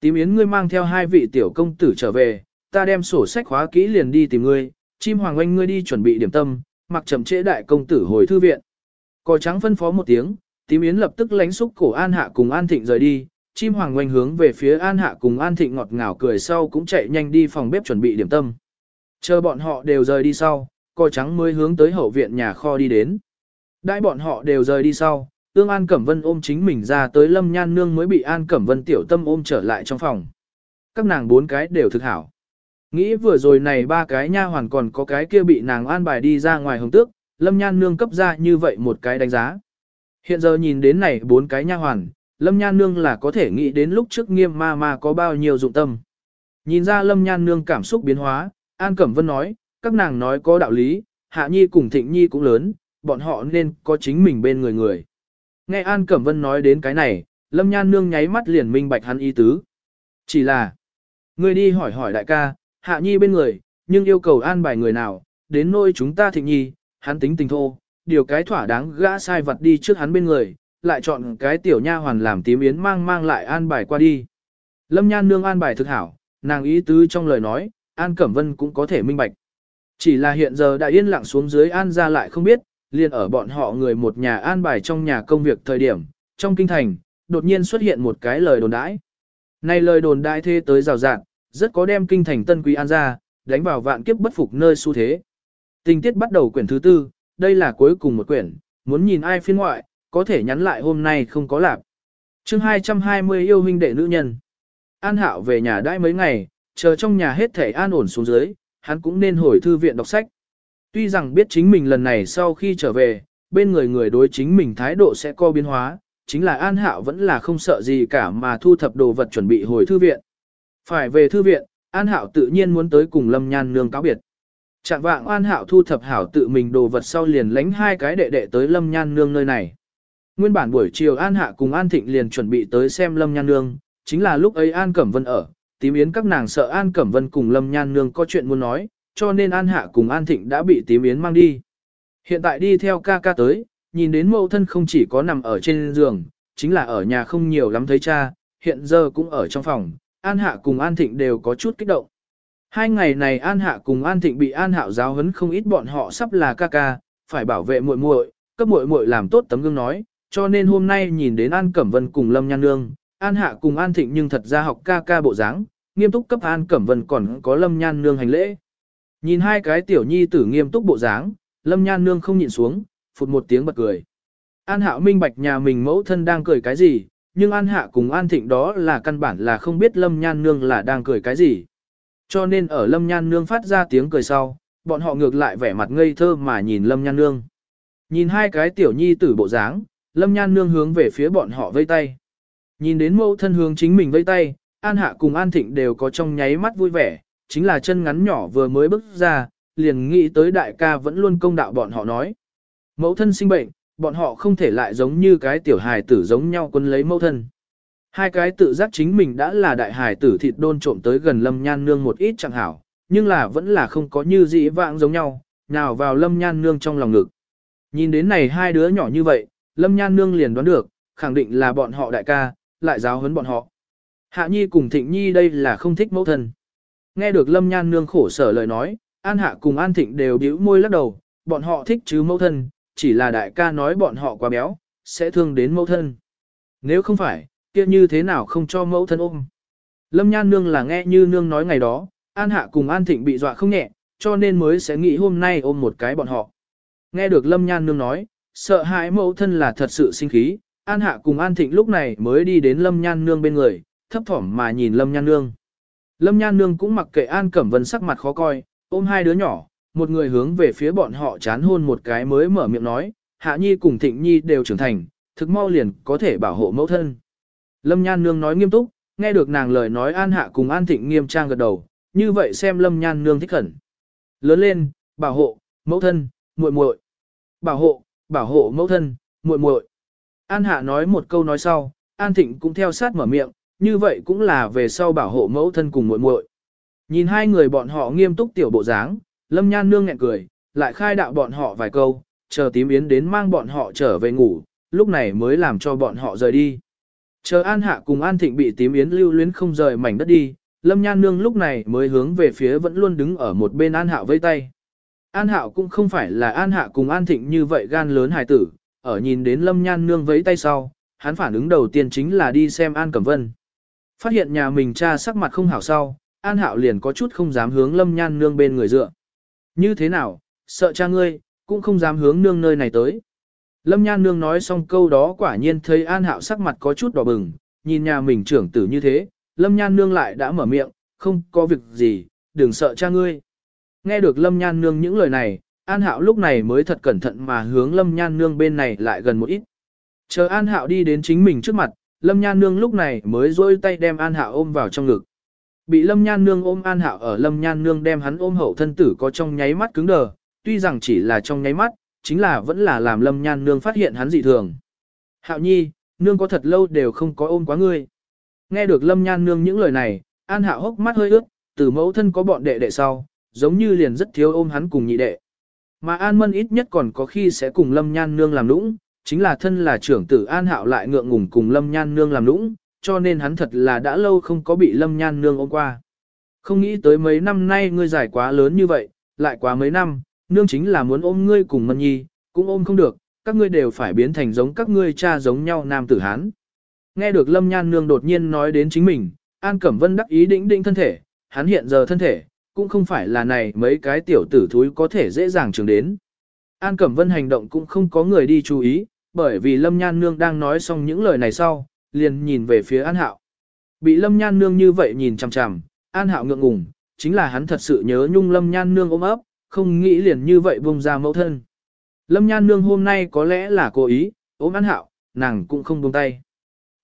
Tím yến ngươi mang theo hai vị tiểu công tử trở về, ta đem sổ sách khóa kỹ liền đi tìm ngươi, chim hoàng oanh ngươi đi chuẩn bị điểm tâm, mặc chậm trễ đại công tử hồi thư viện. Cò trắng phân phó một tiếng, tím yến lập tức lánh xúc cổ An Hạ cùng An Thịnh rời đi, chim hoàng oanh hướng về phía An Hạ cùng An Thịnh ngọt ngào cười sau cũng chạy nhanh đi phòng bếp chuẩn bị điểm tâm. Chờ bọn họ đều rời đi sau, cò trắng mới hướng tới hậu viện nhà kho đi đến. Đại bọn họ đều rời đi sau, ương An Cẩm Vân ôm chính mình ra tới lâm nhan nương mới bị An Cẩm Vân tiểu tâm ôm trở lại trong phòng. Các nàng bốn cái đều thực hảo. Nghĩ vừa rồi này ba cái nha hoàn còn có cái kia bị nàng an bài đi ra ngoài hồng tước, lâm nhan nương cấp ra như vậy một cái đánh giá. Hiện giờ nhìn đến này bốn cái nha hoàn, lâm nhan nương là có thể nghĩ đến lúc trước nghiêm ma ma có bao nhiêu dụng tâm. Nhìn ra lâm nhan nương cảm xúc biến hóa, An Cẩm Vân nói, các nàng nói có đạo lý, Hạ Nhi cùng Thịnh Nhi cũng lớn, bọn họ nên có chính mình bên người người. Nghe An Cẩm Vân nói đến cái này, Lâm Nhan Nương nháy mắt liền minh bạch hắn ý tứ. Chỉ là, người đi hỏi hỏi đại ca, Hạ Nhi bên người, nhưng yêu cầu an bài người nào, đến nôi chúng ta Thịnh Nhi, hắn tính tình thô, điều cái thỏa đáng gã sai vật đi trước hắn bên người, lại chọn cái tiểu nha hoàn làm tím yến mang mang lại an bài qua đi. Lâm Nhan Nương an bài thực hảo, nàng ý tứ trong lời nói, An Cẩm Vân cũng có thể minh bạch. Chỉ là hiện giờ đã yên lặng xuống dưới An ra lại không biết, liền ở bọn họ người một nhà an bài trong nhà công việc thời điểm, trong kinh thành, đột nhiên xuất hiện một cái lời đồn đãi. Này lời đồn đãi thế tới rào rạng, rất có đem kinh thành tân quý an ra, đánh vào vạn kiếp bất phục nơi xu thế. Tình tiết bắt đầu quyển thứ tư, đây là cuối cùng một quyển, muốn nhìn ai phiên ngoại, có thể nhắn lại hôm nay không có lạp. chương 220 yêu huynh đệ nữ nhân. An hạo về nhà đãi mấy ngày, chờ trong nhà hết thể an ổn xuống dưới, hắn cũng nên hồi thư viện đọc sách. Tuy rằng biết chính mình lần này sau khi trở về, bên người người đối chính mình thái độ sẽ co biến hóa, chính là An Hạo vẫn là không sợ gì cả mà thu thập đồ vật chuẩn bị hồi thư viện. Phải về thư viện, An Hạo tự nhiên muốn tới cùng Lâm Nhan nương cáo biệt. Trạng vạng An Hạo thu thập hảo tự mình đồ vật sau liền lánh hai cái đệ đệ tới Lâm Nhan nương nơi này. Nguyên bản buổi chiều An Hạ cùng An Thịnh liền chuẩn bị tới xem Lâm Nhan nương, chính là lúc ấy An Cẩm Vân ở, tím yến các nàng sợ An Cẩm Vân cùng Lâm Nhan nương có chuyện muốn nói, cho nên An Hạ cùng An Thịnh đã bị tím yến mang đi. Hiện tại đi theo ca ca tới, nhìn đến mẫu thân không chỉ có nằm ở trên giường, chính là ở nhà không nhiều lắm thấy cha, hiện giờ cũng ở trong phòng, An Hạ cùng An Thịnh đều có chút kích động. Hai ngày này An Hạ cùng An Thịnh bị An Hạo giáo huấn không ít bọn họ sắp là ca ca, phải bảo vệ muội muội, cấp muội muội làm tốt tấm gương nói, cho nên hôm nay nhìn đến An Cẩm Vân cùng Lâm Nhan Nương, An Hạ cùng An Thịnh nhưng thật ra học ca ca bộ dáng, nghiêm túc cấp An Cẩm Vân còn có Lâm Nhan Nương hành lễ. Nhìn hai cái tiểu nhi tử nghiêm túc bộ dáng, Lâm Nhan Nương không nhịn xuống, phụt một tiếng bật cười. An Hạo minh bạch nhà mình mẫu thân đang cười cái gì, nhưng An Hạ cùng An Thịnh đó là căn bản là không biết Lâm Nhan Nương là đang cười cái gì. Cho nên ở Lâm Nhan Nương phát ra tiếng cười sau, bọn họ ngược lại vẻ mặt ngây thơ mà nhìn Lâm Nhan Nương. Nhìn hai cái tiểu nhi tử bộ dáng, Lâm Nhan Nương hướng về phía bọn họ vây tay. Nhìn đến mẫu thân hướng chính mình vây tay, An Hạ cùng An Thịnh đều có trong nháy mắt vui vẻ, chính là chân ngắn nhỏ vừa mới bước ra, liền nghĩ tới đại ca vẫn luôn công đạo bọn họ nói. Mẫu thân sinh bệnh, bọn họ không thể lại giống như cái tiểu hài tử giống nhau quân lấy mẫu thân. Hai cái tự giác chính mình đã là đại hài tử thịt đôn trộm tới gần lâm nhan nương một ít chẳng hảo, nhưng là vẫn là không có như dĩ vãng giống nhau, nào vào lâm nhan nương trong lòng ngực. Nhìn đến này hai đứa nhỏ như vậy, lâm nhan nương liền đoán được, khẳng định là bọn họ đại ca, lại giáo huấn bọn họ. Hạ Nhi cùng Thịnh Nhi đây là không thích mẫu thân. Nghe được Lâm Nhan Nương khổ sở lời nói, An Hạ cùng An Thịnh đều bĩu môi lắc đầu, bọn họ thích chứ mẫu thân, chỉ là đại ca nói bọn họ quá béo, sẽ thương đến mẫu thân. Nếu không phải, kia như thế nào không cho mẫu thân ôm. Lâm Nhan Nương là nghe như Nương nói ngày đó, An Hạ cùng An Thịnh bị dọa không nhẹ, cho nên mới sẽ nghĩ hôm nay ôm một cái bọn họ. Nghe được Lâm Nhan Nương nói, sợ hãi mẫu thân là thật sự sinh khí, An Hạ cùng An Thịnh lúc này mới đi đến Lâm Nhan Nương bên người, thấp thỏm mà nhìn Lâm Nhan Nương. Lâm Nhan Nương cũng mặc kệ An Cẩm Vân sắc mặt khó coi, ôm hai đứa nhỏ, một người hướng về phía bọn họ chán hôn một cái mới mở miệng nói, Hạ Nhi cùng Thịnh Nhi đều trưởng thành, thực mau liền có thể bảo hộ mẫu thân. Lâm Nhan Nương nói nghiêm túc, nghe được nàng lời nói An Hạ cùng An Thịnh nghiêm trang gật đầu, như vậy xem Lâm Nhan Nương thích khẩn. Lớn lên, bảo hộ, mẫu thân, muội muội. Bảo hộ, bảo hộ mẫu thân, muội muội. An Hạ nói một câu nói sau, An Thịnh cũng theo sát mở miệng, như vậy cũng là về sau bảo hộ mẫu thân cùng muội muội. Nhìn hai người bọn họ nghiêm túc tiểu bộ dáng, Lâm Nhan nương nghẹn cười, lại khai đạo bọn họ vài câu, chờ tím yến đến mang bọn họ trở về ngủ, lúc này mới làm cho bọn họ rời đi. Chờ An Hạ cùng An Thịnh bị tím yến lưu luyến không rời mảnh đất đi, Lâm Nhan Nương lúc này mới hướng về phía vẫn luôn đứng ở một bên An Hạo vây tay. An Hạo cũng không phải là An Hạ cùng An Thịnh như vậy gan lớn hài tử, ở nhìn đến Lâm Nhan Nương vẫy tay sau, hắn phản ứng đầu tiên chính là đi xem An Cẩm Vân. Phát hiện nhà mình cha sắc mặt không hảo sau, An Hạo liền có chút không dám hướng Lâm Nhan Nương bên người dựa. Như thế nào, sợ cha ngươi, cũng không dám hướng nương nơi này tới. Lâm Nhan Nương nói xong câu đó quả nhiên thấy An Hạo sắc mặt có chút đỏ bừng, nhìn nhà mình trưởng tử như thế, Lâm Nhan Nương lại đã mở miệng, không có việc gì, đừng sợ cha ngươi. Nghe được Lâm Nhan Nương những lời này, An Hạo lúc này mới thật cẩn thận mà hướng Lâm Nhan Nương bên này lại gần một ít. Chờ An Hạo đi đến chính mình trước mặt, Lâm Nhan Nương lúc này mới rôi tay đem An Hạo ôm vào trong ngực. Bị Lâm Nhan Nương ôm An Hạo ở Lâm Nhan Nương đem hắn ôm hậu thân tử có trong nháy mắt cứng đờ, tuy rằng chỉ là trong nháy mắt, chính là vẫn là làm Lâm Nhan Nương phát hiện hắn dị thường. Hạo nhi, Nương có thật lâu đều không có ôm quá ngươi. Nghe được Lâm Nhan Nương những lời này, An Hạo hốc mắt hơi ướt, từ mẫu thân có bọn đệ đệ sau, giống như liền rất thiếu ôm hắn cùng nhị đệ. Mà An Mân ít nhất còn có khi sẽ cùng Lâm Nhan Nương làm lũng chính là thân là trưởng tử An Hạo lại ngượng ngùng cùng Lâm Nhan Nương làm nũng, cho nên hắn thật là đã lâu không có bị Lâm Nhan Nương ôm qua. Không nghĩ tới mấy năm nay ngươi giải quá lớn như vậy, lại quá mấy năm, nương chính là muốn ôm ngươi cùng Mân Nhi, cũng ôm không được, các ngươi đều phải biến thành giống các ngươi cha giống nhau nam tử Hán. Nghe được Lâm Nhan Nương đột nhiên nói đến chính mình, An Cẩm Vân đắc ý định định thân thể, hắn hiện giờ thân thể, cũng không phải là này mấy cái tiểu tử thúi có thể dễ dàng trường đến. An Cẩm Vân hành động cũng không có người đi chú ý, bởi vì Lâm Nhan Nương đang nói xong những lời này sau, liền nhìn về phía An Hạo. Bị Lâm Nhan Nương như vậy nhìn chằm chằm, An Hạo ngượng ngùng, chính là hắn thật sự nhớ nhung Lâm Nhan Nương ôm ấp, không nghĩ liền như vậy vùng ra mẫu thân. Lâm Nhan Nương hôm nay có lẽ là cố ý, ôm An Hạo, nàng cũng không buông tay.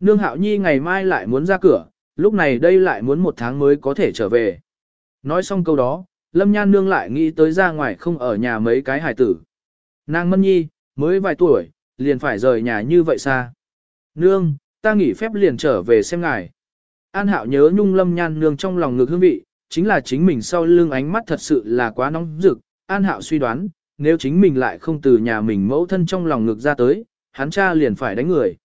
Nương Hạo Nhi ngày mai lại muốn ra cửa, lúc này đây lại muốn một tháng mới có thể trở về. Nói xong câu đó, Lâm Nhan Nương lại nghĩ tới ra ngoài không ở nhà mấy cái hải tử. Nàng Mân Nhi, mới vài tuổi, liền phải rời nhà như vậy xa. Nương, ta nghỉ phép liền trở về xem ngài. An Hạo nhớ nhung Lâm Nhan Nương trong lòng ngực hương vị, chính là chính mình sau lưng ánh mắt thật sự là quá nóng rực. An Hạo suy đoán, nếu chính mình lại không từ nhà mình mẫu thân trong lòng ngực ra tới, hắn cha liền phải đánh người.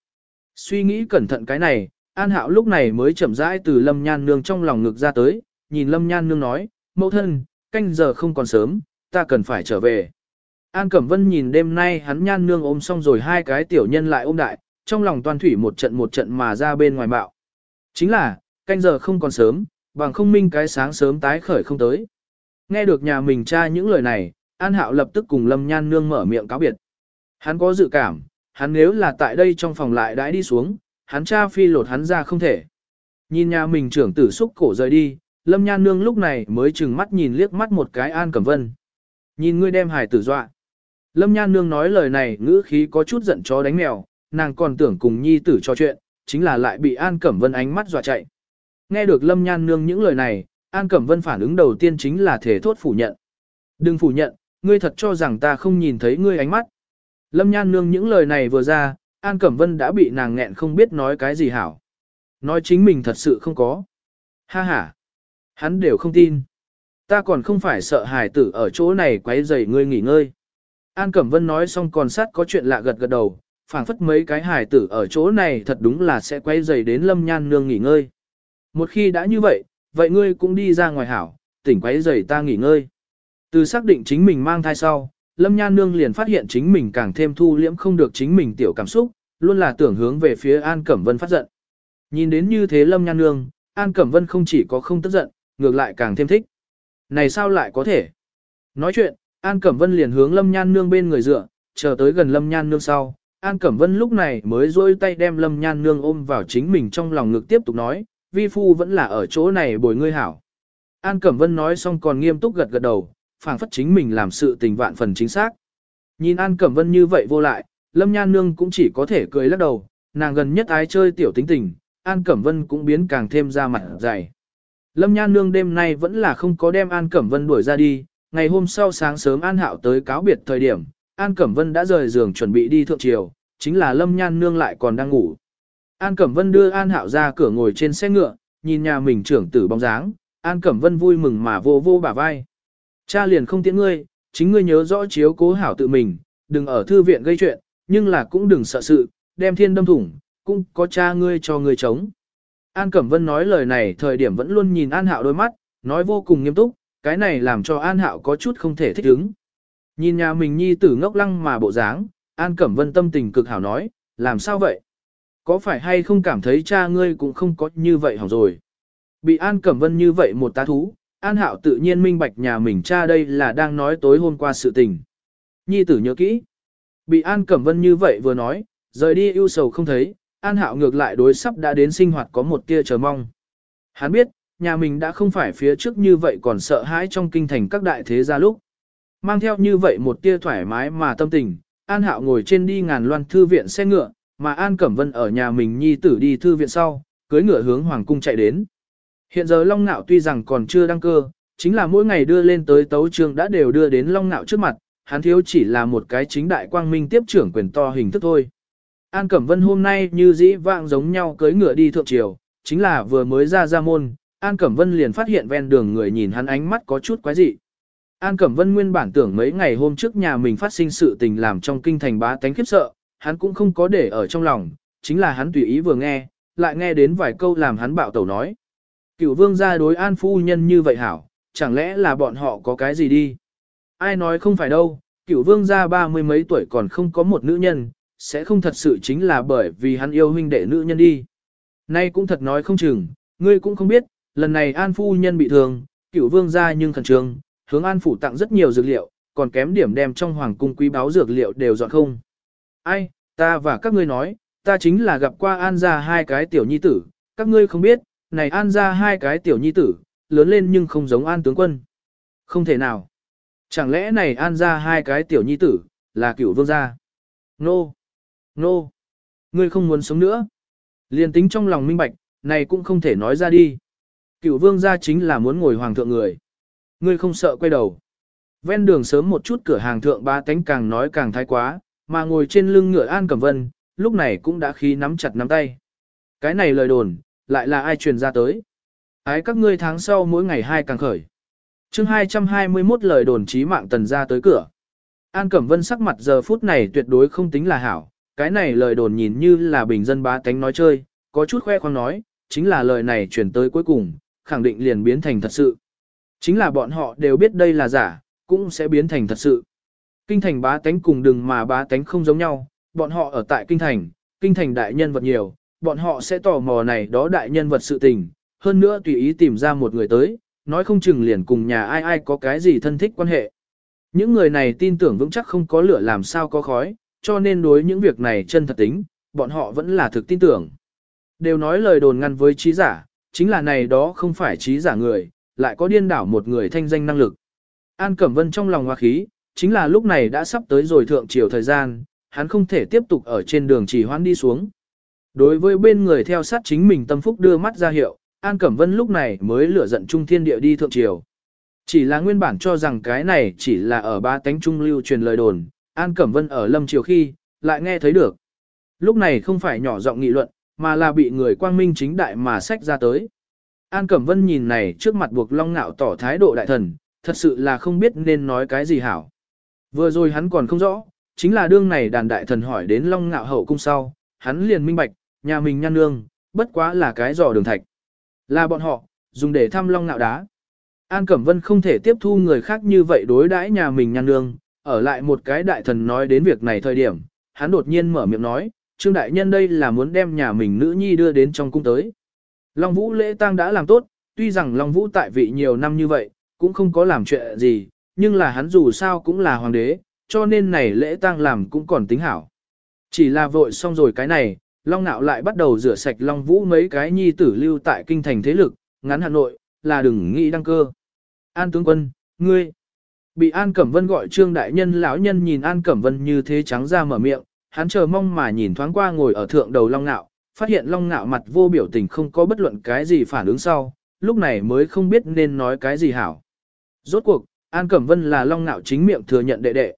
Suy nghĩ cẩn thận cái này, An Hạo lúc này mới chậm rãi từ Lâm Nhan Nương trong lòng ngực ra tới, nhìn Lâm Nhan Nương nói, mẫu thân, canh giờ không còn sớm, ta cần phải trở về. An Cẩm Vân nhìn đêm nay hắn Nhan Nương ôm xong rồi hai cái tiểu nhân lại ôm đại, trong lòng toàn thủy một trận một trận mà ra bên ngoài bạo. Chính là, canh giờ không còn sớm, bằng không minh cái sáng sớm tái khởi không tới. Nghe được nhà mình cha những lời này, An Hạo lập tức cùng Lâm Nhan Nương mở miệng cáo biệt. Hắn có dự cảm, hắn nếu là tại đây trong phòng lại đãi đi xuống, hắn cha phi lột hắn ra không thể. Nhìn nhà mình trưởng tử xúc cổ rời đi, Lâm Nhan Nương lúc này mới chừng mắt nhìn liếc mắt một cái An Cẩm Vân. Nhìn ngươi đem hải tử dọa. Lâm Nhan Nương nói lời này ngữ khí có chút giận chó đánh mèo, nàng còn tưởng cùng nhi tử cho chuyện, chính là lại bị An Cẩm Vân ánh mắt dọa chạy. Nghe được Lâm Nhan Nương những lời này, An Cẩm Vân phản ứng đầu tiên chính là thể thốt phủ nhận. Đừng phủ nhận, ngươi thật cho rằng ta không nhìn thấy ngươi ánh mắt. Lâm Nhan Nương những lời này vừa ra, An Cẩm Vân đã bị nàng nghẹn không biết nói cái gì hảo. Nói chính mình thật sự không có. Ha ha. Hắn đều không tin. Ta còn không phải sợ hài tử ở chỗ này quấy rầy ngươi nghỉ ngơi. An Cẩm Vân nói xong còn sát có chuyện lạ gật gật đầu, phảng phất mấy cái hài tử ở chỗ này thật đúng là sẽ quay dày đến Lâm Nhan Nương nghỉ ngơi. Một khi đã như vậy, vậy ngươi cũng đi ra ngoài hảo, tỉnh quay dày ta nghỉ ngơi. Từ xác định chính mình mang thai sau, Lâm Nhan Nương liền phát hiện chính mình càng thêm thu liễm không được chính mình tiểu cảm xúc, luôn là tưởng hướng về phía An Cẩm Vân phát giận. Nhìn đến như thế Lâm Nhan Nương, An Cẩm Vân không chỉ có không tức giận, ngược lại càng thêm thích. Này sao lại có thể? Nói chuyện, An Cẩm Vân liền hướng Lâm Nhan Nương bên người dựa, chờ tới gần Lâm Nhan Nương sau. An Cẩm Vân lúc này mới rôi tay đem Lâm Nhan Nương ôm vào chính mình trong lòng ngực tiếp tục nói, vi phu vẫn là ở chỗ này bồi ngươi hảo. An Cẩm Vân nói xong còn nghiêm túc gật gật đầu, phảng phất chính mình làm sự tình vạn phần chính xác. Nhìn An Cẩm Vân như vậy vô lại, Lâm Nhan Nương cũng chỉ có thể cười lắc đầu, nàng gần nhất ái chơi tiểu tính tình, An Cẩm Vân cũng biến càng thêm ra mặt dày. Lâm Nhan Nương đêm nay vẫn là không có đem An Cẩm Vân đuổi ra đi, ngày hôm sau sáng sớm An Hạo tới cáo biệt thời điểm, An Cẩm Vân đã rời giường chuẩn bị đi thượng triều, chính là Lâm Nhan Nương lại còn đang ngủ. An Cẩm Vân đưa An Hạo ra cửa ngồi trên xe ngựa, nhìn nhà mình trưởng tử bóng dáng, An Cẩm Vân vui mừng mà vô vô bả vai. Cha liền không tiễn ngươi, chính ngươi nhớ rõ chiếu cố hảo tự mình, đừng ở thư viện gây chuyện, nhưng là cũng đừng sợ sự, đem thiên đâm thủng, cũng có cha ngươi cho ngươi chống. An Cẩm Vân nói lời này thời điểm vẫn luôn nhìn An Hạo đôi mắt, nói vô cùng nghiêm túc, cái này làm cho An Hạo có chút không thể thích ứng. Nhìn nhà mình nhi tử ngốc lăng mà bộ dáng, An Cẩm Vân tâm tình cực hảo nói, làm sao vậy? Có phải hay không cảm thấy cha ngươi cũng không có như vậy hỏng rồi? Bị An Cẩm Vân như vậy một tá thú, An Hạo tự nhiên minh bạch nhà mình cha đây là đang nói tối hôm qua sự tình. Nhi tử nhớ kỹ. Bị An Cẩm Vân như vậy vừa nói, rời đi ưu sầu không thấy, An Hạo ngược lại đối sắp đã đến sinh hoạt có một tia chờ mong. Hắn biết, nhà mình đã không phải phía trước như vậy còn sợ hãi trong kinh thành các đại thế gia lúc. Mang theo như vậy một tia thoải mái mà tâm tình, An Hạo ngồi trên đi ngàn loan thư viện xe ngựa, mà An Cẩm Vân ở nhà mình nhi tử đi thư viện sau, cưới ngựa hướng Hoàng Cung chạy đến. Hiện giờ Long Nạo tuy rằng còn chưa đăng cơ, chính là mỗi ngày đưa lên tới tấu trường đã đều đưa đến Long Nạo trước mặt, hắn thiếu chỉ là một cái chính đại quang minh tiếp trưởng quyền to hình thức thôi. An Cẩm Vân hôm nay như dĩ vạng giống nhau cưới ngựa đi thượng triều, chính là vừa mới ra ra môn, An Cẩm Vân liền phát hiện ven đường người nhìn hắn ánh mắt có chút quái dị. An Cẩm Vân nguyên bản tưởng mấy ngày hôm trước nhà mình phát sinh sự tình làm trong kinh thành bá tánh khiếp sợ, hắn cũng không có để ở trong lòng, chính là hắn tùy ý vừa nghe, lại nghe đến vài câu làm hắn bạo tẩu nói. Cựu vương gia đối an phu nhân như vậy hảo, chẳng lẽ là bọn họ có cái gì đi? Ai nói không phải đâu, cựu vương gia ba mươi mấy tuổi còn không có một nữ nhân, sẽ không thật sự chính là bởi vì hắn yêu huynh đệ nữ nhân đi. Nay cũng thật nói không chừng, ngươi cũng không biết, lần này an phu nhân bị thương, cựu vương gia nhưng khẩn trương, hướng an phủ tặng rất nhiều dược liệu, còn kém điểm đem trong hoàng cung quý báo dược liệu đều dọn không. Ai, ta và các ngươi nói, ta chính là gặp qua an gia hai cái tiểu nhi tử, các ngươi không biết, này an gia hai cái tiểu nhi tử, lớn lên nhưng không giống an tướng quân. Không thể nào. Chẳng lẽ này an gia hai cái tiểu nhi tử, là cựu vương gia? Nô! Nô! Ngươi không muốn sống nữa. liền tính trong lòng minh bạch, này cũng không thể nói ra đi. Cựu vương gia chính là muốn ngồi hoàng thượng người. Ngươi không sợ quay đầu. Ven đường sớm một chút cửa hàng thượng ba tánh càng nói càng thái quá, mà ngồi trên lưng ngựa An Cẩm Vân, lúc này cũng đã khí nắm chặt nắm tay. Cái này lời đồn, lại là ai truyền ra tới. Ái các ngươi tháng sau mỗi ngày hai càng khởi. chương 221 lời đồn trí mạng tần ra tới cửa. An Cẩm Vân sắc mặt giờ phút này tuyệt đối không tính là hảo, cái này lời đồn nhìn như là bình dân bá tánh nói chơi, có chút khoe khoang nói, chính là lời này truyền tới cuối cùng, khẳng định liền biến thành thật sự. Chính là bọn họ đều biết đây là giả, cũng sẽ biến thành thật sự. Kinh thành bá tánh cùng đừng mà bá tánh không giống nhau, bọn họ ở tại kinh thành, kinh thành đại nhân vật nhiều, bọn họ sẽ tò mò này đó đại nhân vật sự tình, hơn nữa tùy ý tìm ra một người tới, nói không chừng liền cùng nhà ai ai có cái gì thân thích quan hệ. Những người này tin tưởng vững chắc không có lửa làm sao có khói, cho nên đối những việc này chân thật tính, bọn họ vẫn là thực tin tưởng. Đều nói lời đồn ngăn với trí giả, chính là này đó không phải trí giả người, lại có điên đảo một người thanh danh năng lực. An Cẩm Vân trong lòng hoa khí, chính là lúc này đã sắp tới rồi thượng chiều thời gian, hắn không thể tiếp tục ở trên đường chỉ hoãn đi xuống. Đối với bên người theo sát chính mình tâm phúc đưa mắt ra hiệu, An Cẩm Vân lúc này mới lửa giận trung thiên địa đi thượng triều. Chỉ là nguyên bản cho rằng cái này chỉ là ở ba tánh trung lưu truyền lời đồn, An Cẩm Vân ở lâm triều khi, lại nghe thấy được. Lúc này không phải nhỏ giọng nghị luận, mà là bị người quang minh chính đại mà sách ra tới. An Cẩm Vân nhìn này trước mặt buộc long ngạo tỏ thái độ đại thần, thật sự là không biết nên nói cái gì hảo. Vừa rồi hắn còn không rõ, chính là đương này đàn đại thần hỏi đến long ngạo hậu cung sau, hắn liền minh bạch, nhà mình nhan nương, bất quá là cái giò đường thạch. Là bọn họ, dùng để thăm long ngạo đá. An Cẩm Vân không thể tiếp thu người khác như vậy đối đãi nhà mình nhan nương, ở lại một cái đại thần nói đến việc này thời điểm, hắn đột nhiên mở miệng nói, Trương Đại Nhân đây là muốn đem nhà mình nữ nhi đưa đến trong cung tới. Long Vũ lễ tang đã làm tốt, tuy rằng Long Vũ tại vị nhiều năm như vậy, cũng không có làm chuyện gì, nhưng là hắn dù sao cũng là hoàng đế, cho nên này lễ tang làm cũng còn tính hảo. Chỉ là vội xong rồi cái này, Long Nạo lại bắt đầu rửa sạch Long Vũ mấy cái nhi tử lưu tại kinh thành thế lực, ngắn Hà Nội, là đừng nghĩ đăng cơ. An tướng quân, ngươi, bị An Cẩm Vân gọi trương đại nhân lão nhân nhìn An Cẩm Vân như thế trắng ra mở miệng, hắn chờ mong mà nhìn thoáng qua ngồi ở thượng đầu Long Nạo, phát hiện Long Nạo mặt vô biểu tình không có bất luận cái gì phản ứng sau, lúc này mới không biết nên nói cái gì hảo. Rốt cuộc, An Cẩm Vân là Long Nạo chính miệng thừa nhận đệ đệ.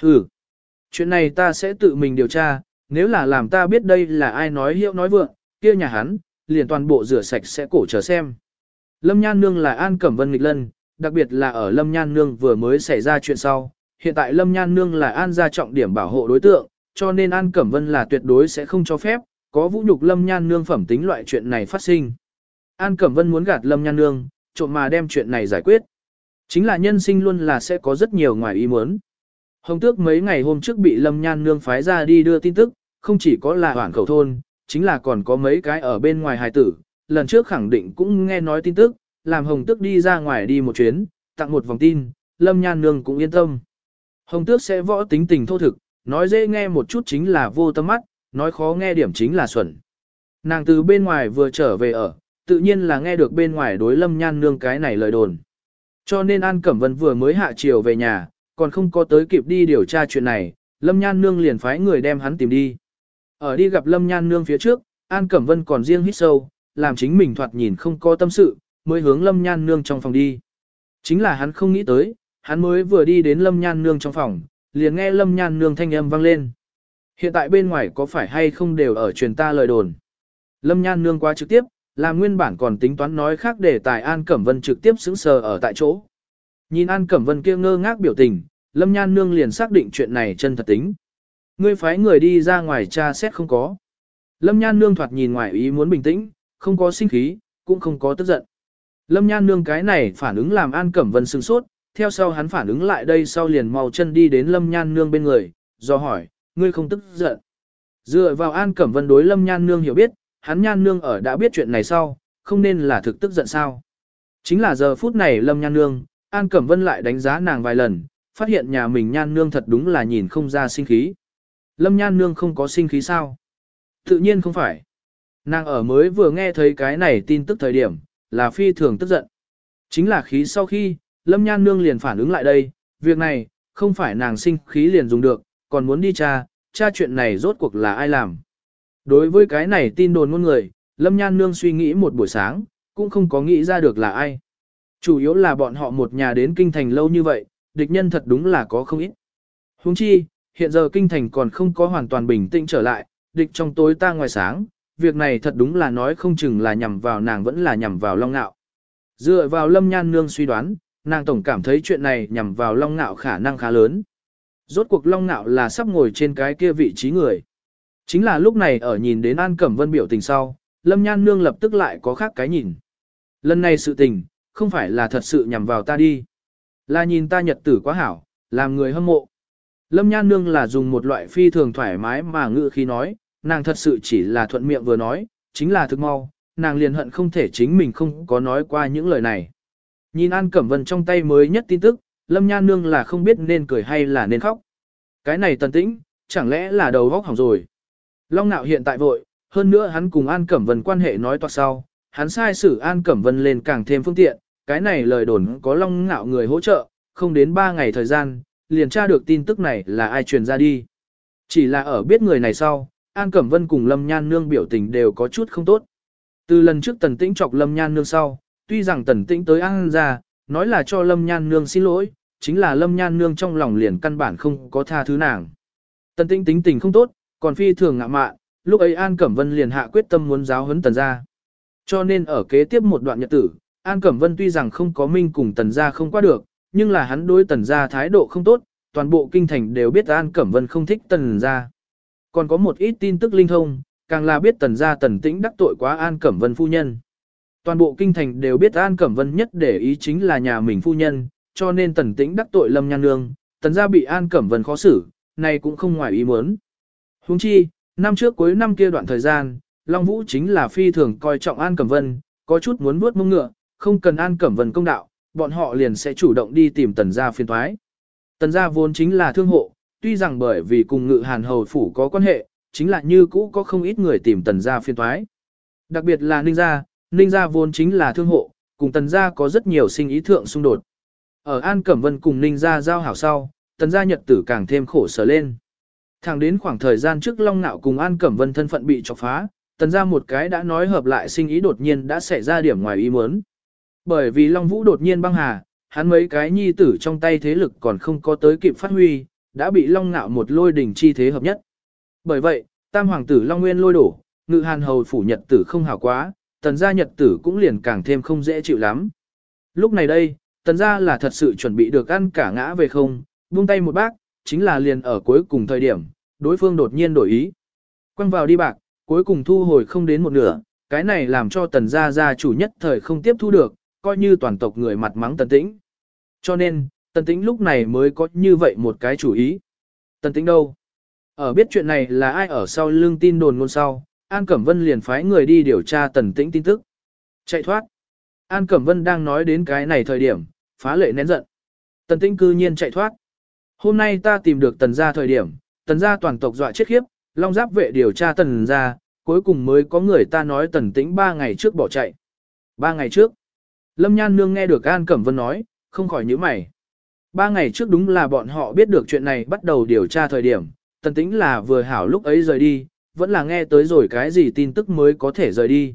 Hừ, chuyện này ta sẽ tự mình điều tra, nếu là làm ta biết đây là ai nói hiệu nói vượng, kia nhà hắn, liền toàn bộ rửa sạch sẽ cổ chờ xem. Lâm Nhan Nương là An Cẩm Vân nghịch lân, đặc biệt là ở Lâm Nhan Nương vừa mới xảy ra chuyện sau. Hiện tại Lâm Nhan Nương là An gia trọng điểm bảo hộ đối tượng, cho nên An Cẩm Vân là tuyệt đối sẽ không cho phép, có vũ nhục Lâm Nhan Nương phẩm tính loại chuyện này phát sinh. An Cẩm Vân muốn gạt Lâm Nhan Nương, trộm mà đem chuyện này giải quyết. Chính là nhân sinh luôn là sẽ có rất nhiều ngoài ý muốn. Hồng Tước mấy ngày hôm trước bị Lâm Nhan Nương phái ra đi đưa tin tức, không chỉ có là hoảng khẩu thôn, chính là còn có mấy cái ở bên ngoài hài tử. Lần trước khẳng định cũng nghe nói tin tức, làm Hồng Tước đi ra ngoài đi một chuyến, tặng một vòng tin, Lâm Nhan Nương cũng yên tâm. Hồng Tước sẽ võ tính tình thô thực, nói dễ nghe một chút chính là vô tâm mắt, nói khó nghe điểm chính là xuẩn. Nàng từ bên ngoài vừa trở về ở, tự nhiên là nghe được bên ngoài đối Lâm Nhan Nương cái này lời đồn. Cho nên An Cẩm Vân vừa mới hạ chiều về nhà, còn không có tới kịp đi điều tra chuyện này, Lâm Nhan Nương liền phái người đem hắn tìm đi. Ở đi gặp Lâm Nhan Nương phía trước, An Cẩm Vân còn riêng hít sâu, làm chính mình thoạt nhìn không có tâm sự, mới hướng Lâm Nhan Nương trong phòng đi. Chính là hắn không nghĩ tới, hắn mới vừa đi đến Lâm Nhan Nương trong phòng, liền nghe Lâm Nhan Nương thanh âm vang lên. Hiện tại bên ngoài có phải hay không đều ở truyền ta lời đồn. Lâm Nhan Nương quá trực tiếp, làm nguyên bản còn tính toán nói khác để tài An Cẩm Vân trực tiếp xứng sờ ở tại chỗ. Nhìn An Cẩm Vân kia ngơ ngác biểu tình, Lâm Nhan Nương liền xác định chuyện này chân thật tính. Ngươi phái người đi ra ngoài tra xét không có. Lâm Nhan Nương thoạt nhìn ngoài ý muốn bình tĩnh, không có sinh khí, cũng không có tức giận. Lâm Nhan Nương cái này phản ứng làm An Cẩm Vân sừng sốt, theo sau hắn phản ứng lại đây sau liền mau chân đi đến Lâm Nhan Nương bên người, do hỏi, ngươi không tức giận. Dựa vào An Cẩm Vân đối Lâm Nhan Nương hiểu biết, hắn Nhan Nương ở đã biết chuyện này sau, không nên là thực tức giận sao. Chính là giờ phút này Lâm Nhan Nương, An Cẩm Vân lại đánh giá nàng vài lần, phát hiện nhà mình Nhan Nương thật đúng là nhìn không ra sinh khí. Lâm Nhan Nương không có sinh khí sao? Tự nhiên không phải. Nàng ở mới vừa nghe thấy cái này tin tức thời điểm, là phi thường tức giận. Chính là khí sau khi, Lâm Nhan Nương liền phản ứng lại đây, việc này, không phải nàng sinh khí liền dùng được, còn muốn đi tra, tra chuyện này rốt cuộc là ai làm. Đối với cái này tin đồn ngôn người, Lâm Nhan Nương suy nghĩ một buổi sáng, cũng không có nghĩ ra được là ai. Chủ yếu là bọn họ một nhà đến kinh thành lâu như vậy, địch nhân thật đúng là có không ít. Huống chi, hiện giờ kinh thành còn không có hoàn toàn bình tĩnh trở lại, địch trong tối ta ngoài sáng, việc này thật đúng là nói không chừng là nhằm vào nàng vẫn là nhằm vào long nạo. Dựa vào lâm nhan nương suy đoán, nàng tổng cảm thấy chuyện này nhằm vào long nạo khả năng khá lớn. Rốt cuộc long nạo là sắp ngồi trên cái kia vị trí người. Chính là lúc này ở nhìn đến An Cẩm Vân biểu tình sau, lâm nhan nương lập tức lại có khác cái nhìn. Lần này sự tình, không phải là thật sự nhằm vào ta đi. Là nhìn ta nhật tử quá hảo, làm người hâm mộ. Lâm Nhan Nương là dùng một loại phi thường thoải mái mà ngự khi nói, nàng thật sự chỉ là thuận miệng vừa nói, chính là thực mau, nàng liền hận không thể chính mình không có nói qua những lời này. Nhìn An Cẩm Vân trong tay mới nhất tin tức, Lâm Nhan Nương là không biết nên cười hay là nên khóc. Cái này tần tĩnh, chẳng lẽ là đầu vóc hỏng rồi. Long nạo hiện tại vội, hơn nữa hắn cùng An Cẩm Vân quan hệ nói toạc sau, hắn sai xử An Cẩm Vân lên càng thêm phương tiện, cái này lời đồn có Long nạo người hỗ trợ, không đến 3 ngày thời gian, liền tra được tin tức này là ai truyền ra đi. Chỉ là ở biết người này sau, An Cẩm Vân cùng Lâm Nhan Nương biểu tình đều có chút không tốt. Từ lần trước Tần Tĩnh chọc Lâm Nhan Nương sau, tuy rằng Tần Tĩnh tới An ra, nói là cho Lâm Nhan Nương xin lỗi, chính là Lâm Nhan Nương trong lòng liền căn bản không có tha thứ nàng. Tần Tĩnh tính tình không tốt, còn phi thường ngạ mạn, lúc ấy An Cẩm Vân liền hạ quyết tâm muốn giáo huấn Tần ra. Cho nên ở kế tiếp một đoạn nhật tử, An Cẩm Vân tuy rằng không có minh cùng Tần ra không qua được, nhưng là hắn đối Tần ra thái độ không tốt, toàn bộ kinh thành đều biết An Cẩm Vân không thích Tần ra. Còn có một ít tin tức linh thông, càng là biết tần gia tần tĩnh đắc tội quá An Cẩm Vân phu nhân. Toàn bộ kinh thành đều biết An Cẩm Vân nhất để ý chính là nhà mình phu nhân, cho nên tần tĩnh đắc tội lâm nhan nương, tần gia bị An Cẩm Vân khó xử, này cũng không ngoài ý muốn. Huống chi, năm trước cuối năm kia đoạn thời gian, Long Vũ chính là phi thường coi trọng An Cẩm Vân, có chút muốn vuốt mông ngựa, không cần An Cẩm Vân công đạo, bọn họ liền sẽ chủ động đi tìm tần gia phiên thoái. Tần gia vốn chính là thương hộ, tuy rằng bởi vì cùng ngự hàn hầu phủ có quan hệ, chính là như cũ có không ít người tìm tần gia phiên thoái. Đặc biệt là ninh gia, ninh gia vốn chính là thương hộ, cùng tần gia có rất nhiều sinh ý thượng xung đột. Ở An Cẩm Vân cùng ninh gia giao hảo sau, tần gia nhật tử càng thêm khổ sở lên. Thẳng đến khoảng thời gian trước Long Nạo cùng An Cẩm Vân thân phận bị chọc phá, tần gia một cái đã nói hợp lại sinh ý đột nhiên đã xảy ra điểm ngoài ý muốn. Bởi vì Long Vũ đột nhiên băng hà, hắn mấy cái nhi tử trong tay thế lực còn không có tới kịp phát huy, đã bị Long Nạo một lôi đỉnh chi thế hợp nhất. Bởi vậy, tam hoàng tử Long Nguyên lôi đổ, ngự hàn hầu phủ nhật tử không hảo quá, tần gia nhật tử cũng liền càng thêm không dễ chịu lắm. Lúc này đây, tần gia là thật sự chuẩn bị được ăn cả ngã về không, buông tay một bác, chính là liền ở cuối cùng thời điểm, đối phương đột nhiên đổi ý. Quăng vào đi bạc, cuối cùng thu hồi không đến một nửa, cái này làm cho tần gia gia chủ nhất thời không tiếp thu được, coi như toàn tộc người mặt mắng tần tĩnh. Cho nên, tần tĩnh lúc này mới có như vậy một cái chủ ý. Tần tĩnh đâu? Ở biết chuyện này là ai ở sau lưng tin đồn ngôn sau, An Cẩm Vân liền phái người đi điều tra tần tĩnh tin tức. Chạy thoát. An Cẩm Vân đang nói đến cái này thời điểm, phá lệ nén giận. Tần tĩnh cư nhiên chạy thoát. Hôm nay ta tìm được tần gia thời điểm, tần gia toàn tộc dọa chết khiếp, long giáp vệ điều tra tần gia, cuối cùng mới có người ta nói tần tĩnh ba ngày trước bỏ chạy. Ba ngày trước. Lâm Nhan Nương nghe được An Cẩm Vân nói, không khỏi nhíu mày. Ba ngày trước đúng là bọn họ biết được chuyện này bắt đầu điều tra thời điểm, tần tĩnh là vừa hảo lúc ấy rời đi, vẫn là nghe tới rồi cái gì tin tức mới có thể rời đi.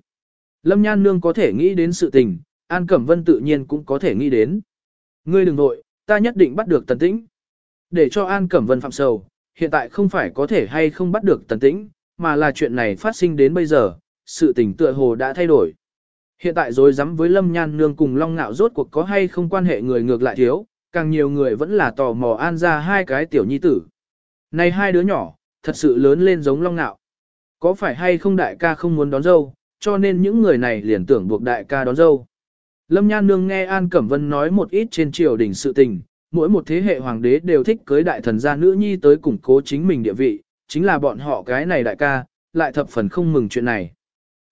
Lâm Nhan Nương có thể nghĩ đến sự tình, An Cẩm Vân tự nhiên cũng có thể nghĩ đến. Ngươi đừng nội, ta nhất định bắt được tần tĩnh. Để cho An Cẩm Vân phạm sầu, hiện tại không phải có thể hay không bắt được tần tĩnh, mà là chuyện này phát sinh đến bây giờ, sự tình tựa hồ đã thay đổi. Hiện tại rồi dám với Lâm Nhan Nương cùng Long Nạo rốt cuộc có hay không quan hệ người ngược lại thiếu, càng nhiều người vẫn là tò mò an ra hai cái tiểu nhi tử. Này hai đứa nhỏ, thật sự lớn lên giống Long Nạo. Có phải hay không đại ca không muốn đón dâu, cho nên những người này liền tưởng buộc đại ca đón dâu. Lâm Nhan Nương nghe An Cẩm Vân nói một ít trên triều đình sự tình, mỗi một thế hệ hoàng đế đều thích cưới đại thần gia nữ nhi tới củng cố chính mình địa vị, chính là bọn họ cái này đại ca, lại thập phần không mừng chuyện này.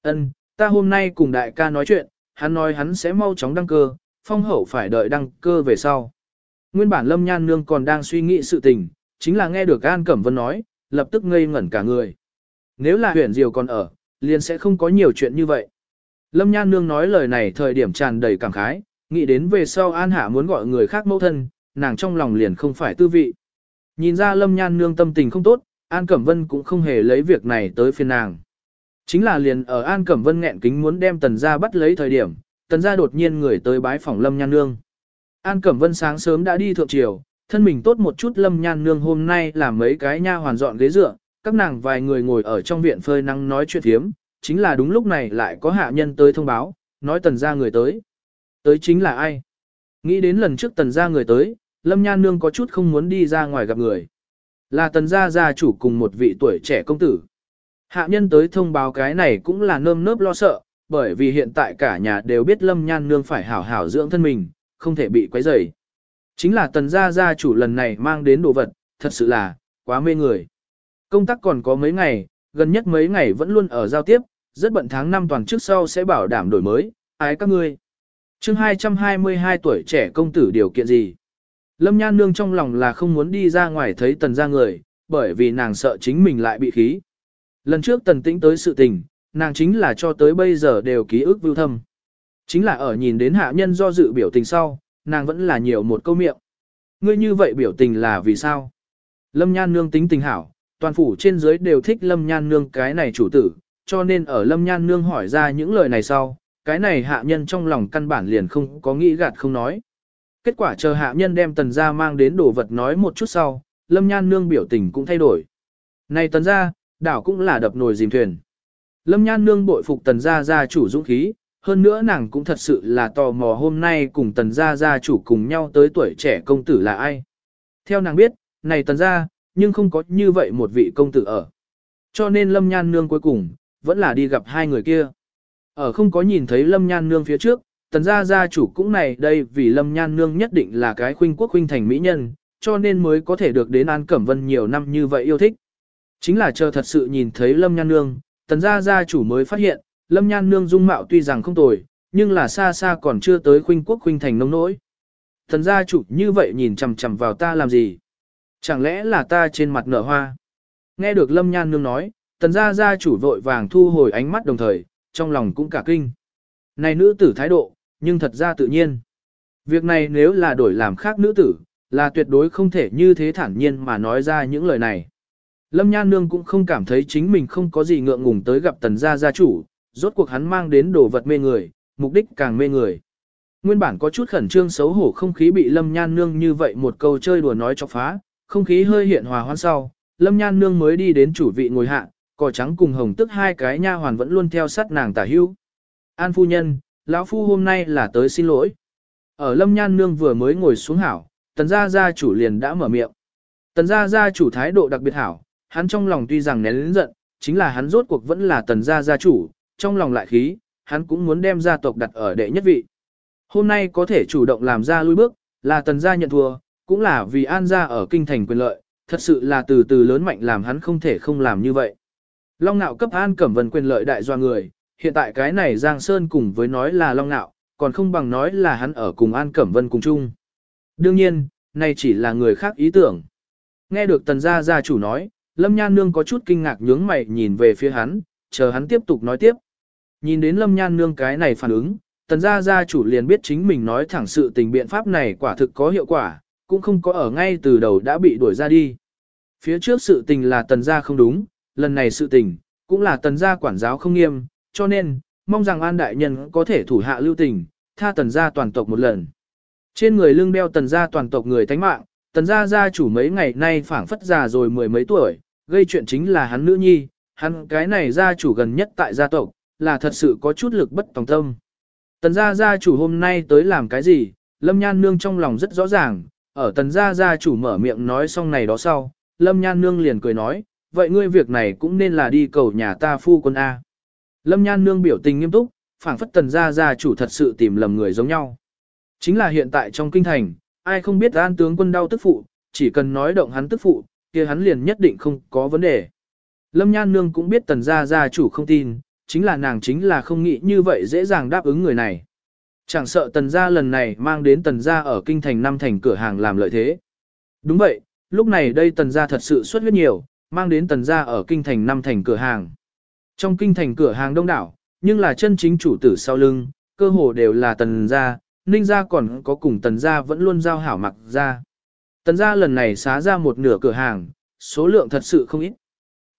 Ân, ta hôm nay cùng đại ca nói chuyện, hắn nói hắn sẽ mau chóng đăng cơ, phong hậu phải đợi đăng cơ về sau. Nguyên bản Lâm Nhan Nương còn đang suy nghĩ sự tình, chính là nghe được An Cẩm Vân nói, lập tức ngây ngẩn cả người. Nếu là huyện diều còn ở, liền sẽ không có nhiều chuyện như vậy. Lâm Nhan Nương nói lời này thời điểm tràn đầy cảm khái, nghĩ đến về sau An Hạ muốn gọi người khác mẫu thân, nàng trong lòng liền không phải tư vị. Nhìn ra Lâm Nhan Nương tâm tình không tốt, An Cẩm Vân cũng không hề lấy việc này tới phiên nàng. Chính là liền ở An Cẩm Vân nghẹn kính muốn đem tần gia bắt lấy thời điểm, tần gia đột nhiên người tới bái phòng Lâm Nhan Nương. An Cẩm Vân sáng sớm đã đi thượng triều, thân mình tốt một chút Lâm Nhan Nương hôm nay làm mấy cái nha hoàn dọn ghế dựa, các nàng vài người ngồi ở trong viện phơi nắng nói chuyện thiếm, chính là đúng lúc này lại có hạ nhân tới thông báo, nói tần gia người tới. Tới chính là ai? Nghĩ đến lần trước tần gia người tới, Lâm Nhan Nương có chút không muốn đi ra ngoài gặp người. Là tần gia gia chủ cùng một vị tuổi trẻ công tử. Hạ nhân tới thông báo cái này cũng là nơm nớp lo sợ, bởi vì hiện tại cả nhà đều biết Lâm Nhan Nương phải hảo hảo dưỡng thân mình, không thể bị quấy rầy. Chính là tần gia gia chủ lần này mang đến đồ vật, thật sự là, quá mê người. Công tác còn có mấy ngày, gần nhất mấy ngày vẫn luôn ở giao tiếp, rất bận tháng năm toàn trước sau sẽ bảo đảm đổi mới, ái các ngươi. chương 222 tuổi trẻ công tử điều kiện gì? Lâm Nhan Nương trong lòng là không muốn đi ra ngoài thấy tần ra người, bởi vì nàng sợ chính mình lại bị khí. Lần trước tần tĩnh tới sự tình, nàng chính là cho tới bây giờ đều ký ức vưu thâm. Chính là ở nhìn đến hạ nhân do dự biểu tình sau, nàng vẫn là nhiều một câu miệng. Ngươi như vậy biểu tình là vì sao? Lâm Nhan Nương tính tình hảo, toàn phủ trên dưới đều thích Lâm Nhan Nương cái này chủ tử, cho nên ở Lâm Nhan Nương hỏi ra những lời này sau, cái này hạ nhân trong lòng căn bản liền không có nghĩ gạt không nói. Kết quả chờ hạ nhân đem tần gia mang đến đồ vật nói một chút sau, lâm nhan nương biểu tình cũng thay đổi. Này tần gia, đảo cũng là đập nồi dìm thuyền. Lâm nhan nương bội phục tần gia gia chủ dũng khí, hơn nữa nàng cũng thật sự là tò mò hôm nay cùng tần gia gia chủ cùng nhau tới tuổi trẻ công tử là ai. Theo nàng biết, này tần gia, nhưng không có như vậy một vị công tử ở. Cho nên lâm nhan nương cuối cùng, vẫn là đi gặp hai người kia. Ở không có nhìn thấy lâm nhan nương phía trước, tần gia gia chủ cũng này đây vì lâm nhan nương nhất định là cái khuynh quốc khuynh thành mỹ nhân, cho nên mới có thể được đến An Cẩm Vân nhiều năm như vậy yêu thích. Chính là chờ thật sự nhìn thấy lâm nhan nương, tần gia gia chủ mới phát hiện, lâm nhan nương dung mạo tuy rằng không tồi, nhưng là xa xa còn chưa tới khuynh quốc khuynh thành nông nỗi. Tần gia chủ như vậy nhìn chằm chằm vào ta làm gì? Chẳng lẽ là ta trên mặt nở hoa? Nghe được lâm nhan nương nói, tần gia gia chủ vội vàng thu hồi ánh mắt đồng thời, trong lòng cũng cả kinh. Này nữ tử thái độ, nhưng thật ra tự nhiên. Việc này nếu là đổi làm khác nữ tử, là tuyệt đối không thể như thế thản nhiên mà nói ra những lời này. Lâm Nhan Nương cũng không cảm thấy chính mình không có gì ngượng ngùng tới gặp tần gia gia chủ, rốt cuộc hắn mang đến đồ vật mê người, mục đích càng mê người. Nguyên bản có chút khẩn trương xấu hổ không khí bị Lâm Nhan Nương như vậy một câu chơi đùa nói cho phá, không khí hơi hiện hòa hoan sau, Lâm Nhan Nương mới đi đến chủ vị ngồi hạ, cỏ trắng cùng hồng tức hai cái nha hoàn vẫn luôn theo sát nàng tả hưu. An phu nhân, lão phu hôm nay là tới xin lỗi. Ở lâm nhan nương vừa mới ngồi xuống hảo, tần gia gia chủ liền đã mở miệng. Tần gia gia chủ thái độ đặc biệt hảo, hắn trong lòng tuy rằng nén lĩnh giận, chính là hắn rốt cuộc vẫn là tần gia gia chủ, trong lòng lại khí, hắn cũng muốn đem gia tộc đặt ở đệ nhất vị. Hôm nay có thể chủ động làm ra lui bước, là tần gia nhận thua, cũng là vì an gia ở kinh thành quyền lợi, thật sự là từ từ lớn mạnh làm hắn không thể không làm như vậy. Long nạo cấp an cẩm vân quyền lợi đại doa người, hiện tại cái này Giang Sơn cùng với nói là long nạo, còn không bằng nói là hắn ở cùng an cẩm vân cùng chung. Đương nhiên, này chỉ là người khác ý tưởng. Nghe được tần gia gia chủ nói, Lâm Nhan Nương có chút kinh ngạc nhướng mày nhìn về phía hắn, chờ hắn tiếp tục nói tiếp. Nhìn đến Lâm Nhan Nương cái này phản ứng, tần gia gia chủ liền biết chính mình nói thẳng sự tình biện pháp này quả thực có hiệu quả, cũng không có ở ngay từ đầu đã bị đuổi ra đi. Phía trước sự tình là tần gia không đúng, lần này sự tình, cũng là tần gia quản giáo không nghiêm, cho nên, mong rằng an đại nhân có thể thủ hạ lưu tình, tha tần gia toàn tộc một lần. Trên người lưng đeo tần gia toàn tộc người tánh mạng, tần gia gia chủ mấy ngày nay phảng phất già rồi mười mấy tuổi, gây chuyện chính là hắn nữ nhi, hắn cái này gia chủ gần nhất tại gia tộc, là thật sự có chút lực bất tòng tâm. Tần gia gia chủ hôm nay tới làm cái gì, Lâm Nhan Nương trong lòng rất rõ ràng, ở tần gia gia chủ mở miệng nói xong này đó sau, Lâm Nhan Nương liền cười nói, vậy ngươi việc này cũng nên là đi cầu nhà ta phu quân A. Lâm Nhan Nương biểu tình nghiêm túc, phảng phất tần gia gia chủ thật sự tìm lầm người giống nhau. Chính là hiện tại trong kinh thành, ai không biết an tướng quân đau tức phụ, chỉ cần nói động hắn tức phụ, kia hắn liền nhất định không có vấn đề. Lâm Nhan Nương cũng biết tần gia gia chủ không tin, chính là nàng chính là không nghĩ như vậy dễ dàng đáp ứng người này. Chẳng sợ tần gia lần này mang đến tần gia ở kinh thành năm thành cửa hàng làm lợi thế. Đúng vậy, lúc này đây tần gia thật sự xuất huyết nhiều, mang đến tần gia ở kinh thành năm thành cửa hàng. Trong kinh thành cửa hàng đông đảo, nhưng là chân chính chủ tử sau lưng, cơ hồ đều là tần gia, ninh gia còn có cùng tần gia vẫn luôn giao hảo mặc gia. Tần gia lần này xá ra một nửa cửa hàng, số lượng thật sự không ít.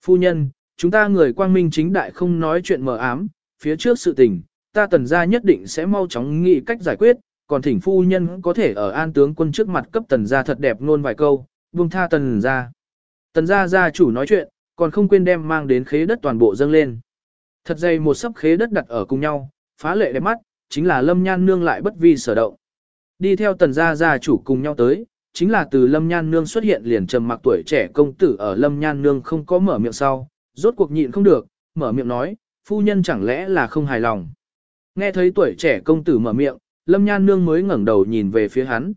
Phu nhân, chúng ta người quang minh chính đại không nói chuyện mờ ám, phía trước sự tình, ta tần gia nhất định sẽ mau chóng nghĩ cách giải quyết, còn thỉnh phu nhân có thể ở an tướng quân trước mặt cấp tần gia thật đẹp ngôn vài câu, buông tha tần gia. Tần gia gia chủ nói chuyện, còn không quên đem mang đến khế đất toàn bộ dâng lên. Thật dày một sấp khế đất đặt ở cùng nhau, phá lệ đẹp mắt, chính là lâm nhan nương lại bất vi sở động. Đi theo tần gia gia chủ cùng nhau tới, chính là từ lâm nhan nương xuất hiện liền trầm mặc tuổi trẻ công tử ở lâm nhan nương không có mở miệng sau, rốt cuộc nhịn không được, mở miệng nói, phu nhân chẳng lẽ là không hài lòng. Nghe thấy tuổi trẻ công tử mở miệng, lâm nhan nương mới ngẩng đầu nhìn về phía hắn.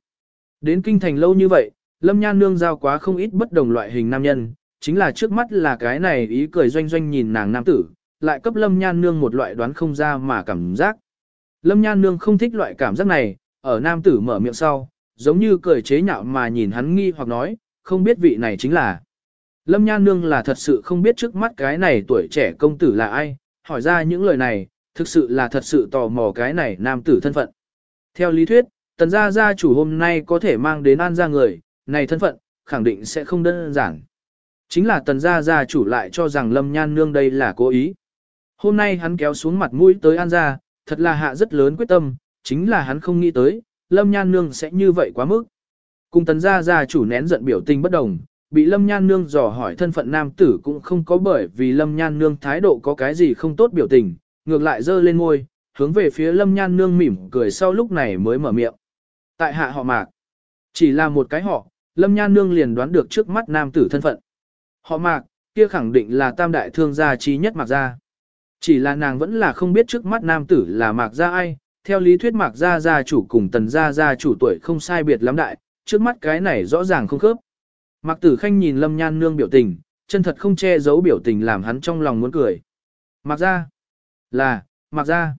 Đến kinh thành lâu như vậy, lâm nhan nương giao quá không ít bất đồng loại hình nam nhân, chính là trước mắt là cái này ý cười doanh doanh nhìn nàng nam tử, lại cấp lâm nhan nương một loại đoán không ra mà cảm giác. Lâm nhan nương không thích loại cảm giác này, ở nam tử mở miệng sau, giống như cười chế nhạo mà nhìn hắn nghi hoặc nói, không biết vị này chính là. Lâm nhan nương là thật sự không biết trước mắt cái này tuổi trẻ công tử là ai, hỏi ra những lời này, thực sự là thật sự tò mò cái này nam tử thân phận. Theo lý thuyết, tần gia gia chủ hôm nay có thể mang đến an gia người, này thân phận, khẳng định sẽ không đơn giản. Chính là tần gia gia chủ lại cho rằng lâm nhan nương đây là cố ý. Hôm nay hắn kéo xuống mặt mũi tới an gia, thật là hạ rất lớn quyết tâm, chính là hắn không nghĩ tới, lâm nhan nương sẽ như vậy quá mức. Cùng tần gia gia chủ nén giận biểu tình bất đồng, bị lâm nhan nương dò hỏi thân phận nam tử cũng không có bởi vì lâm nhan nương thái độ có cái gì không tốt biểu tình, ngược lại dơ lên môi, hướng về phía lâm nhan nương mỉm cười sau lúc này mới mở miệng. Tại hạ họ mạc, chỉ là một cái họ, lâm nhan nương liền đoán được trước mắt nam tử thân phận. Họ mạc, kia khẳng định là tam đại thương gia trí nhất mạc gia. Chỉ là nàng vẫn là không biết trước mắt nam tử là mạc gia ai, theo lý thuyết mạc gia gia chủ cùng tần gia gia chủ tuổi không sai biệt lắm đại, trước mắt cái này rõ ràng không khớp. Mạc tử khanh nhìn lâm nhan nương biểu tình, chân thật không che giấu biểu tình làm hắn trong lòng muốn cười. Mạc gia, là, Mạc gia.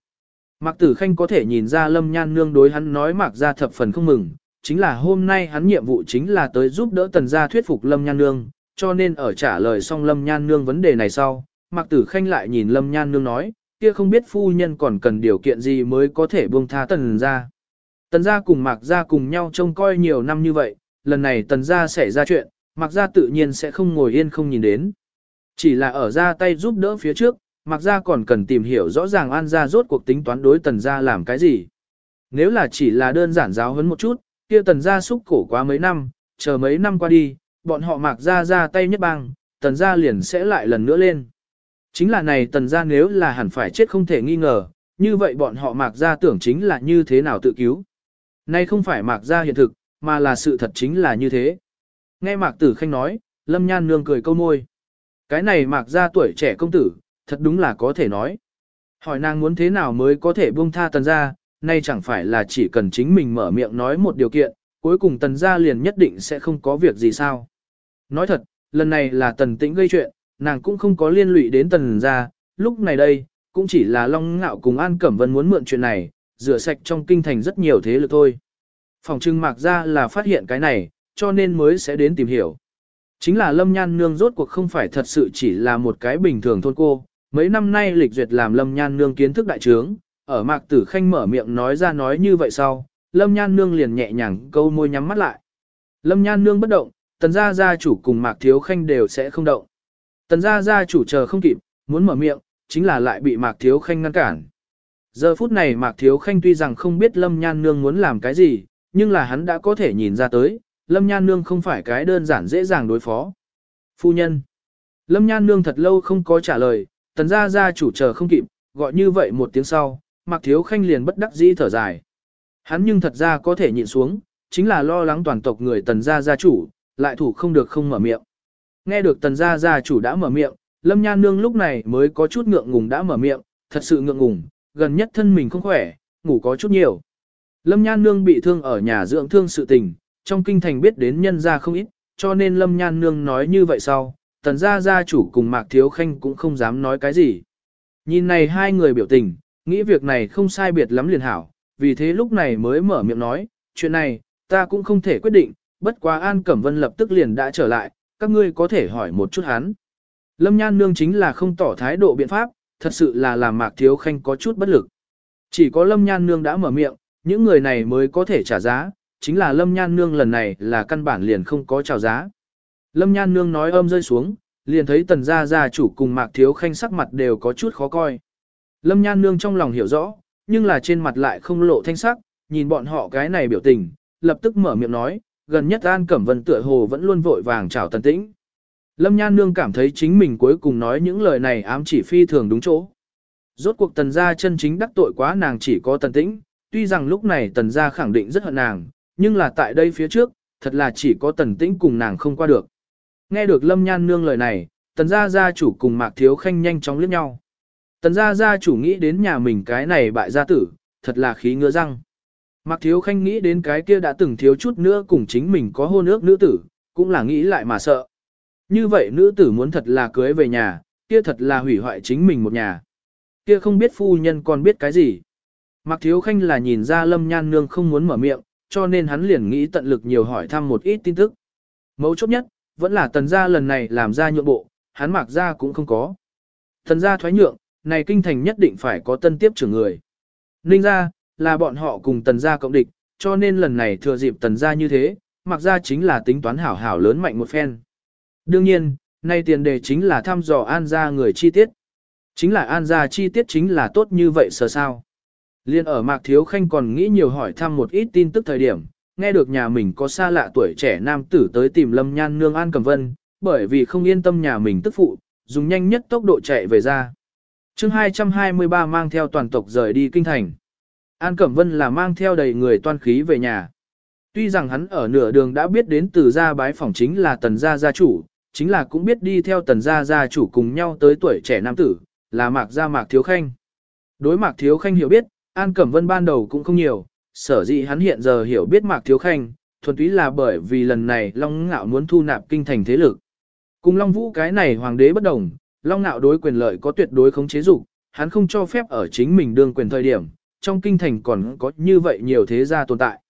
Mạc tử khanh có thể nhìn ra lâm nhan nương đối hắn nói Mạc gia thập phần không mừng, chính là hôm nay hắn nhiệm vụ chính là tới giúp đỡ tần gia thuyết phục lâm nhan nương, cho nên ở trả lời xong lâm nhan nương vấn đề này sau, Mạc tử khanh lại nhìn lâm nhan nương nói, kia không biết phu nhân còn cần điều kiện gì mới có thể buông tha tần gia. Tần gia cùng Mạc gia cùng nhau trông coi nhiều năm như vậy, lần này tần gia xảy ra chuyện, Mạc gia tự nhiên sẽ không ngồi yên không nhìn đến. Chỉ là ở ra tay giúp đỡ phía trước, Mạc gia còn cần tìm hiểu rõ ràng an gia rốt cuộc tính toán đối tần gia làm cái gì. Nếu là chỉ là đơn giản giáo huấn một chút, kia tần gia xúc cổ quá mấy năm, chờ mấy năm qua đi, bọn họ Mạc gia ra tay nhất bang, tần gia liền sẽ lại lần nữa lên. Chính là này tần gia nếu là hẳn phải chết không thể nghi ngờ, như vậy bọn họ Mạc gia tưởng chính là như thế nào tự cứu. Nay không phải Mạc gia hiện thực, mà là sự thật chính là như thế. Nghe Mạc Tử Khanh nói, Lâm Nhan Nương cười câu môi. Cái này mạc ra tuổi trẻ công tử, thật đúng là có thể nói. Hỏi nàng muốn thế nào mới có thể buông tha tần gia, nay chẳng phải là chỉ cần chính mình mở miệng nói một điều kiện, cuối cùng tần gia liền nhất định sẽ không có việc gì sao. Nói thật, lần này là tần tĩnh gây chuyện, nàng cũng không có liên lụy đến tần gia, lúc này đây, cũng chỉ là Long Ngạo cùng An Cẩm Vân muốn mượn chuyện này, rửa sạch trong kinh thành rất nhiều thế lực thôi. Phòng trưng mạc ra là phát hiện cái này, cho nên mới sẽ đến tìm hiểu. Chính là Lâm Nhan Nương rốt cuộc không phải thật sự chỉ là một cái bình thường thôn cô, mấy năm nay lịch duyệt làm Lâm Nhan Nương kiến thức đại trướng, ở mạc tử khanh mở miệng nói ra nói như vậy sau, Lâm Nhan Nương liền nhẹ nhàng câu môi nhắm mắt lại. Lâm Nhan Nương bất động, tần gia gia chủ cùng mạc thiếu khanh đều sẽ không động. Tần gia gia chủ chờ không kịp, muốn mở miệng, chính là lại bị mạc thiếu khanh ngăn cản. Giờ phút này mạc thiếu khanh tuy rằng không biết Lâm Nhan Nương muốn làm cái gì, nhưng là hắn đã có thể nhìn ra tới, Lâm Nhan Nương không phải cái đơn giản dễ dàng đối phó. Phu nhân. Lâm Nhan Nương thật lâu không có trả lời, tần gia gia chủ chờ không kịp, gọi như vậy một tiếng sau, Mạc Thiếu Khanh liền bất đắc dĩ thở dài. Hắn nhưng thật ra có thể nhịn xuống, chính là lo lắng toàn tộc người tần gia gia chủ, lại thủ không được không mở miệng. Nghe được tần gia gia chủ đã mở miệng, Lâm Nhan Nương lúc này mới có chút ngượng ngùng đã mở miệng, thật sự ngượng ngùng, gần nhất thân mình không khỏe, ngủ có chút nhiều. Lâm Nhan Nương bị thương ở nhà dưỡng thương sự tình, trong kinh thành biết đến nhân gia không ít, cho nên Lâm Nhan Nương nói như vậy sau, tần gia gia chủ cùng Mạc Thiếu Khanh cũng không dám nói cái gì. Nhìn này hai người biểu tình, nghĩ việc này không sai biệt lắm liền hảo, vì thế lúc này mới mở miệng nói, chuyện này, ta cũng không thể quyết định, bất quá An Cẩm Vân lập tức liền đã trở lại, các ngươi có thể hỏi một chút hắn. Lâm Nhan Nương chính là không tỏ thái độ biện pháp, thật sự là làm Mạc Thiếu Khanh có chút bất lực. Chỉ có Lâm Nhan Nương đã mở miệng, những người này mới có thể trả giá, chính là Lâm Nhan Nương lần này là căn bản liền không có trào giá. Lâm Nhan Nương nói âm rơi xuống, liền thấy tần gia gia chủ cùng Mạc Thiếu Khanh sắc mặt đều có chút khó coi. Lâm Nhan Nương trong lòng hiểu rõ, nhưng là trên mặt lại không lộ thanh sắc, nhìn bọn họ cái này biểu tình, lập tức mở miệng nói, gần nhất An Cẩm Vân tựa hồ vẫn luôn vội vàng chào tần tĩnh. Lâm Nhan Nương cảm thấy chính mình cuối cùng nói những lời này ám chỉ phi thường đúng chỗ. Rốt cuộc tần gia chân chính đắc tội quá nàng chỉ có tần tĩnh, tuy rằng lúc này tần gia khẳng định rất hận nàng, nhưng là tại đây phía trước, thật là chỉ có tần tĩnh cùng nàng không qua được. Nghe được Lâm Nhan Nương lời này, tần gia gia chủ cùng Mạc Thiếu Khanh nhanh chóng liếc nhau. Tần gia gia chủ nghĩ đến nhà mình cái này bại gia tử, thật là khí ngứa răng. Mạc Thiếu Khanh nghĩ đến cái kia đã từng thiếu chút nữa cùng chính mình có hôn ước nữ tử, cũng là nghĩ lại mà sợ. Như vậy nữ tử muốn thật là cưới về nhà, kia thật là hủy hoại chính mình một nhà. Kia không biết phu nhân còn biết cái gì. Mạc Thiếu Khanh là nhìn ra Lâm Nhan Nương không muốn mở miệng, cho nên hắn liền nghĩ tận lực nhiều hỏi thăm một ít tin tức. Mấu chốt nhất, vẫn là tần gia lần này làm ra nhượng bộ, hắn Mạc gia cũng không có. Tần gia thoái nhượng, này kinh thành nhất định phải có tân tiếp trưởng người. Ninh gia, là bọn họ cùng tần gia cộng địch, cho nên lần này thừa dịp tần gia như thế, Mạc gia chính là tính toán hảo hảo lớn mạnh một phen. Đương nhiên, nay tiền đề chính là thăm dò an gia người chi tiết. Chính là an gia chi tiết chính là tốt như vậy sở sao. Liên ở Mạc Thiếu Khanh còn nghĩ nhiều hỏi thăm một ít tin tức thời điểm, nghe được nhà mình có xa lạ tuổi trẻ nam tử tới tìm Lâm Nhan Nương An Cẩm Vân, bởi vì không yên tâm nhà mình tức phụ, dùng nhanh nhất tốc độ chạy về ra. chương 223 mang theo toàn tộc rời đi kinh thành. An Cẩm Vân là mang theo đầy người toan khí về nhà. Tuy rằng hắn ở nửa đường đã biết đến từ gia bái phỏng chính là tần gia gia chủ, chính là cũng biết đi theo tần gia gia chủ cùng nhau tới tuổi trẻ nam tử, là mạc gia mạc thiếu khanh. Đối mạc thiếu khanh hiểu biết, An Cẩm Vân ban đầu cũng không nhiều, sở dĩ hắn hiện giờ hiểu biết mạc thiếu khanh, thuần túy là bởi vì lần này Long Ngạo muốn thu nạp kinh thành thế lực. Cùng Long Vũ cái này hoàng đế bất đồng, Long Ngạo đối quyền lợi có tuyệt đối khống chế dục, hắn không cho phép ở chính mình đương quyền thời điểm, trong kinh thành còn có như vậy nhiều thế gia tồn tại.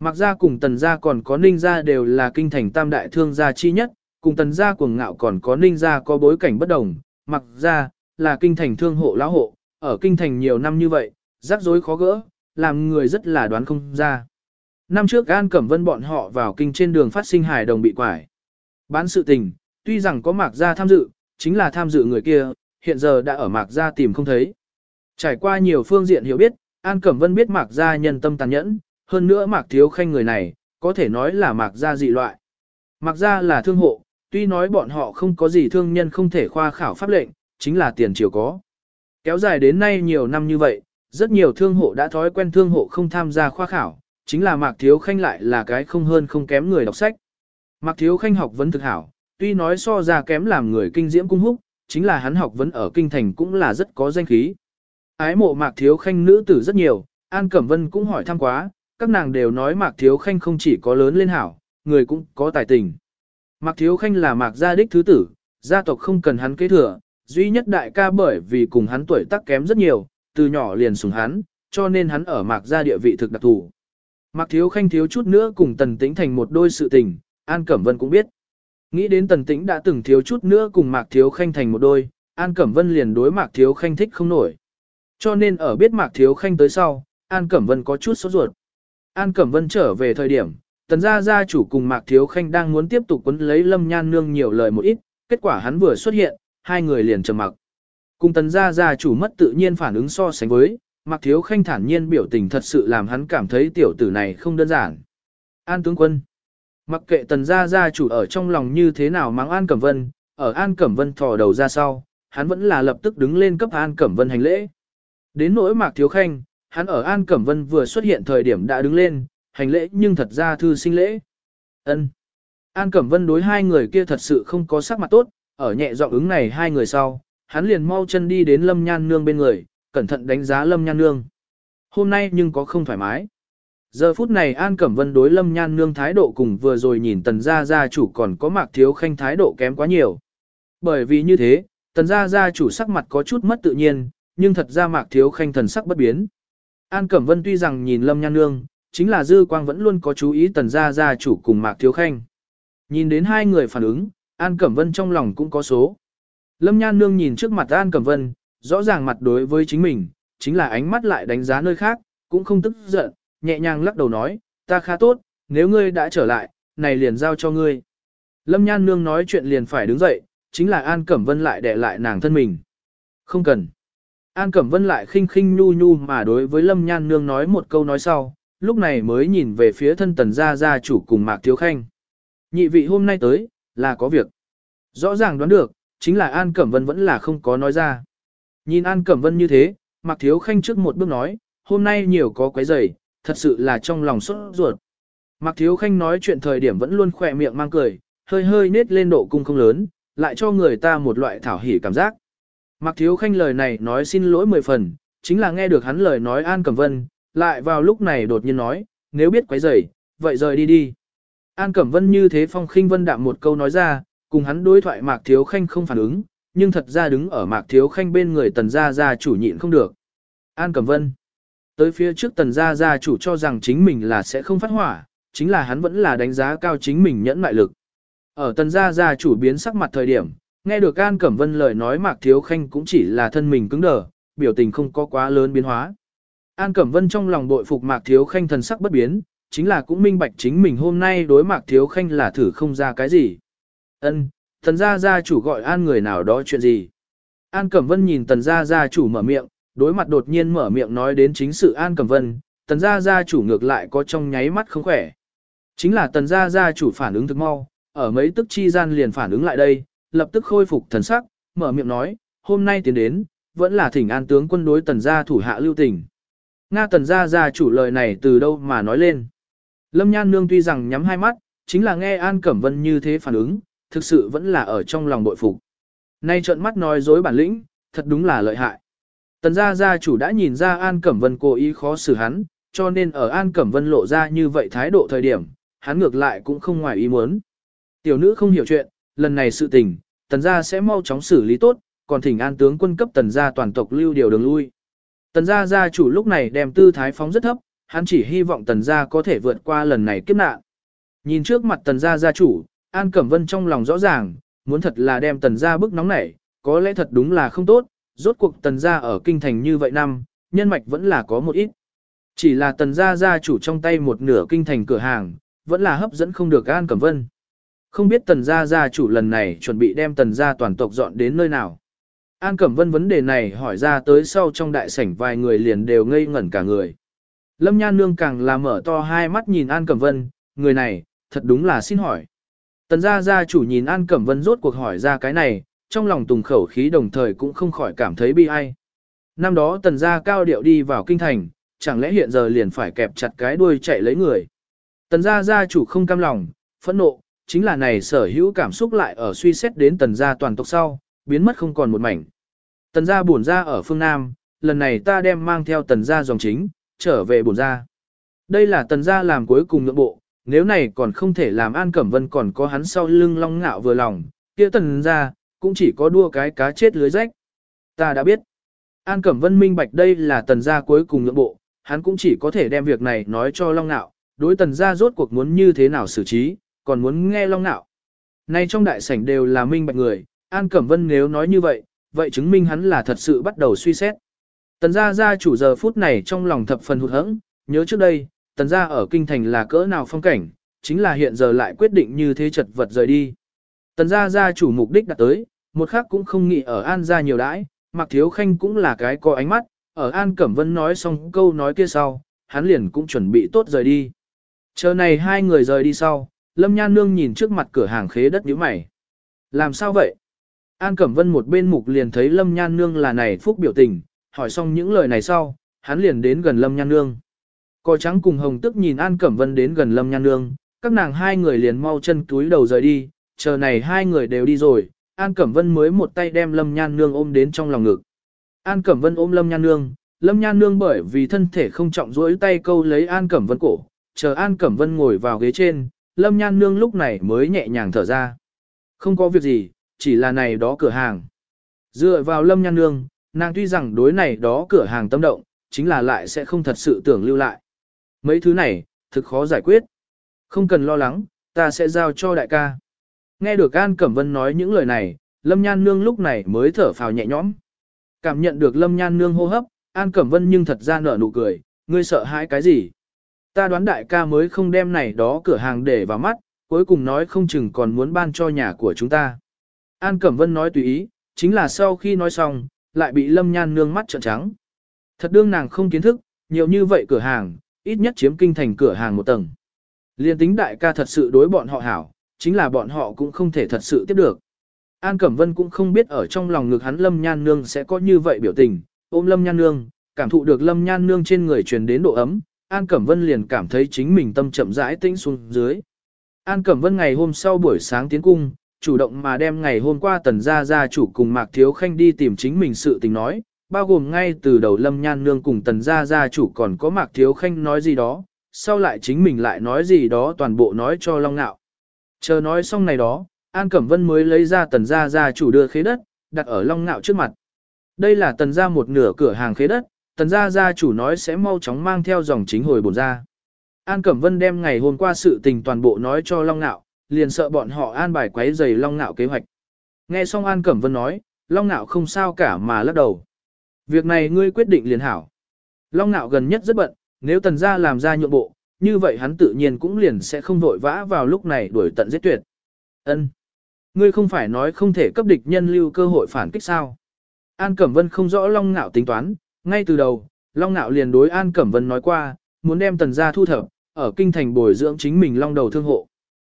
Mạc gia cùng tần gia còn có ninh gia đều là kinh thành tam đại thương gia chi nhất, cùng tần gia cuồng ngạo còn có ninh gia có bối cảnh bất đồng, Mạc gia là kinh thành thương hộ lão hộ, ở kinh thành nhiều năm như vậy, rắc rối khó gỡ, làm người rất là đoán không ra. Năm trước An Cẩm Vân bọn họ vào kinh trên đường phát sinh hài đồng bị quải. Bán sự tình, tuy rằng có Mạc gia tham dự, chính là tham dự người kia, hiện giờ đã ở Mạc gia tìm không thấy. Trải qua nhiều phương diện hiểu biết, An Cẩm Vân biết Mạc gia nhân tâm tàn nhẫn, hơn nữa Mạc Thiếu Khanh người này, có thể nói là Mạc gia dị loại. Mạc gia là thương hộ, tuy nói bọn họ không có gì thương nhân không thể khoa khảo pháp lệnh, chính là tiền triều có. Kéo dài đến nay nhiều năm như vậy, rất nhiều thương hộ đã thói quen thương hộ không tham gia khoa khảo, chính là Mạc Thiếu Khanh lại là cái không hơn không kém người đọc sách. Mạc Thiếu Khanh học vấn thực hảo, tuy nói so ra kém làm người kinh diễm cung húc, chính là hắn học vấn ở kinh thành cũng là rất có danh khí. Ái mộ Mạc Thiếu Khanh nữ tử rất nhiều, An Cẩm Vân cũng hỏi thăm quá, các nàng đều nói Mạc Thiếu Khanh không chỉ có lớn lên hảo, người cũng có tài tình. Mạc Thiếu Khanh là Mạc gia đích thứ tử, gia tộc không cần hắn kế thừa, duy nhất đại ca bởi vì cùng hắn tuổi tác kém rất nhiều, từ nhỏ liền sủng hắn, cho nên hắn ở Mạc gia địa vị thực đặc thù. Mạc Thiếu Khanh thiếu chút nữa cùng Tần Tĩnh thành một đôi sự tình, An Cẩm Vân cũng biết. Nghĩ đến Tần Tĩnh đã từng thiếu chút nữa cùng Mạc Thiếu Khanh thành một đôi, An Cẩm Vân liền đối Mạc Thiếu Khanh thích không nổi. Cho nên ở biết Mạc Thiếu Khanh tới sau, An Cẩm Vân có chút sốt ruột. An Cẩm Vân trở về thời điểm, Tần gia gia chủ cùng Mạc Thiếu Khanh đang muốn tiếp tục quấn lấy Lâm Nhan Nương nhiều lời một ít, kết quả hắn vừa xuất hiện, hai người liền trầm mặc. Cùng Tần gia gia chủ mất tự nhiên phản ứng so sánh với, mặc Thiếu Khanh thản nhiên biểu tình thật sự làm hắn cảm thấy tiểu tử này không đơn giản. An tướng quân. Mặc kệ Tần gia gia chủ ở trong lòng như thế nào mắng An Cẩm Vân, ở An Cẩm Vân thò đầu ra sau, hắn vẫn là lập tức đứng lên cấp An Cẩm Vân hành lễ. Đến nỗi Mạc Thiếu Khanh, hắn ở An Cẩm Vân vừa xuất hiện thời điểm đã đứng lên, hành lễ nhưng thật ra thư sinh lễ. Ân. An Cẩm Vân đối hai người kia thật sự không có sắc mặt tốt, ở nhẹ giọng ứng này hai người sau, hắn liền mau chân đi đến Lâm Nhan Nương bên người, cẩn thận đánh giá Lâm Nhan Nương. Hôm nay nhưng có không thoải mái. Giờ phút này An Cẩm Vân đối Lâm Nhan Nương thái độ cùng vừa rồi nhìn Tần Gia Gia chủ còn có Mạc Thiếu Khanh thái độ kém quá nhiều. Bởi vì như thế, Tần Gia Gia chủ sắc mặt có chút mất tự nhiên, nhưng thật ra Mạc Thiếu Khanh thần sắc bất biến. An Cẩm Vân tuy rằng nhìn Lâm Nhan Nương, chính là Dư Quang vẫn luôn có chú ý Tần Gia Gia chủ cùng Mạc Thiếu Khanh. Nhìn đến hai người phản ứng, An Cẩm Vân trong lòng cũng có số. Lâm Nhan Nương nhìn trước mặt An Cẩm Vân, rõ ràng mặt đối với chính mình, chính là ánh mắt lại đánh giá nơi khác, cũng không tức giận, nhẹ nhàng lắc đầu nói, ta khá tốt, nếu ngươi đã trở lại, này liền giao cho ngươi. Lâm Nhan Nương nói chuyện liền phải đứng dậy, chính là An Cẩm Vân lại để lại nàng thân mình. Không cần. An Cẩm Vân lại khinh khinh nhu nhu mà đối với Lâm Nhan Nương nói một câu nói sau, lúc này mới nhìn về phía thân tần gia gia chủ cùng Mạc Thiếu Khanh. Nhị vị hôm nay tới, là có việc. Rõ ràng đoán được, chính là An Cẩm Vân vẫn là không có nói ra. Nhìn An Cẩm Vân như thế, Mạc Thiếu Khanh trước một bước nói, hôm nay nhiều có quấy rầy, thật sự là trong lòng sốt ruột. Mạc Thiếu Khanh nói chuyện thời điểm vẫn luôn khỏe miệng mang cười, hơi hơi nết lên độ cung không lớn, lại cho người ta một loại thảo hỉ cảm giác. Mạc Thiếu Khanh lời này nói xin lỗi mười phần, chính là nghe được hắn lời nói An Cẩm Vân, lại vào lúc này đột nhiên nói, nếu biết quấy rầy, vậy rời đi đi. An Cẩm Vân như thế phong khinh vân đạm một câu nói ra, cùng hắn đối thoại Mạc Thiếu Khanh không phản ứng, nhưng thật ra đứng ở Mạc Thiếu Khanh bên người tần gia gia chủ nhịn không được. An Cẩm Vân. Tới phía trước tần gia gia chủ cho rằng chính mình là sẽ không phát hỏa, chính là hắn vẫn là đánh giá cao chính mình nhẫn mại lực. Ở tần gia gia chủ biến sắc mặt thời điểm, nghe được An Cẩm Vân lời nói Mạc Thiếu Khanh cũng chỉ là thân mình cứng đờ, biểu tình không có quá lớn biến hóa. An Cẩm Vân trong lòng bội phục Mạc Thiếu Khanh thần sắc bất biến, chính là cũng minh bạch chính mình hôm nay đối Mạc Thiếu Khanh là thử không ra cái gì. Ân, thần gia gia chủ gọi An người nào đó chuyện gì. An Cẩm Vân nhìn tần gia gia chủ mở miệng, đối mặt đột nhiên mở miệng nói đến chính sự An Cẩm Vân, tần gia gia chủ ngược lại có trong nháy mắt không khỏe. Chính là tần gia gia chủ phản ứng thực mau, ở mấy tức chi gian liền phản ứng lại đây, lập tức khôi phục thần sắc, mở miệng nói, hôm nay tiến đến, vẫn là thỉnh an tướng quân đối tần gia thủ hạ lưu tình. Nga tần gia gia chủ lời này từ đâu mà nói lên. Lâm Nhan Nương tuy rằng nhắm hai mắt, chính là nghe An Cẩm Vân như thế phản ứng, thực sự vẫn là ở trong lòng bội phục. Nay trợn mắt nói dối bản lĩnh, thật đúng là lợi hại. Tần gia gia chủ đã nhìn ra An Cẩm Vân cố ý khó xử hắn, cho nên ở An Cẩm Vân lộ ra như vậy thái độ thời điểm, hắn ngược lại cũng không ngoài ý muốn. Tiểu nữ không hiểu chuyện, lần này sự tình, tần gia sẽ mau chóng xử lý tốt, còn thỉnh An tướng quân cấp tần gia toàn tộc lưu điều đường lui. Tần gia gia chủ lúc này đem tư thái phóng rất thấp, hắn chỉ hy vọng tần gia có thể vượt qua lần này kiếp nạn. Nhìn trước mặt tần gia gia chủ, An Cẩm Vân trong lòng rõ ràng, muốn thật là đem tần gia bức nóng nảy, có lẽ thật đúng là không tốt, rốt cuộc tần gia ở kinh thành như vậy năm, nhân mạch vẫn là có một ít. Chỉ là tần gia gia chủ trong tay một nửa kinh thành cửa hàng, vẫn là hấp dẫn không được An Cẩm Vân. Không biết tần gia gia chủ lần này chuẩn bị đem tần gia toàn tộc dọn đến nơi nào. An Cẩm Vân vấn đề này hỏi ra tới sau trong đại sảnh vài người liền đều ngây ngẩn cả người. Lâm Nhan Nương càng là mở to hai mắt nhìn An Cẩm Vân, người này, thật đúng là xin hỏi. Tần gia gia chủ nhìn An Cẩm Vân rốt cuộc hỏi ra cái này, trong lòng tùng khẩu khí đồng thời cũng không khỏi cảm thấy bi ai. Năm đó tần gia cao điệu đi vào kinh thành, chẳng lẽ hiện giờ liền phải kẹp chặt cái đuôi chạy lấy người. Tần gia gia chủ không cam lòng, phẫn nộ, chính là này sở hữu cảm xúc lại ở suy xét đến tần gia toàn tộc sau, biến mất không còn một mảnh. Tần gia buồn ra ở phương Nam, lần này ta đem mang theo tần gia dòng chính, trở về buồn ra. Đây là tần gia làm cuối cùng nhượng bộ, nếu này còn không thể làm An Cẩm Vân còn có hắn sau lưng long ngạo vừa lòng, kia tần gia, cũng chỉ có đua cái cá chết lưới rách. Ta đã biết. An Cẩm Vân minh bạch đây là tần gia cuối cùng nhượng bộ, hắn cũng chỉ có thể đem việc này nói cho long ngạo, đối tần gia rốt cuộc muốn như thế nào xử trí, còn muốn nghe long ngạo. Nay trong đại sảnh đều là minh bạch người, An Cẩm Vân nếu nói như vậy, vậy chứng minh hắn là thật sự bắt đầu suy xét. Tần gia gia chủ giờ phút này trong lòng thập phần hụt hẫng, nhớ trước đây, tần gia ở kinh thành là cỡ nào phong cảnh, chính là hiện giờ lại quyết định như thế chật vật rời đi. Tần gia gia chủ mục đích đã tới, một khác cũng không nghĩ ở An gia nhiều đãi, Mạc Thiếu Khanh cũng là cái có ánh mắt, ở An Cẩm Vân nói xong câu nói kia sau, hắn liền cũng chuẩn bị tốt rời đi. Chờ này hai người rời đi sau, Lâm Nhan Nương nhìn trước mặt cửa hàng khế đất nhíu mày. Làm sao vậy? An Cẩm Vân một bên mục liền thấy Lâm Nhan Nương là này phúc biểu tình, hỏi xong những lời này sau, hắn liền đến gần Lâm Nhan Nương. Cò trắng cùng Hồng Tức nhìn An Cẩm Vân đến gần Lâm Nhan Nương, các nàng hai người liền mau chân túi đầu rời đi, chờ này hai người đều đi rồi, An Cẩm Vân mới một tay đem Lâm Nhan Nương ôm đến trong lòng ngực. An Cẩm Vân ôm Lâm Nhan Nương, Lâm Nhan Nương bởi vì thân thể không trọng duỗi tay câu lấy An Cẩm Vân cổ, chờ An Cẩm Vân ngồi vào ghế trên, Lâm Nhan Nương lúc này mới nhẹ nhàng thở ra. Không có việc gì, chỉ là này đó cửa hàng. Dựa vào Lâm Nhan Nương, nàng tuy rằng đối này đó cửa hàng tâm động, chính là lại sẽ không thật sự tưởng lưu lại. Mấy thứ này, thực khó giải quyết. Không cần lo lắng, ta sẽ giao cho đại ca. Nghe được An Cẩm Vân nói những lời này, Lâm Nhan Nương lúc này mới thở phào nhẹ nhõm. Cảm nhận được Lâm Nhan Nương hô hấp, An Cẩm Vân nhưng thật ra nở nụ cười, ngươi sợ hãi cái gì? Ta đoán đại ca mới không đem này đó cửa hàng để vào mắt, cuối cùng nói không chừng còn muốn ban cho nhà của chúng ta. An Cẩm Vân nói tùy ý, chính là sau khi nói xong, lại bị Lâm Nhan Nương mắt trợn trắng. Thật đương nàng không kiến thức, nhiều như vậy cửa hàng, ít nhất chiếm kinh thành cửa hàng một tầng. Liên tính đại ca thật sự đối bọn họ hảo, chính là bọn họ cũng không thể thật sự tiếp được. An Cẩm Vân cũng không biết ở trong lòng ngực hắn Lâm Nhan Nương sẽ có như vậy biểu tình, ôm Lâm Nhan Nương, cảm thụ được Lâm Nhan Nương trên người truyền đến độ ấm, An Cẩm Vân liền cảm thấy chính mình tâm chậm rãi tĩnh xuống dưới. An Cẩm Vân ngày hôm sau buổi sáng tiến cung, chủ động mà đem ngày hôm qua tần gia gia chủ cùng Mạc Thiếu Khanh đi tìm chính mình sự tình nói, bao gồm ngay từ đầu Lâm Nhan Nương cùng tần gia gia chủ còn có Mạc Thiếu Khanh nói gì đó, sau lại chính mình lại nói gì đó toàn bộ nói cho Long Nạo. Chờ nói xong này đó, An Cẩm Vân mới lấy ra tần gia gia chủ đưa khế đất, đặt ở Long Nạo trước mặt. Đây là tần gia một nửa cửa hàng khế đất, tần gia gia chủ nói sẽ mau chóng mang theo dòng chính hồi bổn ra. An Cẩm Vân đem ngày hôm qua sự tình toàn bộ nói cho Long Nạo, liền sợ bọn họ an bài quấy rầy Long Nạo kế hoạch. Nghe xong An Cẩm Vân nói, Long Nạo không sao cả mà lắc đầu. Việc này ngươi quyết định liền hảo. Long Nạo gần nhất rất bận, nếu tần gia làm ra nhượng bộ, như vậy hắn tự nhiên cũng liền sẽ không vội vã vào lúc này đuổi tận giết tuyệt. Ân, Ngươi không phải nói không thể cấp địch nhân lưu cơ hội phản kích sao? An Cẩm Vân không rõ Long Nạo tính toán, ngay từ đầu, Long Nạo liền đối An Cẩm Vân nói qua, muốn đem tần gia thu thập, ở kinh thành bồi dưỡng chính mình Long đầu thương hộ.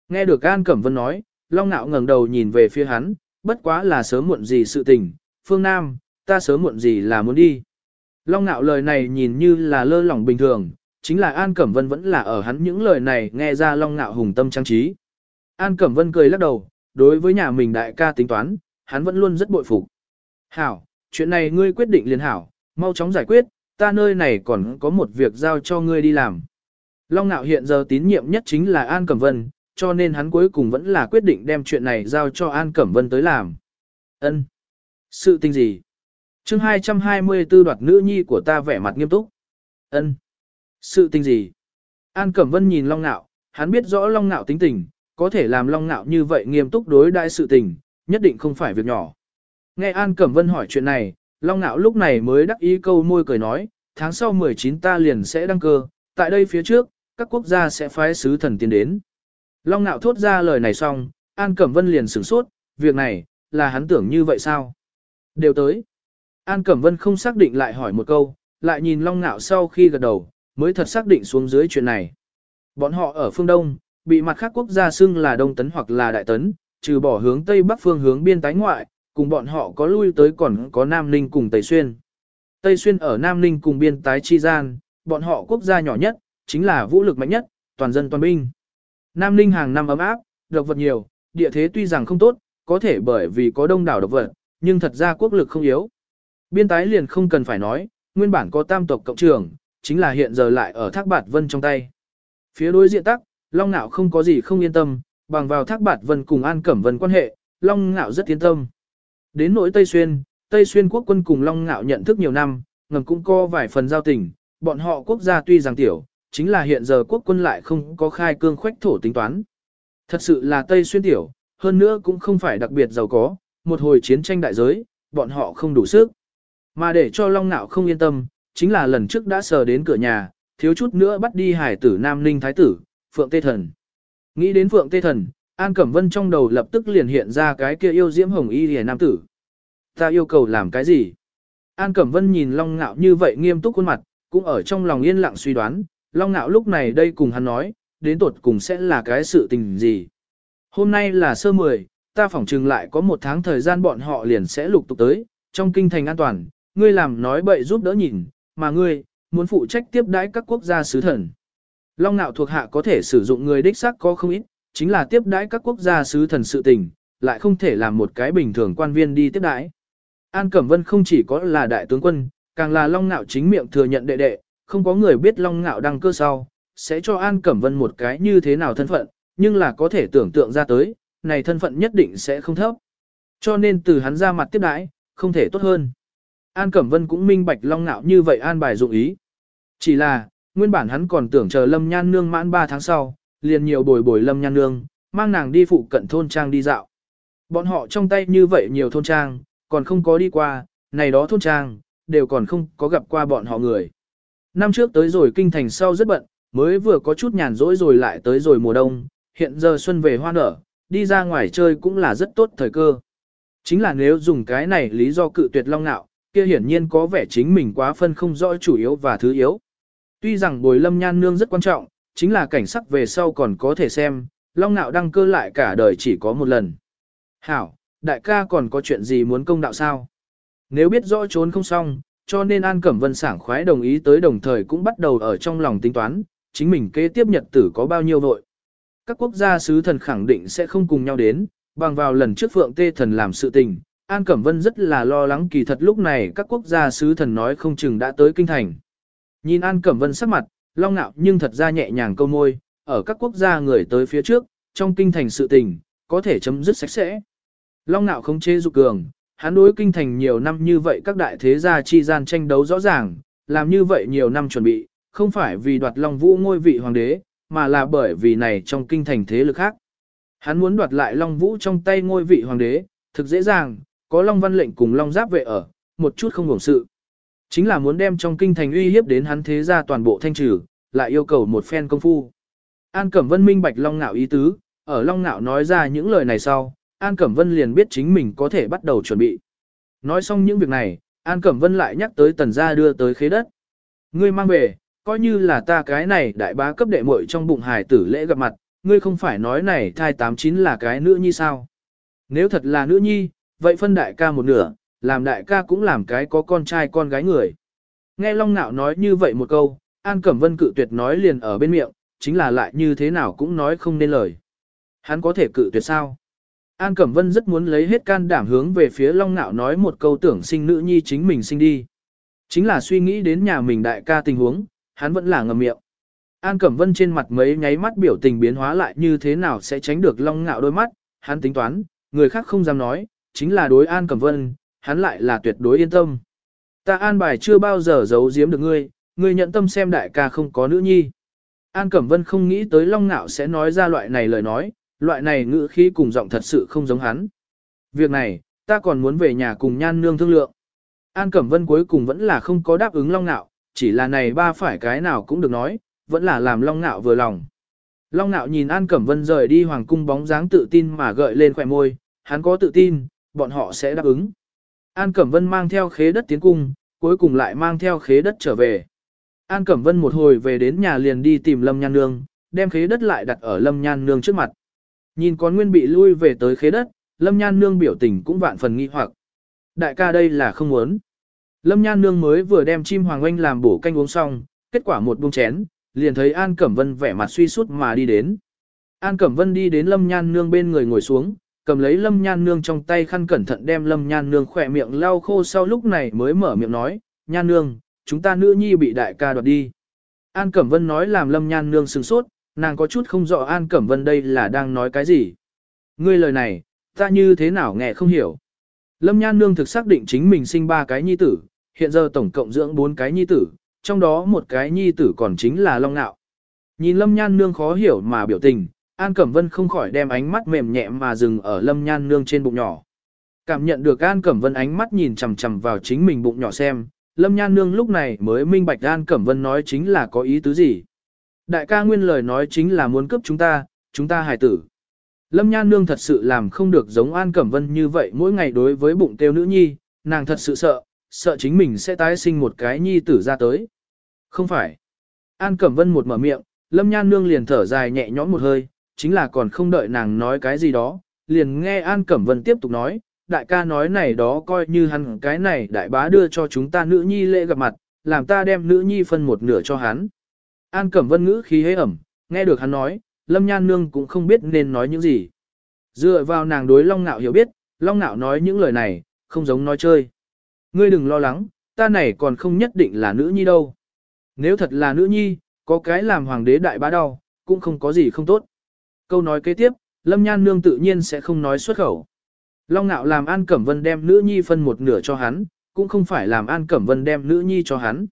Nghe được An Cẩm Vân nói, Long Nạo ngẩng đầu nhìn về phía hắn, bất quá là sớm muộn gì sự tình, phương Nam, ta sớm muộn gì là muốn đi. Long Nạo lời này nhìn như là lơ lỏng bình thường, chính là An Cẩm Vân vẫn là ở hắn những lời này nghe ra Long Nạo hùng tâm trang trí. An Cẩm Vân cười lắc đầu, đối với nhà mình đại ca tính toán, hắn vẫn luôn rất bội phục. Hảo, chuyện này ngươi quyết định liền hảo, mau chóng giải quyết, ta nơi này còn có một việc giao cho ngươi đi làm. Long Nạo hiện giờ tín nhiệm nhất chính là An Cẩm Vân, cho nên hắn cuối cùng vẫn là quyết định đem chuyện này giao cho An Cẩm Vân tới làm. Ân, Sự tình gì? Chương 224 đoạt nữ nhi của ta vẻ mặt nghiêm túc. Ân, Sự tình gì? An Cẩm Vân nhìn Long Nạo, hắn biết rõ Long Nạo tính tình, có thể làm Long Nạo như vậy nghiêm túc đối đại sự tình, nhất định không phải việc nhỏ. Nghe An Cẩm Vân hỏi chuyện này, Long Nạo lúc này mới đắc ý câu môi cười nói, tháng sau 19 ta liền sẽ đăng cơ, tại đây phía trước, các quốc gia sẽ phái sứ thần tiến đến. Long Nạo thốt ra lời này xong, An Cẩm Vân liền sửng sốt, việc này, là hắn tưởng như vậy sao? Đều tới. An Cẩm Vân không xác định lại hỏi một câu, lại nhìn Long Nạo sau khi gật đầu, mới thật xác định xuống dưới chuyện này. Bọn họ ở phương Đông, bị mặt khác quốc gia xưng là Đông Tấn hoặc là Đại Tấn, trừ bỏ hướng Tây Bắc phương hướng biên tái ngoại, cùng bọn họ có lui tới còn có Nam Ninh cùng Tây Xuyên. Tây Xuyên ở Nam Ninh cùng biên tái chi gian, bọn họ quốc gia nhỏ nhất, chính là vũ lực mạnh nhất, toàn dân toàn binh. Nam Ninh hàng năm ấm áp, độc vật nhiều, địa thế tuy rằng không tốt, có thể bởi vì có đông đảo độc vật, nhưng thật ra quốc lực không yếu. Biên tái liền không cần phải nói, nguyên bản có tam tộc cộng trưởng, chính là hiện giờ lại ở Thác Bạt Vân trong tay. Phía đối diện tắc, Long Nạo không có gì không yên tâm, bằng vào Thác Bạt Vân cùng An Cẩm Vân quan hệ, Long Nạo rất yên tâm. Đến nỗi Tây Xuyên, Tây Xuyên quốc quân cùng Long Nạo nhận thức nhiều năm, ngầm cũng có vài phần giao tình, bọn họ quốc gia tuy rằng tiểu, chính là hiện giờ quốc quân lại không có khai cương khoách thổ tính toán. Thật sự là Tây Xuyên tiểu, hơn nữa cũng không phải đặc biệt giàu có, một hồi chiến tranh đại giới, bọn họ không đủ sức. Mà để cho Long Nạo không yên tâm, chính là lần trước đã sờ đến cửa nhà, thiếu chút nữa bắt đi hải tử Nam Ninh Thái tử, Phượng Tê Thần. Nghĩ đến Phượng Tê Thần, An Cẩm Vân trong đầu lập tức liền hiện ra cái kia yêu diễm hồng y hề nam tử. Ta yêu cầu làm cái gì? An Cẩm Vân nhìn Long Nạo như vậy nghiêm túc khuôn mặt, cũng ở trong lòng yên lặng suy đoán, Long Nạo lúc này đây cùng hắn nói, đến tột cùng sẽ là cái sự tình gì. Hôm nay là sơ mười, ta phỏng chừng lại có một tháng thời gian bọn họ liền sẽ lục tục tới, trong kinh thành an toàn, ngươi làm nói bậy giúp đỡ nhìn, mà ngươi, muốn phụ trách tiếp đãi các quốc gia sứ thần. Long nạo thuộc hạ có thể sử dụng người đích xác có không ít, chính là tiếp đãi các quốc gia sứ thần sự tình, lại không thể làm một cái bình thường quan viên đi tiếp đãi. An Cẩm Vân không chỉ có là đại tướng quân, càng là Long Nạo chính miệng thừa nhận đệ đệ, không có người biết Long Nạo đăng cơ sau, sẽ cho An Cẩm Vân một cái như thế nào thân phận, nhưng là có thể tưởng tượng ra tới, này thân phận nhất định sẽ không thấp. Cho nên từ hắn ra mặt tiếp đãi, không thể tốt hơn. An Cẩm Vân cũng minh bạch Long ngạo như vậy an bài dụng ý. Chỉ là, nguyên bản hắn còn tưởng chờ Lâm Nhan Nương mãn 3 tháng sau, liền nhiều bồi bồi Lâm Nhan Nương, mang nàng đi phụ cận thôn trang đi dạo. Bọn họ trong tay như vậy nhiều thôn trang, còn không có đi qua, này đó thôn trang, đều còn không có gặp qua bọn họ người. Năm trước tới rồi kinh thành sau rất bận, mới vừa có chút nhàn rỗi rồi lại tới rồi mùa đông, hiện giờ xuân về hoa nở, đi ra ngoài chơi cũng là rất tốt thời cơ. Chính là nếu dùng cái này lý do cự tuyệt long nạo, kia hiển nhiên có vẻ chính mình quá phân không rõ chủ yếu và thứ yếu. Tuy rằng bồi lâm nhan nương rất quan trọng, chính là cảnh sắc về sau còn có thể xem, long nạo đăng cơ lại cả đời chỉ có một lần. Hảo, đại ca còn có chuyện gì muốn công đạo sao? Nếu biết rõ trốn không xong, cho nên An Cẩm Vân sảng khoái đồng ý tới đồng thời cũng bắt đầu ở trong lòng tính toán, chính mình kế tiếp nhật tử có bao nhiêu vội. Các quốc gia sứ thần khẳng định sẽ không cùng nhau đến, bằng vào lần trước Phượng Tê Thần làm sự tình, An Cẩm Vân rất là lo lắng kỳ thật lúc này các quốc gia sứ thần nói không chừng đã tới kinh thành. Nhìn An Cẩm Vân sắc mặt, long nạo nhưng thật ra nhẹ nhàng câu môi, ở các quốc gia người tới phía trước, trong kinh thành sự tình, có thể chấm dứt sạch sẽ. Long nạo không chê dục cường, hắn đối kinh thành nhiều năm như vậy các đại thế gia chi gian tranh đấu rõ ràng, làm như vậy nhiều năm chuẩn bị, không phải vì đoạt Long Vũ ngôi vị hoàng đế, mà là bởi vì này trong kinh thành thế lực khác. Hắn muốn đoạt lại Long Vũ trong tay ngôi vị hoàng đế, thực dễ dàng, có Long Văn lệnh cùng Long Giáp vệ ở, một chút không hưởng sự. Chính là muốn đem trong kinh thành uy hiếp đến hắn thế gia toàn bộ thanh trừ, lại yêu cầu một phen công phu. An Cẩm Vân minh bạch Long Nạo ý tứ, ở Long Nạo nói ra những lời này sau, An Cẩm Vân liền biết chính mình có thể bắt đầu chuẩn bị. Nói xong những việc này, An Cẩm Vân lại nhắc tới tần gia đưa tới khế đất. Ngươi mang về, coi như là ta cái này đại bá cấp đệ muội trong bụng hài tử lễ gặp mặt, ngươi không phải nói này thai 89 là cái nữ nhi sao? Nếu thật là nữ nhi, vậy phân đại ca một nửa, làm đại ca cũng làm cái có con trai con gái người. Nghe Long Nạo nói như vậy một câu, An Cẩm Vân cự tuyệt nói liền ở bên miệng, chính là lại như thế nào cũng nói không nên lời. Hắn có thể cự tuyệt sao? An Cẩm Vân rất muốn lấy hết can đảm hướng về phía Long Nạo nói một câu tưởng sinh nữ nhi chính mình sinh đi. Chính là suy nghĩ đến nhà mình đại ca tình huống, hắn vẫn là ngầm miệng. An Cẩm Vân trên mặt mấy nháy mắt biểu tình biến hóa lại như thế nào sẽ tránh được Long Nạo đôi mắt, hắn tính toán, người khác không dám nói, chính là đối An Cẩm Vân, hắn lại là tuyệt đối yên tâm. Ta an bài chưa bao giờ giấu giếm được ngươi, ngươi nhận tâm xem đại ca không có nữ nhi. An Cẩm Vân không nghĩ tới Long Nạo sẽ nói ra loại này lời nói, loại này ngữ khí cùng giọng thật sự không giống hắn. Việc này, ta còn muốn về nhà cùng nhan nương thương lượng. An Cẩm Vân cuối cùng vẫn là không có đáp ứng Long Nạo, chỉ là này ba phải cái nào cũng được nói, vẫn là làm Long Nạo vừa lòng. Long Nạo nhìn An Cẩm Vân rời đi hoàng cung bóng dáng tự tin mà gợi lên khỏe môi, hắn có tự tin, bọn họ sẽ đáp ứng. An Cẩm Vân mang theo khế đất tiến cung, cuối cùng lại mang theo khế đất trở về. An Cẩm Vân một hồi về đến nhà liền đi tìm Lâm Nhan Nương, đem khế đất lại đặt ở Lâm Nhan Nương trước mặt. Nhìn con nguyên bị lui về tới khế đất, Lâm Nhan Nương biểu tình cũng vạn phần nghi hoặc. Đại ca đây là không muốn. Lâm Nhan Nương mới vừa đem chim hoàng oanh làm bổ canh uống xong, kết quả một buông chén, liền thấy An Cẩm Vân vẻ mặt suy sút mà đi đến. An Cẩm Vân đi đến Lâm Nhan Nương bên người ngồi xuống, cầm lấy Lâm Nhan Nương trong tay khăn cẩn thận đem Lâm Nhan Nương khỏe miệng lau khô sau lúc này mới mở miệng nói, Nhan Nương, chúng ta nữ nhi bị đại ca đoạt đi. An Cẩm Vân nói làm Lâm Nhan Nương sừng sốt, nàng có chút không rõ An Cẩm Vân đây là đang nói cái gì. Ngươi lời này, ta như thế nào nghe không hiểu. Lâm Nhan Nương thực xác định chính mình sinh ba cái nhi tử, hiện giờ tổng cộng dưỡng bốn cái nhi tử, trong đó một cái nhi tử còn chính là Long Nạo. Nhìn Lâm Nhan Nương khó hiểu mà biểu tình, An Cẩm Vân không khỏi đem ánh mắt mềm nhẹ mà dừng ở Lâm Nhan Nương trên bụng nhỏ. Cảm nhận được An Cẩm Vân ánh mắt nhìn chằm chằm vào chính mình bụng nhỏ xem, Lâm Nhan Nương lúc này mới minh bạch An Cẩm Vân nói chính là có ý tứ gì. Đại ca nguyên lời nói chính là muốn cướp chúng ta, chúng ta hài tử. Lâm Nhan Nương thật sự làm không được giống An Cẩm Vân như vậy mỗi ngày đối với bụng tiêu nữ nhi, nàng thật sự sợ, sợ chính mình sẽ tái sinh một cái nhi tử ra tới. Không phải. An Cẩm Vân một mở miệng, Lâm Nhan Nương liền thở dài nhẹ nhõm một hơi, chính là còn không đợi nàng nói cái gì đó, liền nghe An Cẩm Vân tiếp tục nói, đại ca nói này đó coi như hắn cái này đại bá đưa cho chúng ta nữ nhi lễ gặp mặt, làm ta đem nữ nhi phân một nửa cho hắn. An Cẩm Vân ngữ khí hế ẩm, nghe được hắn nói, Lâm Nhan Nương cũng không biết nên nói những gì. Dựa vào nàng đối Long Nạo hiểu biết, Long Nạo nói những lời này, không giống nói chơi. Ngươi đừng lo lắng, ta này còn không nhất định là nữ nhi đâu. Nếu thật là nữ nhi, có cái làm hoàng đế đại bá đau, cũng không có gì không tốt. Câu nói kế tiếp, Lâm Nhan Nương tự nhiên sẽ không nói xuất khẩu. Long Nạo làm An Cẩm Vân đem nữ nhi phân một nửa cho hắn, cũng không phải làm An Cẩm Vân đem nữ nhi cho hắn.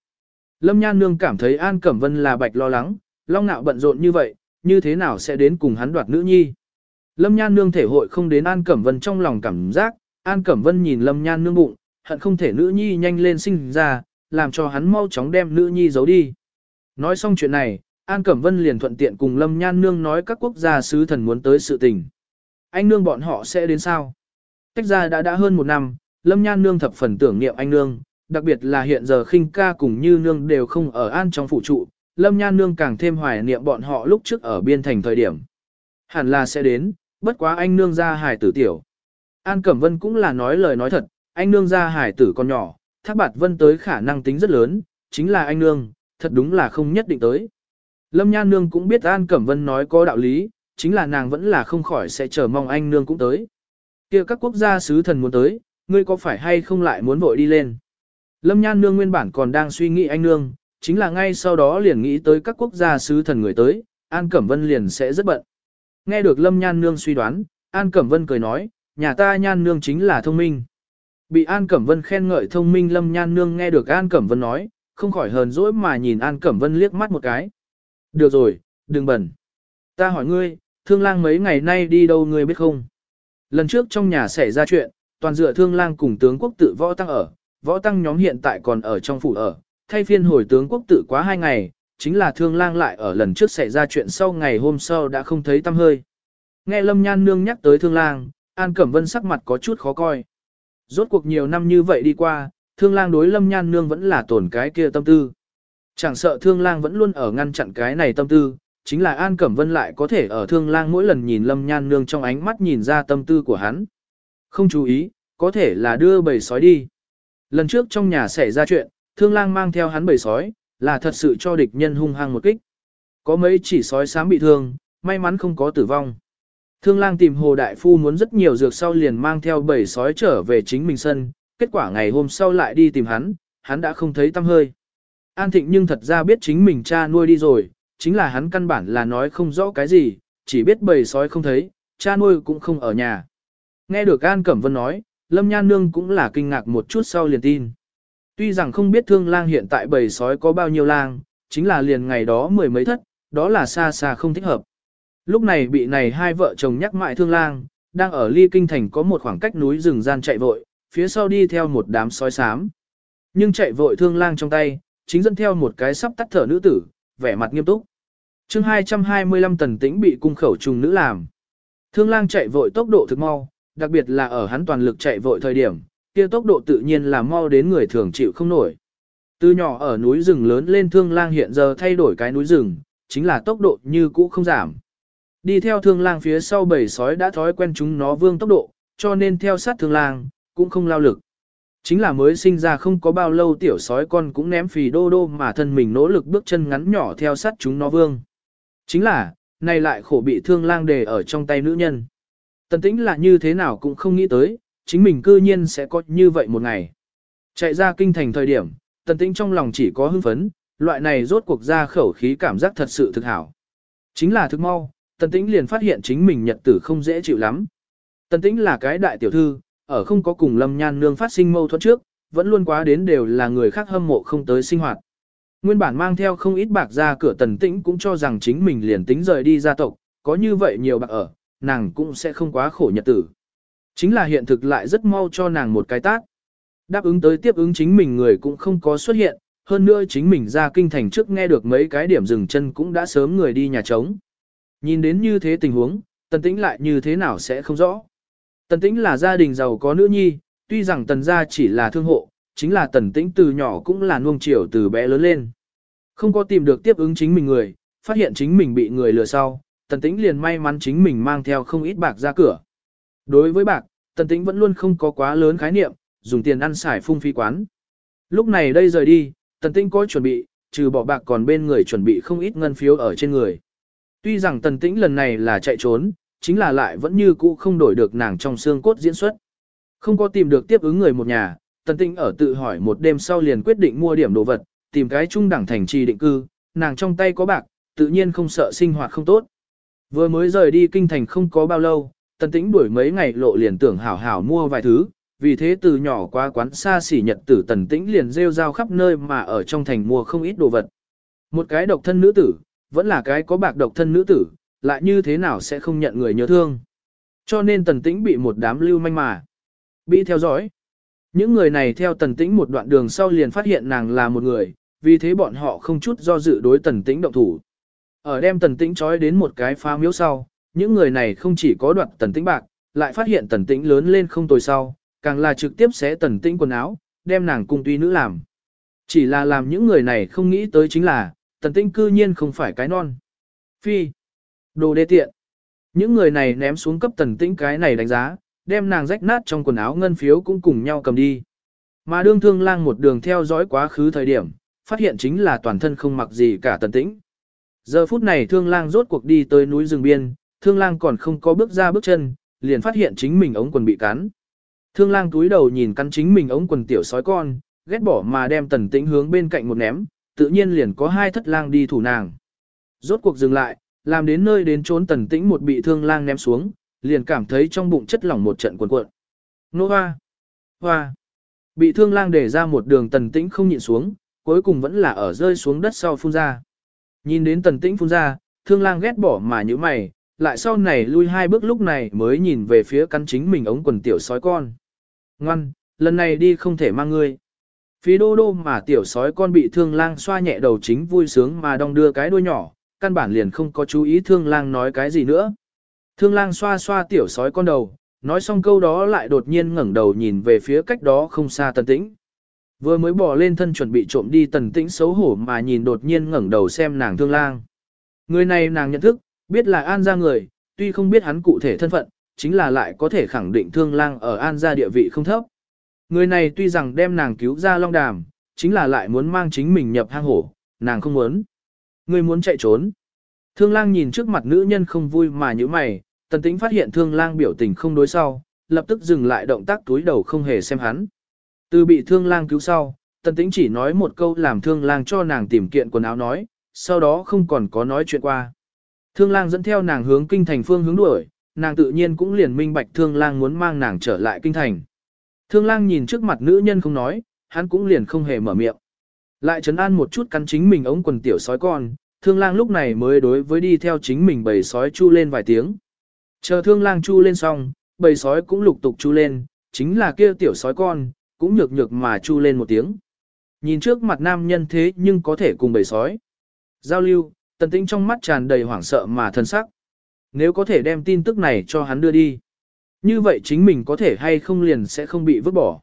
Lâm Nhan Nương cảm thấy An Cẩm Vân là bạch lo lắng, Long Nạo bận rộn như vậy, như thế nào sẽ đến cùng hắn đoạt nữ nhi. Lâm Nhan Nương thể hội không đến An Cẩm Vân trong lòng cảm giác, An Cẩm Vân nhìn Lâm Nhan Nương bụng, hận không thể nữ nhi nhanh lên sinh ra, làm cho hắn mau chóng đem nữ nhi giấu đi. Nói xong chuyện này, An Cẩm Vân liền thuận tiện cùng Lâm Nhan Nương nói các quốc gia sứ thần muốn tới sự tình. Anh Nương bọn họ sẽ đến sao? Tách ra đã đã hơn một năm, Lâm Nhan Nương thập phần tưởng niệm anh Nương, đặc biệt là hiện giờ khinh ca cùng như Nương đều không ở an trong phụ trụ, Lâm Nhan Nương càng thêm hoài niệm bọn họ lúc trước ở biên thành thời điểm. Hẳn là sẽ đến, bất quá anh Nương ra hải tử tiểu. An Cẩm Vân cũng là nói lời nói thật, anh Nương ra hải tử con nhỏ, Thác Bạt Vân tới khả năng tính rất lớn, chính là anh Nương, thật đúng là không nhất định tới. Lâm Nhan Nương cũng biết An Cẩm Vân nói có đạo lý, chính là nàng vẫn là không khỏi sẽ chờ mong anh Nương cũng tới. kia các quốc gia sứ thần muốn tới, ngươi có phải hay không lại muốn vội đi lên. Lâm Nhan Nương nguyên bản còn đang suy nghĩ anh Nương, chính là ngay sau đó liền nghĩ tới các quốc gia sứ thần người tới, An Cẩm Vân liền sẽ rất bận. Nghe được Lâm Nhan Nương suy đoán, An Cẩm Vân cười nói, nhà ta Nhan Nương chính là thông minh. Bị An Cẩm Vân khen ngợi thông minh Lâm Nhan Nương nghe được An Cẩm Vân nói, không khỏi hờn dỗi mà nhìn An Cẩm Vân liếc mắt một cái. Được rồi, đừng bẩn. Ta hỏi ngươi, thương lang mấy ngày nay đi đâu ngươi biết không? Lần trước trong nhà xảy ra chuyện, toàn dựa thương lang cùng tướng quốc tự võ tăng ở, võ tăng nhóm hiện tại còn ở trong phủ ở, thay phiên hồi tướng quốc tự quá hai ngày, chính là thương lang lại ở lần trước xảy ra chuyện sau ngày hôm sau đã không thấy tâm hơi. Nghe Lâm Nhan Nương nhắc tới thương lang, An Cẩm Vân sắc mặt có chút khó coi. Rốt cuộc nhiều năm như vậy đi qua, thương lang đối Lâm Nhan Nương vẫn là tổn cái kia tâm tư. Chẳng sợ thương lang vẫn luôn ở ngăn chặn cái này tâm tư, chính là An Cẩm Vân lại có thể ở thương lang mỗi lần nhìn Lâm Nhan Nương trong ánh mắt nhìn ra tâm tư của hắn. Không chú ý, có thể là đưa bầy sói đi. Lần trước trong nhà xảy ra chuyện, thương lang mang theo hắn bầy sói, là thật sự cho địch nhân hung hăng một kích. Có mấy chỉ sói sám bị thương, may mắn không có tử vong. Thương lang tìm Hồ Đại Phu muốn rất nhiều dược sau liền mang theo bầy sói trở về chính mình sân, kết quả ngày hôm sau lại đi tìm hắn, hắn đã không thấy tâm hơi. An Thịnh nhưng thật ra biết chính mình cha nuôi đi rồi, chính là hắn căn bản là nói không rõ cái gì, chỉ biết bầy sói không thấy, cha nuôi cũng không ở nhà. Nghe được An Cẩm Vân nói, Lâm Nhan Nương cũng là kinh ngạc một chút sau liền tin. Tuy rằng không biết thương lang hiện tại bầy sói có bao nhiêu lang, chính là liền ngày đó mười mấy thất, đó là xa xa không thích hợp. Lúc này bị này hai vợ chồng nhắc mại thương lang, đang ở ly kinh thành có một khoảng cách núi rừng gian chạy vội, phía sau đi theo một đám sói xám. Nhưng chạy vội thương lang trong tay, chính dẫn theo một cái sắp tắt thở nữ tử, vẻ mặt nghiêm túc. chương 225 tần tĩnh bị cung khẩu trùng nữ làm. Thương lang chạy vội tốc độ thực mau, đặc biệt là ở hắn toàn lực chạy vội thời điểm, kia tốc độ tự nhiên là mau đến người thường chịu không nổi. Từ nhỏ ở núi rừng lớn lên thương lang hiện giờ thay đổi cái núi rừng, chính là tốc độ như cũ không giảm. Đi theo thương lang phía sau bầy sói đã thói quen chúng nó vương tốc độ, cho nên theo sát thương lang, cũng không lao lực. Chính là mới sinh ra không có bao lâu tiểu sói con cũng ném phì đô đô mà thân mình nỗ lực bước chân ngắn nhỏ theo sát chúng nó vương. Chính là, này lại khổ bị thương lang đề ở trong tay nữ nhân. Tần tĩnh là như thế nào cũng không nghĩ tới, chính mình cư nhiên sẽ có như vậy một ngày. Chạy ra kinh thành thời điểm, tần tĩnh trong lòng chỉ có hưng phấn, loại này rốt cuộc ra khẩu khí cảm giác thật sự thực hảo. Chính là thực mau, tần tĩnh liền phát hiện chính mình nhật tử không dễ chịu lắm. Tần tĩnh là cái đại tiểu thư, ở không có cùng lâm nhan nương phát sinh mâu thuẫn trước, vẫn luôn quá đến đều là người khác hâm mộ không tới sinh hoạt. Nguyên bản mang theo không ít bạc ra cửa tần tĩnh cũng cho rằng chính mình liền tính rời đi gia tộc, có như vậy nhiều bạc ở, nàng cũng sẽ không quá khổ nhật tử. Chính là hiện thực lại rất mau cho nàng một cái tác. Đáp ứng tới tiếp ứng chính mình người cũng không có xuất hiện, hơn nữa chính mình ra kinh thành trước nghe được mấy cái điểm dừng chân cũng đã sớm người đi nhà trống. Nhìn đến như thế tình huống, tần tĩnh lại như thế nào sẽ không rõ. Tần tĩnh là gia đình giàu có nữ nhi, tuy rằng tần gia chỉ là thương hộ, chính là tần tĩnh từ nhỏ cũng là nuông chiều từ bé lớn lên. Không có tìm được tiếp ứng chính mình người, phát hiện chính mình bị người lừa sau, tần tĩnh liền may mắn chính mình mang theo không ít bạc ra cửa. Đối với bạc, tần tĩnh vẫn luôn không có quá lớn khái niệm, dùng tiền ăn xài phung phí quán. Lúc này đây rời đi, tần tĩnh có chuẩn bị, trừ bỏ bạc còn bên người chuẩn bị không ít ngân phiếu ở trên người. Tuy rằng tần tĩnh lần này là chạy trốn, chính là lại vẫn như cũ không đổi được nàng trong xương cốt diễn xuất. Không có tìm được tiếp ứng người một nhà, tần tĩnh ở tự hỏi một đêm sau liền quyết định mua điểm đồ vật, tìm cái trung đẳng thành trì định cư, nàng trong tay có bạc, tự nhiên không sợ sinh hoạt không tốt. Vừa mới rời đi kinh thành không có bao lâu, tần tĩnh đuổi mấy ngày lộ liền tưởng hảo hảo mua vài thứ, vì thế từ nhỏ qua quán xa xỉ nhật tử tần tĩnh liền rêu rao khắp nơi mà ở trong thành mua không ít đồ vật. Một cái độc thân nữ tử, vẫn là cái có bạc độc thân nữ tử, lại như thế nào sẽ không nhận người nhớ thương. Cho nên tần tĩnh bị một đám lưu manh mà. Bị theo dõi. Những người này theo tần tĩnh một đoạn đường sau liền phát hiện nàng là một người, vì thế bọn họ không chút do dự đối tần tĩnh động thủ. Ở đem tần tĩnh trói đến một cái phá miếu sau, những người này không chỉ có đoạt tần tĩnh bạc, lại phát hiện tần tĩnh lớn lên không tồi sau, càng là trực tiếp xé tần tĩnh quần áo, đem nàng cung tuy nữ làm. Chỉ là làm những người này không nghĩ tới chính là, tần tĩnh cư nhiên không phải cái non. Phi. Đồ đê tiện. Những người này ném xuống cấp tần tĩnh cái này đánh giá, đem nàng rách nát trong quần áo ngân phiếu cũng cùng nhau cầm đi. Mà đương thương lang một đường theo dõi quá khứ thời điểm, phát hiện chính là toàn thân không mặc gì cả tần tĩnh. Giờ phút này thương lang rốt cuộc đi tới núi rừng biên, thương lang còn không có bước ra bước chân, liền phát hiện chính mình ống quần bị cắn. Thương lang túi đầu nhìn cắn chính mình ống quần tiểu sói con, ghét bỏ mà đem tần tĩnh hướng bên cạnh một ném, tự nhiên liền có hai thất lang đi thủ nàng. Rốt cuộc dừng lại, làm đến nơi đến trốn tần tĩnh một bị thương lang ném xuống, liền cảm thấy trong bụng chất lỏng một trận cuộn cuộn. Nô hoa! Hoa! Bị thương lang để ra một đường tần tĩnh không nhịn xuống, cuối cùng vẫn là ở rơi xuống đất sau phun ra. Nhìn đến tần tĩnh phun ra, thương lang ghét bỏ mà như mày, lại sau này lui hai bước lúc này mới nhìn về phía căn chính mình ống quần tiểu sói con. Ngoan, lần này đi không thể mang ngươi. Phí đô đô mà tiểu sói con bị thương lang xoa nhẹ đầu chính vui sướng mà đong đưa cái đuôi nhỏ, căn bản liền không có chú ý thương lang nói cái gì nữa. Thương lang xoa xoa tiểu sói con đầu, nói xong câu đó lại đột nhiên ngẩng đầu nhìn về phía cách đó không xa tần tĩnh. Vừa mới bỏ lên thân chuẩn bị trộm đi tần tĩnh xấu hổ mà nhìn đột nhiên ngẩng đầu xem nàng thương lang. Người này nàng nhận thức, biết là an gia người, tuy không biết hắn cụ thể thân phận, chính là lại có thể khẳng định thương lang ở an gia địa vị không thấp. Người này tuy rằng đem nàng cứu ra long đàm, chính là lại muốn mang chính mình nhập hang hổ, nàng không muốn. Ngươi muốn chạy trốn. Thương lang nhìn trước mặt nữ nhân không vui mà như mày, tần tĩnh phát hiện thương lang biểu tình không đối sau, lập tức dừng lại động tác túi đầu không hề xem hắn. Từ bị thương lang cứu sau, tần tĩnh chỉ nói một câu làm thương lang cho nàng tìm kiện quần áo nói, sau đó không còn có nói chuyện qua. Thương lang dẫn theo nàng hướng kinh thành phương hướng đuổi, nàng tự nhiên cũng liền minh bạch thương lang muốn mang nàng trở lại kinh thành. Thương lang nhìn trước mặt nữ nhân không nói, hắn cũng liền không hề mở miệng. Lại trấn an một chút cắn chính mình ống quần tiểu sói con, thương lang lúc này mới đối với đi theo chính mình bầy sói chu lên vài tiếng. Chờ thương lang chu lên xong, bầy sói cũng lục tục chu lên, chính là kia tiểu sói con, cũng nhược nhược mà chu lên một tiếng. Nhìn trước mặt nam nhân thế nhưng có thể cùng bầy sói. Giao lưu, tần tĩnh trong mắt tràn đầy hoảng sợ mà thân sắc. Nếu có thể đem tin tức này cho hắn đưa đi. Như vậy chính mình có thể hay không liền sẽ không bị vứt bỏ.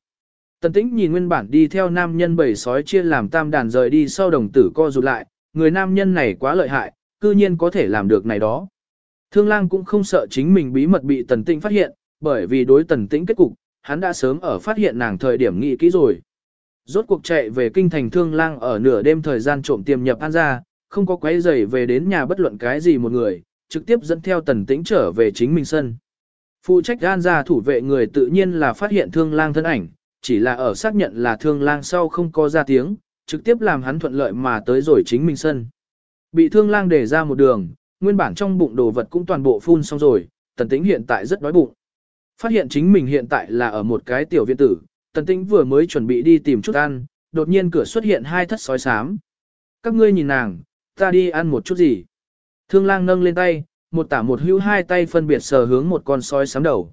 Tần tĩnh nhìn nguyên bản đi theo nam nhân bầy sói chia làm tam đàn rời đi sau đồng tử co rụt lại, người nam nhân này quá lợi hại, cư nhiên có thể làm được này đó. Thương lang cũng không sợ chính mình bí mật bị tần tĩnh phát hiện, bởi vì đối tần tĩnh kết cục, hắn đã sớm ở phát hiện nàng thời điểm nghị kỹ rồi. Rốt cuộc chạy về kinh thành thương lang ở nửa đêm thời gian trộm tiềm nhập an ra, không có quấy giày về đến nhà bất luận cái gì một người, trực tiếp dẫn theo tần tĩnh trở về chính mình sân. Phụ trách An ra thủ vệ người tự nhiên là phát hiện thương lang thân ảnh, chỉ là ở xác nhận là thương lang sau không có ra tiếng, trực tiếp làm hắn thuận lợi mà tới rồi chính mình sân. Bị thương lang để ra một đường, nguyên bản trong bụng đồ vật cũng toàn bộ phun xong rồi, tần tĩnh hiện tại rất đói bụng. Phát hiện chính mình hiện tại là ở một cái tiểu viện tử, tần tĩnh vừa mới chuẩn bị đi tìm chút ăn, đột nhiên cửa xuất hiện hai thất sói xám. Các ngươi nhìn nàng, ta đi ăn một chút gì. Thương lang nâng lên tay, một tả một hữu hai tay phân biệt sờ hướng một con sói sám đầu.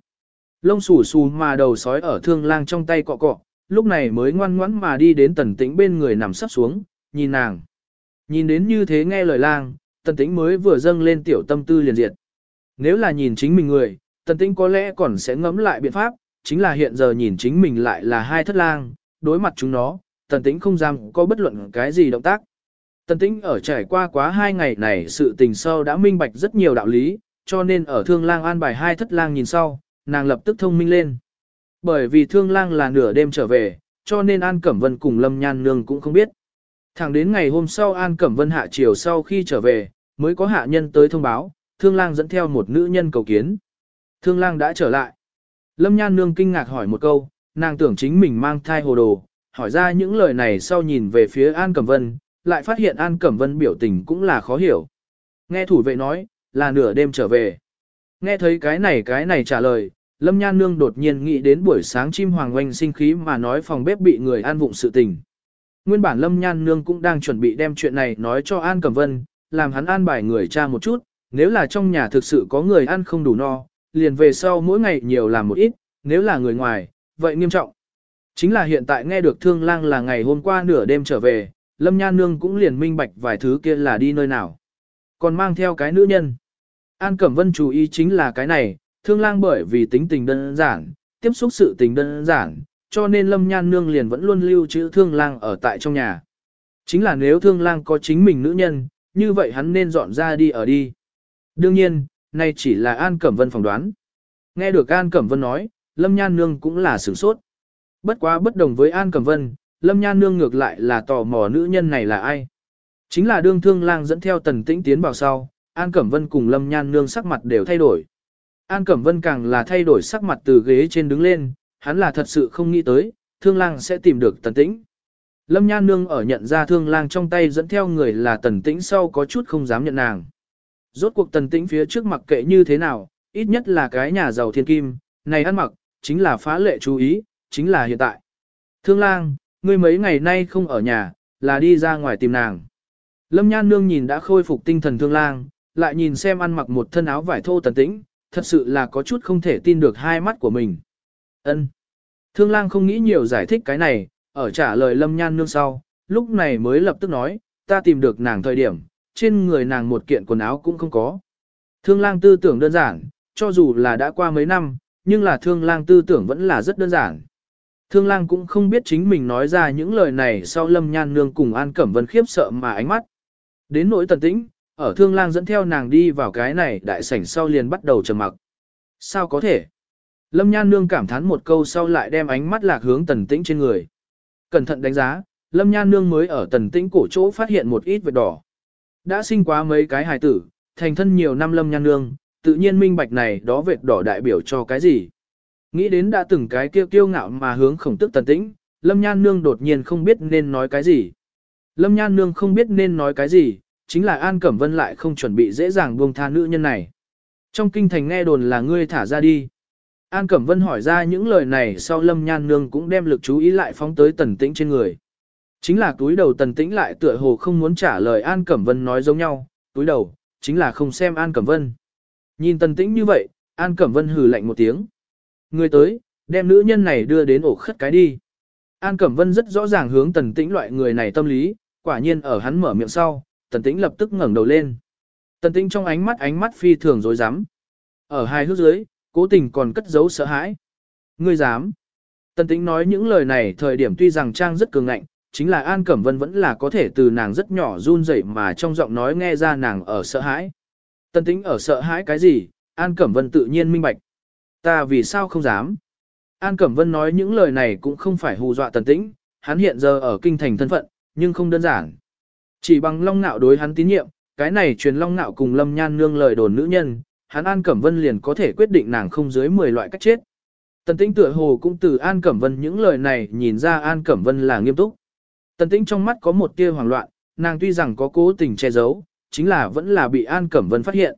Lông xù xù mà đầu sói ở thương lang trong tay cọ cọ, lúc này mới ngoan ngoãn mà đi đến tần tĩnh bên người nằm sắp xuống, nhìn nàng. Nhìn đến như thế nghe lời lang, tần tĩnh mới vừa dâng lên tiểu tâm tư liền diệt. Nếu là nhìn chính mình người, tần tĩnh có lẽ còn sẽ ngẫm lại biện pháp, chính là hiện giờ nhìn chính mình lại là hai thất lang, đối mặt chúng nó, tần tĩnh không dám có bất luận cái gì động tác. Tần tĩnh ở trải qua quá hai ngày này sự tình sâu đã minh bạch rất nhiều đạo lý, cho nên ở thương lang an bài hai thất lang nhìn sau, nàng lập tức thông minh lên. Bởi vì thương lang là nửa đêm trở về, cho nên An Cẩm Vân cùng Lâm Nhan Nương cũng không biết. Thẳng đến ngày hôm sau An Cẩm Vân hạ chiều sau khi trở về, mới có hạ nhân tới thông báo, thương lang dẫn theo một nữ nhân cầu kiến. Thương lang đã trở lại. Lâm Nhan Nương kinh ngạc hỏi một câu, nàng tưởng chính mình mang thai hồ đồ, hỏi ra những lời này sau nhìn về phía An Cẩm Vân, lại phát hiện An Cẩm Vân biểu tình cũng là khó hiểu. Nghe thủ vệ nói, là nửa đêm trở về. Nghe thấy cái này cái này trả lời, Lâm Nhan Nương đột nhiên nghĩ đến buổi sáng chim hoàng oanh sinh khí mà nói phòng bếp bị người an vụng sự tình. Nguyên bản Lâm Nhan Nương cũng đang chuẩn bị đem chuyện này nói cho An Cẩm Vân, làm hắn an bài người cha một chút, nếu là trong nhà thực sự có người ăn không đủ no, liền về sau mỗi ngày nhiều làm một ít, nếu là người ngoài, vậy nghiêm trọng. Chính là hiện tại nghe được thương lang là ngày hôm qua nửa đêm trở về, Lâm Nhan Nương cũng liền minh bạch vài thứ kia là đi nơi nào. Còn mang theo cái nữ nhân. An Cẩm Vân chú ý chính là cái này, thương lang bởi vì tính tình đơn giản, tiếp xúc sự tình đơn giản, cho nên Lâm Nhan Nương liền vẫn luôn lưu trữ thương lang ở tại trong nhà. Chính là nếu thương lang có chính mình nữ nhân, như vậy hắn nên dọn ra đi ở đi. Đương nhiên, nay chỉ là An Cẩm Vân phỏng đoán. Nghe được An Cẩm Vân nói, Lâm Nhan Nương cũng là sửng sốt. Bất quá bất đồng với An Cẩm Vân, Lâm Nhan Nương ngược lại là tò mò nữ nhân này là ai. Chính là đương thương lang dẫn theo tần tĩnh tiến vào sau, An Cẩm Vân cùng Lâm Nhan Nương sắc mặt đều thay đổi. An Cẩm Vân càng là thay đổi sắc mặt từ ghế trên đứng lên, hắn là thật sự không nghĩ tới, thương lang sẽ tìm được tần tĩnh. Lâm Nhan Nương ở nhận ra thương lang trong tay dẫn theo người là tần tĩnh sau có chút không dám nhận nàng. Rốt cuộc tần tĩnh phía trước mặc kệ như thế nào, ít nhất là cái nhà giàu thiên kim, này ăn mặc, chính là phá lệ chú ý, chính là hiện tại. Thương lang, ngươi mấy ngày nay không ở nhà, là đi ra ngoài tìm nàng. Lâm Nhan Nương nhìn đã khôi phục tinh thần thương lang, lại nhìn xem ăn mặc một thân áo vải thô tần tĩnh, thật sự là có chút không thể tin được hai mắt của mình. Ân. Thương lang không nghĩ nhiều giải thích cái này, ở trả lời Lâm Nhan Nương sau, lúc này mới lập tức nói, ta tìm được nàng thời điểm, trên người nàng một kiện quần áo cũng không có. Thương lang tư tưởng đơn giản, cho dù là đã qua mấy năm, nhưng là thương lang tư tưởng vẫn là rất đơn giản. Thương lang cũng không biết chính mình nói ra những lời này sau lâm nhan nương cùng An Cẩm Vân khiếp sợ mà ánh mắt. Đến nỗi tần tĩnh, ở thương lang dẫn theo nàng đi vào cái này đại sảnh sau liền bắt đầu trầm mặc. Sao có thể? Lâm nhan nương cảm thán một câu sau lại đem ánh mắt lạc hướng tần tĩnh trên người. Cẩn thận đánh giá, lâm nhan nương mới ở tần tĩnh cổ chỗ phát hiện một ít vệt đỏ. Đã sinh quá mấy cái hài tử, thành thân nhiều năm lâm nhan nương, tự nhiên minh bạch này đó vệt đỏ đại biểu cho cái gì. Nghĩ đến đã từng cái kêu kiêu ngạo mà hướng khổng tức tần tĩnh, lâm nhan nương đột nhiên không biết nên nói cái gì. Lâm nhan nương không biết nên nói cái gì, chính là An Cẩm Vân lại không chuẩn bị dễ dàng buông tha nữ nhân này. Trong kinh thành nghe đồn là ngươi thả ra đi. An Cẩm Vân hỏi ra những lời này sau Lâm Nhan Nương cũng đem lực chú ý lại phóng tới tần tĩnh trên người. Chính là túi đầu tần tĩnh lại tựa hồ không muốn trả lời An Cẩm Vân nói giống nhau, túi đầu, chính là không xem An Cẩm Vân. Nhìn tần tĩnh như vậy, An Cẩm Vân hừ lạnh một tiếng. Người tới, đem nữ nhân này đưa đến ổ khất cái đi. An Cẩm Vân rất rõ ràng hướng tần tĩnh loại người này tâm lý, quả nhiên ở hắn mở miệng sau, tần tĩnh lập tức ngẩng đầu lên. Tần tĩnh trong ánh mắt ánh mắt phi thường dối rắm Ở hai hước dưới, cố tình còn cất giấu sợ hãi. Ngươi dám. Tần tĩnh nói những lời này thời điểm tuy rằng Trang rất cường ngạnh, chính là An Cẩm Vân vẫn là có thể từ nàng rất nhỏ run rẩy mà trong giọng nói nghe ra nàng ở sợ hãi. Tần tĩnh ở sợ hãi cái gì, An Cẩm Vân tự nhiên minh bạch. Ta vì sao không dám? An Cẩm Vân nói những lời này cũng không phải hù dọa tần tĩnh, hắn hiện giờ ở kinh thành thân phận, nhưng không đơn giản. Chỉ bằng long nạo đối hắn tín nhiệm, cái này truyền long nạo cùng lâm nhan nương lời đồn nữ nhân, hắn An Cẩm Vân liền có thể quyết định nàng không dưới 10 loại cách chết. Tần tĩnh tựa hồ cũng từ An Cẩm Vân những lời này nhìn ra An Cẩm Vân là nghiêm túc. Tần tĩnh trong mắt có một tia hoảng loạn, nàng tuy rằng có cố tình che giấu, chính là vẫn là bị An Cẩm Vân phát hiện.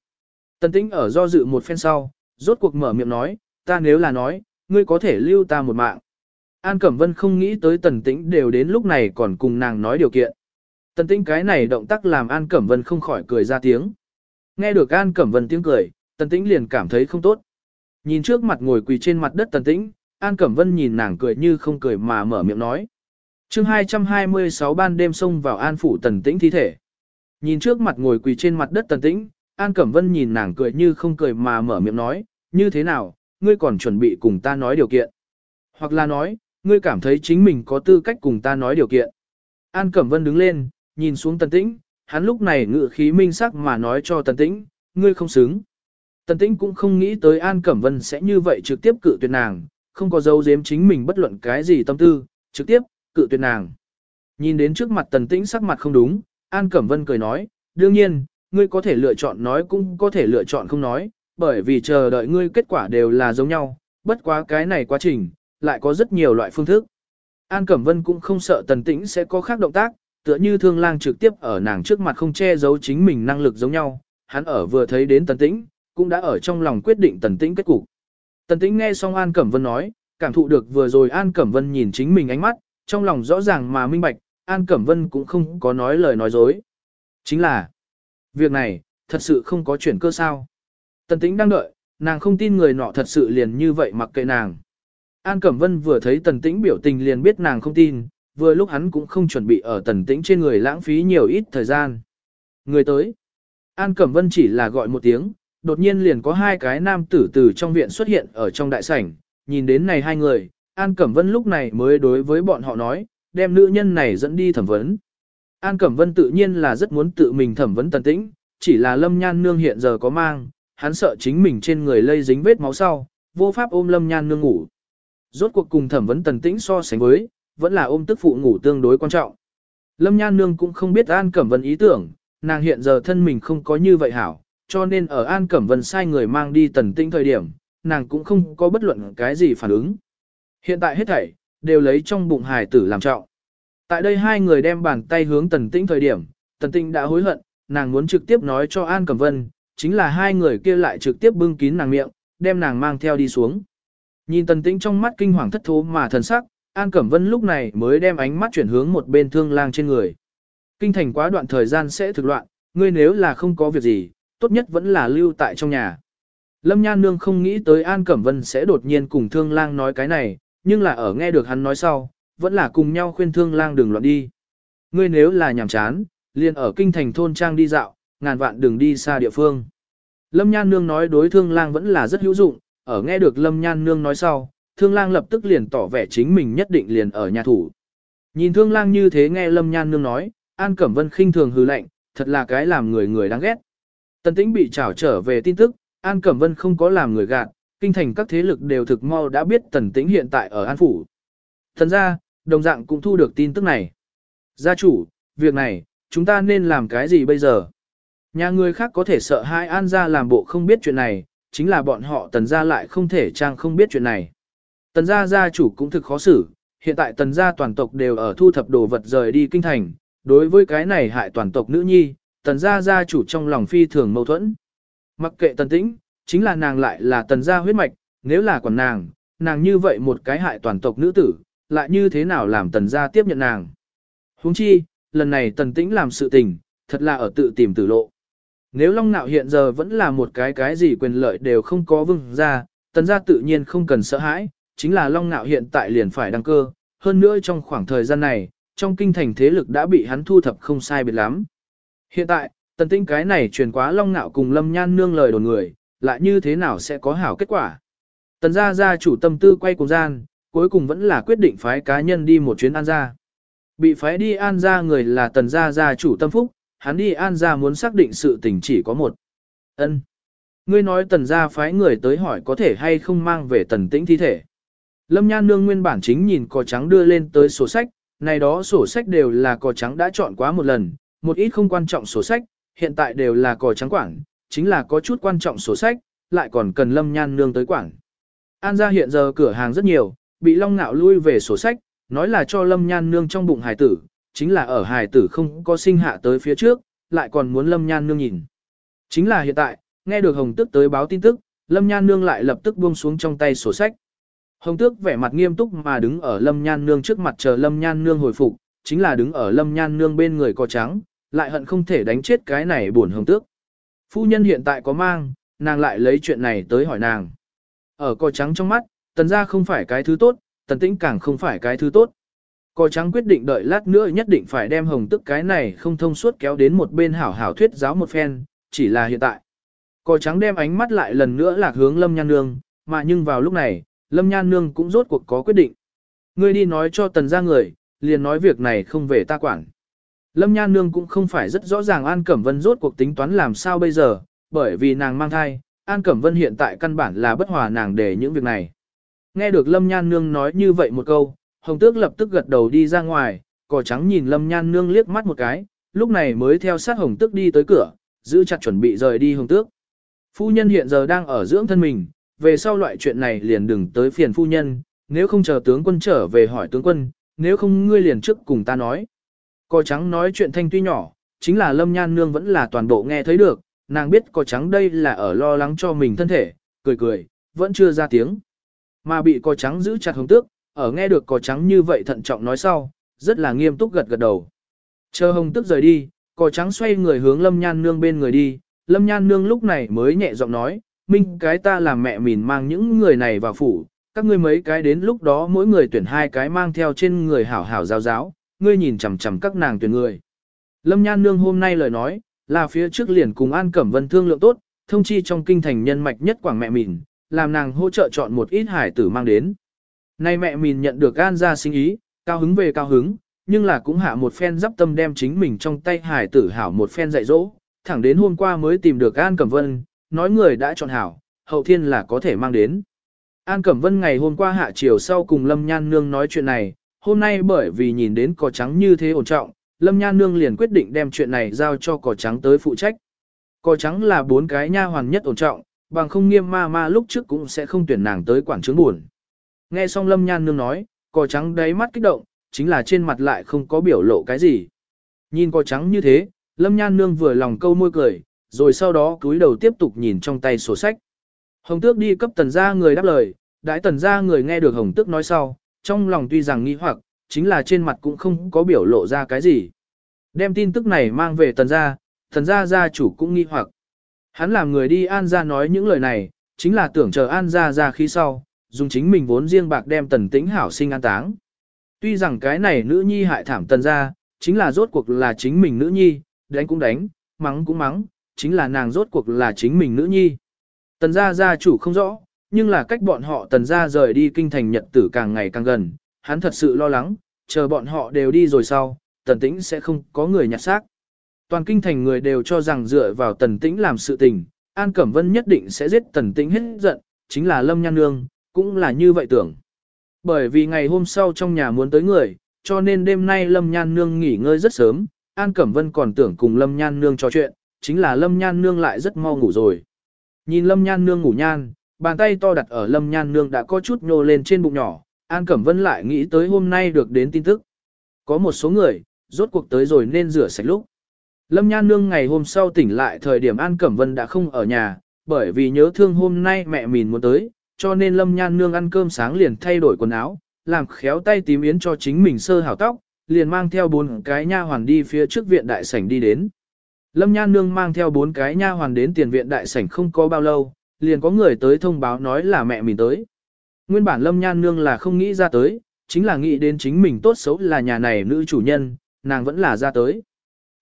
Tần tĩnh ở do dự một phen sau, rốt cuộc mở miệng nói, ta nếu là nói, ngươi có thể lưu ta một mạng. An Cẩm Vân không nghĩ tới tần tĩnh đều đến lúc này còn cùng nàng nói điều kiện. Tần tĩnh cái này động tác làm An Cẩm Vân không khỏi cười ra tiếng. Nghe được An Cẩm Vân tiếng cười, tần tĩnh liền cảm thấy không tốt. Nhìn trước mặt ngồi quỳ trên mặt đất tần tĩnh, An Cẩm Vân nhìn nàng cười như không cười mà mở miệng nói. chương 226 ban đêm xông vào An Phủ tần tĩnh thi thể. Nhìn trước mặt ngồi quỳ trên mặt đất tần tĩnh, An Cẩm Vân nhìn nàng cười như không cười mà mở miệng nói, như thế nào, ngươi còn chuẩn bị cùng ta nói điều kiện. Hoặc là nói, ngươi cảm thấy chính mình có tư cách cùng ta nói điều kiện. An Cẩm Vân đứng lên, nhìn xuống tần tĩnh, hắn lúc này ngự khí minh sắc mà nói cho tần tĩnh, ngươi không xứng. Tần tĩnh cũng không nghĩ tới An Cẩm Vân sẽ như vậy trực tiếp cự tuyệt nàng, không có dấu giếm chính mình bất luận cái gì tâm tư, trực tiếp, cự tuyệt nàng. Nhìn đến trước mặt tần tĩnh sắc mặt không đúng, An Cẩm Vân cười nói, đương nhiên, ngươi có thể lựa chọn nói cũng có thể lựa chọn không nói, bởi vì chờ đợi ngươi kết quả đều là giống nhau, bất quá cái này quá trình, lại có rất nhiều loại phương thức. An Cẩm Vân cũng không sợ tần tĩnh sẽ có khác động tác, tựa như thương lang trực tiếp ở nàng trước mặt không che giấu chính mình năng lực giống nhau, hắn ở vừa thấy đến tần tĩnh, cũng đã ở trong lòng quyết định tần tĩnh kết cục. Tần tĩnh nghe xong An Cẩm Vân nói, cảm thụ được vừa rồi An Cẩm Vân nhìn chính mình ánh mắt, trong lòng rõ ràng mà minh bạch, An Cẩm Vân cũng không có nói lời nói dối. Chính là, việc này, thật sự không có chuyển cơ sao. Tần tĩnh đang đợi, nàng không tin người nọ thật sự liền như vậy mặc kệ nàng. An Cẩm Vân vừa thấy tần tĩnh biểu tình liền biết nàng không tin, vừa lúc hắn cũng không chuẩn bị ở tần tĩnh trên người lãng phí nhiều ít thời gian. Người tới. An Cẩm Vân chỉ là gọi một tiếng, đột nhiên liền có hai cái nam tử từ trong viện xuất hiện ở trong đại sảnh, nhìn đến này hai người, An Cẩm Vân lúc này mới đối với bọn họ nói, đem nữ nhân này dẫn đi thẩm vấn. An Cẩm Vân tự nhiên là rất muốn tự mình thẩm vấn tần tĩnh, chỉ là Lâm Nhan Nương hiện giờ có mang, hắn sợ chính mình trên người lây dính vết máu sau, vô pháp ôm Lâm Nhan Nương ngủ. Rốt cuộc cùng thẩm vấn tần tĩnh so sánh với, vẫn là ôm tức phụ ngủ tương đối quan trọng. Lâm Nhan Nương cũng không biết An Cẩm Vân ý tưởng, nàng hiện giờ thân mình không có như vậy hảo, cho nên ở An Cẩm Vân sai người mang đi tần tinh thời điểm, nàng cũng không có bất luận cái gì phản ứng. Hiện tại hết thảy, đều lấy trong bụng hài tử làm trọng. Tại đây hai người đem bàn tay hướng tần tinh thời điểm, tần tinh đã hối hận, nàng muốn trực tiếp nói cho An Cẩm Vân, chính là hai người kia lại trực tiếp bưng kín nàng miệng, đem nàng mang theo đi xuống. Nhìn tần tĩnh trong mắt kinh hoàng thất thố mà thần sắc, An Cẩm Vân lúc này mới đem ánh mắt chuyển hướng một bên thương lang trên người. Kinh thành quá đoạn thời gian sẽ thực loạn, ngươi nếu là không có việc gì, tốt nhất vẫn là lưu tại trong nhà. Lâm Nhan Nương không nghĩ tới An Cẩm Vân sẽ đột nhiên cùng thương lang nói cái này, nhưng là ở nghe được hắn nói sau, vẫn là cùng nhau khuyên thương lang đừng loạn đi. Ngươi nếu là nhàm chán, liền ở kinh thành thôn trang đi dạo, ngàn vạn đừng đi xa địa phương. Lâm Nhan Nương nói đối thương lang vẫn là rất hữu dụng, ở nghe được Lâm Nhan Nương nói sau, thương lang lập tức liền tỏ vẻ chính mình nhất định liền ở nhà thủ. Nhìn thương lang như thế nghe Lâm Nhan Nương nói, An Cẩm Vân khinh thường hư lạnh, thật là cái làm người người đáng ghét. Tần tĩnh bị trảo trở về tin tức, An Cẩm Vân không có làm người gạt, kinh thành các thế lực đều thực mau đã biết tần tĩnh hiện tại ở An Phủ. Thần ra, đồng dạng cũng thu được tin tức này. Gia chủ, việc này, chúng ta nên làm cái gì bây giờ? Nhà người khác có thể sợ hai An ra làm bộ không biết chuyện này, chính là bọn họ tần gia lại không thể trang không biết chuyện này. Tần gia gia chủ cũng thực khó xử, hiện tại tần gia toàn tộc đều ở thu thập đồ vật rời đi kinh thành, đối với cái này hại toàn tộc nữ nhi, tần gia gia chủ trong lòng phi thường mâu thuẫn. Mặc kệ tần tĩnh, chính là nàng lại là tần gia huyết mạch, nếu là còn nàng, nàng như vậy một cái hại toàn tộc nữ tử, lại như thế nào làm tần gia tiếp nhận nàng. Huống chi, lần này tần tĩnh làm sự tình, thật là ở tự tìm tử lộ. Nếu Long Nạo hiện giờ vẫn là một cái cái gì quyền lợi đều không có vương gia, tần gia tự nhiên không cần sợ hãi, chính là Long Nạo hiện tại liền phải đăng cơ, hơn nữa trong khoảng thời gian này, trong kinh thành thế lực đã bị hắn thu thập không sai biệt lắm. Hiện tại, tần tinh cái này truyền quá Long Nạo cùng Lâm Nhan nương lời đồn người, lại như thế nào sẽ có hảo kết quả. Tần gia gia chủ tâm tư quay cùng gian, cuối cùng vẫn là quyết định phái cá nhân đi một chuyến an gia. Bị phái đi an gia người là tần gia gia chủ tâm phúc, hắn đi an gia muốn xác định sự tình chỉ có một. ân Ngươi nói tần gia phái người tới hỏi có thể hay không mang về tần tĩnh thi thể. Lâm Nhan Nương nguyên bản chính nhìn cò trắng đưa lên tới sổ sách, này đó sổ sách đều là cò trắng đã chọn quá một lần, một ít không quan trọng sổ sách, hiện tại đều là cò trắng quản, chính là có chút quan trọng sổ sách, lại còn cần lâm nhan nương tới quản. An gia hiện giờ cửa hàng rất nhiều, bị long nạo lui về sổ sách, nói là cho lâm nhan nương trong bụng hài tử, chính là ở hài tử không có sinh hạ tới phía trước, lại còn muốn lâm nhan nương nhìn. Chính là hiện tại, nghe được hồng tức tới báo tin tức, lâm nhan nương lại lập tức buông xuống trong tay sổ sách. Hồng tước vẻ mặt nghiêm túc mà đứng ở lâm nhan nương trước mặt chờ lâm nhan nương hồi phục, chính là đứng ở lâm nhan nương bên người có trắng, lại hận không thể đánh chết cái này buồn hồng tước. Phu nhân hiện tại có mang, nàng lại lấy chuyện này tới hỏi nàng. Ở co trắng trong mắt, tần gia không phải cái thứ tốt, tần tĩnh càng không phải cái thứ tốt. Cò trắng quyết định đợi lát nữa nhất định phải đem hồng tức cái này không thông suốt kéo đến một bên hảo hảo thuyết giáo một phen, chỉ là hiện tại. Cò trắng đem ánh mắt lại lần nữa lạc hướng lâm nhan nương, mà nhưng vào lúc này, lâm nhan nương cũng rốt cuộc có quyết định. Ngươi đi nói cho tần gia người, liền nói việc này không về ta quản. Lâm Nhan Nương cũng không phải rất rõ ràng An Cẩm Vân rốt cuộc tính toán làm sao bây giờ, bởi vì nàng mang thai, An Cẩm Vân hiện tại căn bản là bất hòa nàng để những việc này. Nghe được Lâm Nhan Nương nói như vậy một câu, Hồng Tước lập tức gật đầu đi ra ngoài, cỏ trắng nhìn Lâm Nhan Nương liếc mắt một cái, lúc này mới theo sát Hồng Tước đi tới cửa, giữ chặt chuẩn bị rời đi Hồng Tước. Phu nhân hiện giờ đang ở dưỡng thân mình, về sau loại chuyện này liền đừng tới phiền phu nhân, nếu không chờ tướng quân trở về hỏi tướng quân, nếu không ngươi liền trước cùng ta nói. cò trắng nói chuyện thanh tuy nhỏ, chính là Lâm Nhan Nương vẫn là toàn bộ nghe thấy được, nàng biết cò trắng đây là ở lo lắng cho mình thân thể, cười cười, vẫn chưa ra tiếng. Mà bị cò trắng giữ chặt hồng tước, ở nghe được cò trắng như vậy thận trọng nói sau, rất là nghiêm túc gật gật đầu. Chờ hồng tước rời đi, cò trắng xoay người hướng Lâm Nhan Nương bên người đi, Lâm Nhan Nương lúc này mới nhẹ giọng nói, Minh cái ta làm mẹ mìn mang những người này vào phủ, các ngươi mấy cái đến lúc đó mỗi người tuyển hai cái mang theo trên người hảo hảo giáo giáo, ngươi nhìn chằm chằm các nàng tuyển người. Lâm Nhan Nương hôm nay lời nói, là phía trước liền cùng An Cẩm Vân thương lượng tốt, thông chi trong kinh thành nhân mạch nhất quảng mẹ mìn, làm nàng hỗ trợ chọn một ít hải tử mang đến. Nay mẹ mìn nhận được An ra sinh ý, cao hứng về cao hứng, nhưng là cũng hạ một phen dắp tâm đem chính mình trong tay hải tử hảo một phen dạy dỗ, thẳng đến hôm qua mới tìm được An Cẩm Vân, nói người đã chọn hảo, hậu thiên là có thể mang đến. An Cẩm Vân ngày hôm qua hạ chiều sau cùng Lâm Nhan Nương nói chuyện này, hôm nay bởi vì nhìn đến cỏ trắng như thế ổn trọng, Lâm Nhan Nương liền quyết định đem chuyện này giao cho cỏ trắng tới phụ trách. Cỏ trắng là bốn cái nha hoàn nhất ổn trọng, bằng không nghiêm ma ma lúc trước cũng sẽ không tuyển nàng tới quản trướng buồn. Nghe xong Lâm Nhan Nương nói, cỏ trắng đáy mắt kích động, chính là trên mặt lại không có biểu lộ cái gì. Nhìn cỏ trắng như thế, Lâm Nhan Nương vừa lòng câu môi cười, rồi sau đó cúi đầu tiếp tục nhìn trong tay sổ sách. Hồng Tước đi cấp tần gia người đáp lời, đãi tần gia người nghe được Hồng Tước nói sau, trong lòng tuy rằng nghi hoặc, chính là trên mặt cũng không có biểu lộ ra cái gì. Đem tin tức này mang về tần gia, tần gia gia chủ cũng nghi hoặc. Hắn làm người đi An gia nói những lời này, chính là tưởng chờ An gia ra khi sau, dùng chính mình vốn riêng bạc đem tần tĩnh hảo sinh an táng. Tuy rằng cái này nữ nhi hại thảm tần gia, chính là rốt cuộc là chính mình nữ nhi, đánh cũng đánh, mắng cũng mắng, chính là nàng rốt cuộc là chính mình nữ nhi. Tần gia gia chủ không rõ, nhưng là cách bọn họ tần gia rời đi kinh thành nhật tử càng ngày càng gần, hắn thật sự lo lắng, chờ bọn họ đều đi rồi sau, tần tĩnh sẽ không có người nhặt xác. Toàn kinh thành người đều cho rằng dựa vào tần tĩnh làm sự tình, An Cẩm Vân nhất định sẽ giết tần tĩnh hết giận, chính là Lâm Nhan Nương, cũng là như vậy tưởng. Bởi vì ngày hôm sau trong nhà muốn tới người, cho nên đêm nay Lâm Nhan Nương nghỉ ngơi rất sớm, An Cẩm Vân còn tưởng cùng Lâm Nhan Nương trò chuyện, chính là Lâm Nhan Nương lại rất mau ngủ rồi. Nhìn Lâm Nhan Nương ngủ nhan, bàn tay to đặt ở Lâm Nhan Nương đã có chút nhô lên trên bụng nhỏ, An Cẩm Vân lại nghĩ tới hôm nay được đến tin tức. Có một số người, rốt cuộc tới rồi nên rửa sạch lúc. Lâm Nhan Nương ngày hôm sau tỉnh lại thời điểm An Cẩm Vân đã không ở nhà, bởi vì nhớ thương hôm nay mẹ mình muốn tới, cho nên Lâm Nhan Nương ăn cơm sáng liền thay đổi quần áo, làm khéo tay tím yến cho chính mình sơ hảo tóc, liền mang theo bốn cái nha hoàn đi phía trước viện đại sảnh đi đến. Lâm Nhan Nương mang theo bốn cái nha hoàn đến tiền viện đại sảnh không có bao lâu, liền có người tới thông báo nói là mẹ mình tới. Nguyên bản Lâm Nhan Nương là không nghĩ ra tới, chính là nghĩ đến chính mình tốt xấu là nhà này nữ chủ nhân, nàng vẫn là ra tới.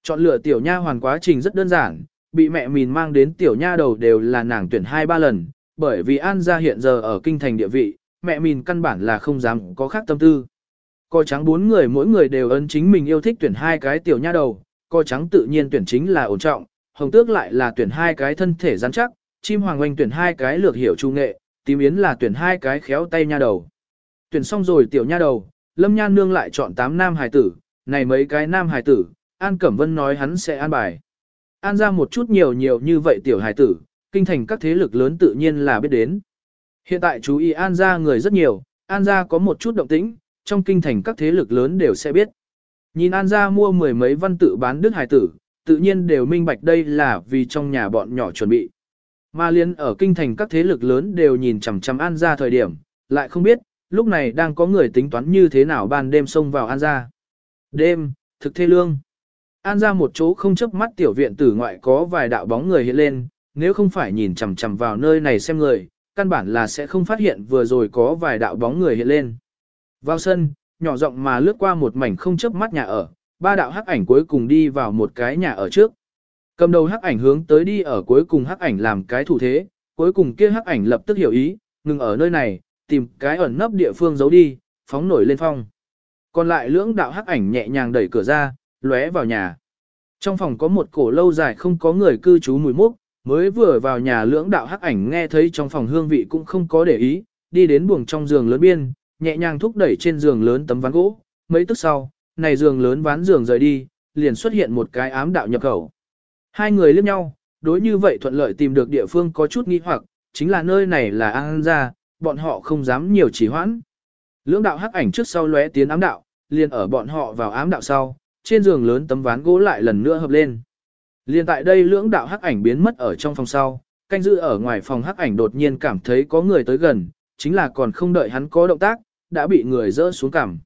Chọn lựa tiểu nha hoàn quá trình rất đơn giản, bị mẹ mình mang đến tiểu nha đầu đều là nàng tuyển hai ba lần, bởi vì An gia hiện giờ ở kinh thành địa vị, mẹ mình căn bản là không dám có khác tâm tư. Coi trắng bốn người mỗi người đều ấn chính mình yêu thích tuyển hai cái tiểu nha đầu, coi trắng tự nhiên tuyển chính là ổn trọng, hồng tước lại là tuyển hai cái thân thể rắn chắc, chim hoàng oanh tuyển hai cái lược hiểu trung nghệ, tím yến là tuyển hai cái khéo tay nha đầu. Tuyển xong rồi tiểu nha đầu, lâm nhan nương lại chọn tám nam hài tử, này mấy cái nam hài tử, An Cẩm Vân nói hắn sẽ an bài. An ra một chút nhiều nhiều như vậy tiểu hài tử, kinh thành các thế lực lớn tự nhiên là biết đến. Hiện tại chú ý An ra người rất nhiều, An ra có một chút động tĩnh, trong kinh thành các thế lực lớn đều sẽ biết. Nhìn An ra mua mười mấy văn tự bán đức hài tử, tự nhiên đều minh bạch đây là vì trong nhà bọn nhỏ chuẩn bị. Mà liên ở kinh thành các thế lực lớn đều nhìn chằm chằm An ra thời điểm, lại không biết, lúc này đang có người tính toán như thế nào ban đêm xông vào An ra. Đêm, thực thê lương. An ra một chỗ không chấp mắt tiểu viện tử ngoại có vài đạo bóng người hiện lên, nếu không phải nhìn chằm chằm vào nơi này xem người, căn bản là sẽ không phát hiện vừa rồi có vài đạo bóng người hiện lên. Vào sân, nhỏ rộng mà lướt qua một mảnh không chớp mắt nhà ở, ba đạo hắc ảnh cuối cùng đi vào một cái nhà ở trước. Cầm đầu hắc ảnh hướng tới đi ở cuối cùng hắc ảnh làm cái thủ thế, cuối cùng kia hắc ảnh lập tức hiểu ý, ngừng ở nơi này, tìm cái ẩn nấp địa phương giấu đi, phóng nổi lên phong. Còn lại lưỡng đạo hắc ảnh nhẹ nhàng đẩy cửa ra, lóe vào nhà. Trong phòng có một cổ lâu dài không có người cư trú mùi mốc, mới vừa vào nhà lưỡng đạo hắc ảnh nghe thấy trong phòng hương vị cũng không có để ý, đi đến buồng trong giường lớn biên, nhẹ nhàng thúc đẩy trên giường lớn tấm ván gỗ, mấy tức sau, này giường lớn ván giường rời đi, liền xuất hiện một cái ám đạo nhập khẩu. Hai người liếc nhau, đối như vậy thuận lợi tìm được địa phương có chút nghi hoặc, chính là nơi này là An gia, bọn họ không dám nhiều chỉ hoãn. Lưỡng đạo hắc ảnh trước sau lóe tiến ám đạo, liền ở bọn họ vào ám đạo sau, trên giường lớn tấm ván gỗ lại lần nữa hợp lên. Liên tại đây lưỡng đạo hắc ảnh biến mất ở trong phòng sau, canh giữ ở ngoài phòng hắc ảnh đột nhiên cảm thấy có người tới gần, chính là còn không đợi hắn có động tác, đã bị người dỡ xuống cằm.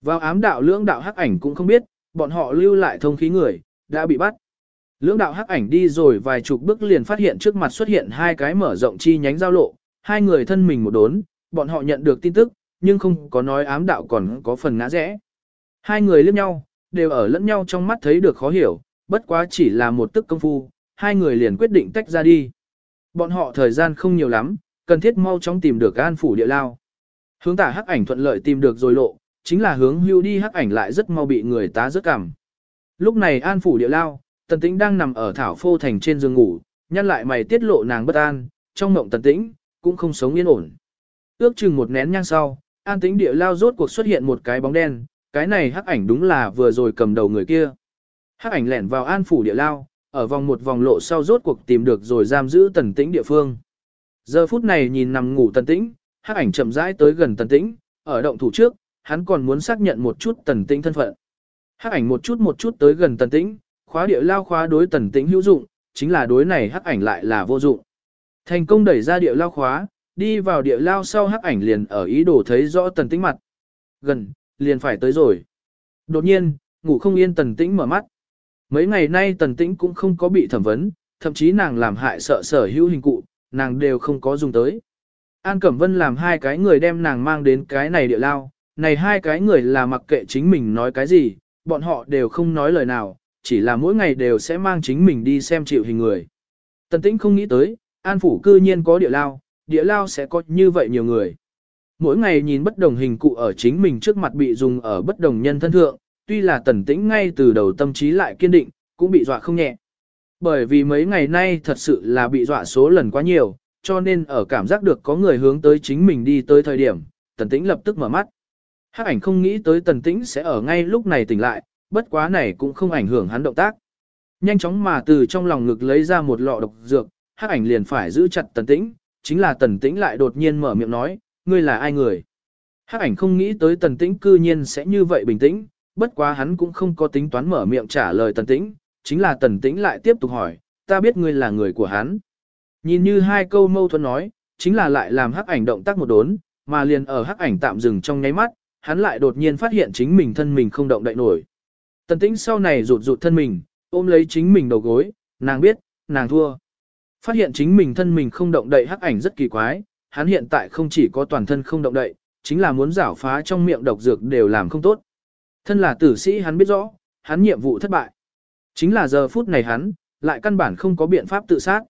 Vào ám đạo lưỡng đạo hắc ảnh cũng không biết, bọn họ lưu lại thông khí người, đã bị bắt. Lưỡng đạo hắc ảnh đi rồi vài chục bước liền phát hiện trước mặt xuất hiện hai cái mở rộng chi nhánh giao lộ, hai người thân mình một đốn, bọn họ nhận được tin tức, nhưng không có nói ám đạo còn có phần ngã rẽ. Hai người liếc nhau, đều ở lẫn nhau trong mắt thấy được khó hiểu, bất quá chỉ là một tức công phu, hai người liền quyết định tách ra đi. Bọn họ thời gian không nhiều lắm, cần thiết mau chóng tìm được an phủ địa lao. Hướng tả hắc ảnh thuận lợi tìm được rồi lộ, chính là hướng hưu đi hắc ảnh lại rất mau bị người tá rất cảm. Lúc này an phủ địa lao, tần tĩnh đang nằm ở thảo phô thành trên giường ngủ, nhăn lại mày tiết lộ nàng bất an, trong mộng tần tĩnh, cũng không sống yên ổn. Ước chừng một nén nhang sau, an tĩnh địa lao rốt cuộc xuất hiện một cái bóng đen, cái này hắc ảnh đúng là vừa rồi cầm đầu người kia. Hắc ảnh lẻn vào an phủ địa lao, ở vòng một vòng lộ sau rốt cuộc tìm được rồi giam giữ tần tĩnh địa phương. Giờ phút này nhìn nằm ngủ tần tĩnh, hắc ảnh chậm rãi tới gần tần tĩnh, ở động thủ trước, hắn còn muốn xác nhận một chút tần tĩnh thân phận. Hắc ảnh một chút một chút tới gần tần tĩnh, khóa địa lao khóa đối tần tĩnh hữu dụng, chính là đối này hắc ảnh lại là vô dụng. Thành công đẩy ra địa lao khóa, đi vào địa lao sau hắc ảnh liền ở ý đồ thấy rõ tần tĩnh mặt. Gần, liền phải tới rồi. Đột nhiên, ngủ không yên tần tĩnh mở mắt. Mấy ngày nay tần tĩnh cũng không có bị thẩm vấn, thậm chí nàng làm hại sợ sở hữu hình cụ, nàng đều không có dùng tới. An Cẩm Vân làm hai cái người đem nàng mang đến cái này địa lao, này hai cái người là mặc kệ chính mình nói cái gì, bọn họ đều không nói lời nào, chỉ là mỗi ngày đều sẽ mang chính mình đi xem chịu hình người. Tần tĩnh không nghĩ tới, An Phủ cư nhiên có địa lao, địa lao sẽ có như vậy nhiều người. Mỗi ngày nhìn bất đồng hình cụ ở chính mình trước mặt bị dùng ở bất đồng nhân thân thượng, tuy là tần tĩnh ngay từ đầu tâm trí lại kiên định, cũng bị dọa không nhẹ. Bởi vì mấy ngày nay thật sự là bị dọa số lần quá nhiều, cho nên ở cảm giác được có người hướng tới chính mình đi tới thời điểm, tần tĩnh lập tức mở mắt. Hắc ảnh không nghĩ tới tần tĩnh sẽ ở ngay lúc này tỉnh lại, bất quá này cũng không ảnh hưởng hắn động tác. Nhanh chóng mà từ trong lòng ngực lấy ra một lọ độc dược, hắc ảnh liền phải giữ chặt tần tĩnh, chính là tần tĩnh lại đột nhiên mở miệng nói, ngươi là ai người. Hắc ảnh không nghĩ tới tần tĩnh cư nhiên sẽ như vậy bình tĩnh, bất quá hắn cũng không có tính toán mở miệng trả lời tần tĩnh, chính là tần tĩnh lại tiếp tục hỏi, ta biết ngươi là người của hắn. Nhìn như hai câu mâu thuẫn nói, chính là lại làm hắc ảnh động tác một đốn, mà liền ở hắc ảnh tạm dừng trong nháy mắt, hắn lại đột nhiên phát hiện chính mình thân mình không động đậy nổi. Tần tĩnh sau này rụt rụt thân mình, ôm lấy chính mình đầu gối, nàng biết, nàng thua. Phát hiện chính mình thân mình không động đậy hắc ảnh rất kỳ quái, hắn hiện tại không chỉ có toàn thân không động đậy, chính là muốn giảo phá trong miệng độc dược đều làm không tốt. Thân là tử sĩ hắn biết rõ, hắn nhiệm vụ thất bại. Chính là giờ phút này hắn, lại căn bản không có biện pháp tự sát.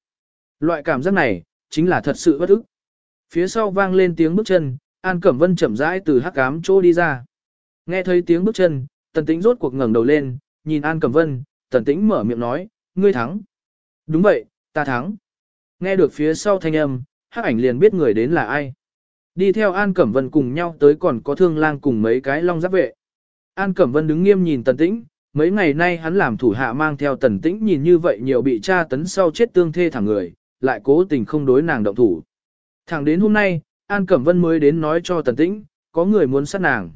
Loại cảm giác này, chính là thật sự bất ức. Phía sau vang lên tiếng bước chân, An Cẩm Vân chậm rãi từ hắc ám chỗ đi ra. Nghe thấy tiếng bước chân, Tần Tĩnh rốt cuộc ngẩng đầu lên, nhìn An Cẩm Vân, Tần Tĩnh mở miệng nói, ngươi thắng. Đúng vậy, ta thắng. Nghe được phía sau thanh âm, hắc ảnh liền biết người đến là ai. Đi theo An Cẩm Vân cùng nhau tới còn có thương lang cùng mấy cái long giáp vệ. An Cẩm Vân đứng nghiêm nhìn Tần Tĩnh, mấy ngày nay hắn làm thủ hạ mang theo tần tĩnh nhìn như vậy nhiều bị tra tấn sau chết tương thê thẳng người, lại cố tình không đối nàng động thủ. Thẳng đến hôm nay, An Cẩm Vân mới đến nói cho tần tĩnh, có người muốn sát nàng.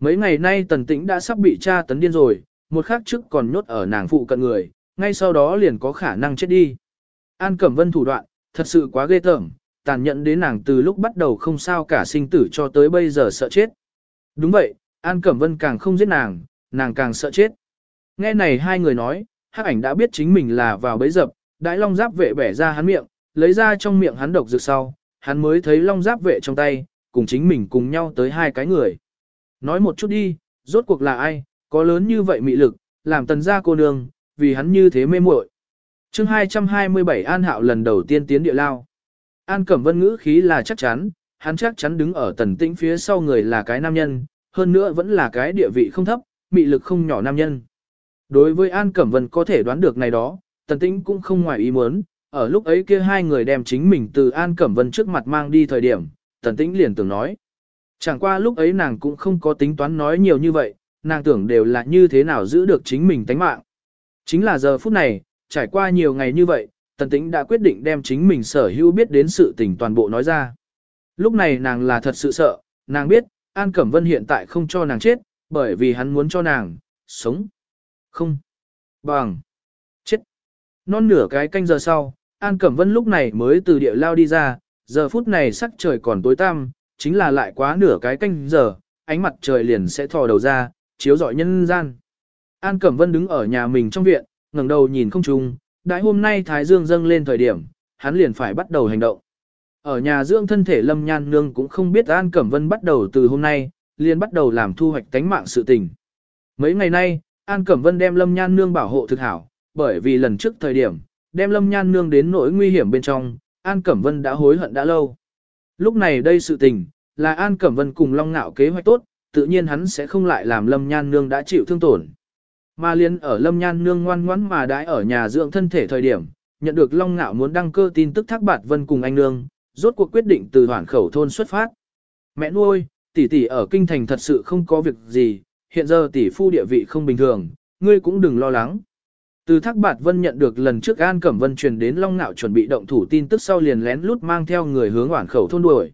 Mấy ngày nay tần tĩnh đã sắp bị tra tấn điên rồi, một khắc trước còn nhốt ở nàng phụ cận người, ngay sau đó liền có khả năng chết đi. An Cẩm Vân thủ đoạn, thật sự quá ghê tởm, tàn nhẫn đến nàng từ lúc bắt đầu không sao cả sinh tử cho tới bây giờ sợ chết. Đúng vậy, An Cẩm Vân càng không giết nàng, nàng càng sợ chết. Nghe này hai người nói, hắc ảnh đã biết chính mình là vào bấy dập, đại long giáp vệ bẻ ra hắn miệng, lấy ra trong miệng hắn độc dược sau, hắn mới thấy long giáp vệ trong tay, cùng chính mình cùng nhau tới hai cái người. Nói một chút đi, rốt cuộc là ai, có lớn như vậy mị lực, làm tần gia cô nương, vì hắn như thế mê muội. Chương 227 An Hạo lần đầu tiên tiến địa lao. An Cẩm Vân ngữ khí là chắc chắn, hắn chắc chắn đứng ở tần tĩnh phía sau người là cái nam nhân, hơn nữa vẫn là cái địa vị không thấp, mị lực không nhỏ nam nhân. Đối với An Cẩm Vân có thể đoán được này đó, tần tĩnh cũng không ngoài ý muốn, ở lúc ấy kia hai người đem chính mình từ An Cẩm Vân trước mặt mang đi thời điểm, tần tĩnh liền tưởng nói. Chẳng qua lúc ấy nàng cũng không có tính toán nói nhiều như vậy, nàng tưởng đều là như thế nào giữ được chính mình tánh mạng. Chính là giờ phút này, trải qua nhiều ngày như vậy, tần tĩnh đã quyết định đem chính mình sở hữu biết đến sự tình toàn bộ nói ra. Lúc này nàng là thật sự sợ, nàng biết, An Cẩm Vân hiện tại không cho nàng chết, bởi vì hắn muốn cho nàng, sống. Không. Bằng. Non nửa cái canh giờ sau, An Cẩm Vân lúc này mới từ địa lao đi ra, giờ phút này sắc trời còn tối tăm, chính là lại quá nửa cái canh giờ, ánh mặt trời liền sẽ thò đầu ra, chiếu rọi nhân gian. An Cẩm Vân đứng ở nhà mình trong viện, ngẩng đầu nhìn không trung, đại hôm nay Thái Dương dâng lên thời điểm, hắn liền phải bắt đầu hành động. Ở nhà dưỡng thân thể Lâm Nhan Nương cũng không biết An Cẩm Vân bắt đầu từ hôm nay, liền bắt đầu làm thu hoạch tánh mạng sự tình. Mấy ngày nay, An Cẩm Vân đem Lâm Nhan Nương bảo hộ thực hảo, bởi vì lần trước thời điểm, đem Lâm Nhan Nương đến nỗi nguy hiểm bên trong, An Cẩm Vân đã hối hận đã lâu. Lúc này đây sự tình, là An Cẩm Vân cùng Long Nạo kế hoạch tốt, tự nhiên hắn sẽ không lại làm Lâm Nhan Nương đã chịu thương tổn. Mà liên ở Lâm Nhan Nương ngoan ngoãn mà đãi ở nhà dưỡng thân thể thời điểm, nhận được Long Nạo muốn đăng cơ tin tức Thác Bạt Vân cùng anh Nương, rốt cuộc quyết định từ hoảng khẩu thôn xuất phát. Mẹ nuôi, tỷ tỷ ở kinh thành thật sự không có việc gì, hiện giờ tỷ phu địa vị không bình thường, ngươi cũng đừng lo lắng. Từ Thác Bạt Vân nhận được lần trước An Cẩm Vân truyền đến Long Nạo chuẩn bị động thủ tin tức sau liền lén lút mang theo người hướng hoảng khẩu thôn đuổi.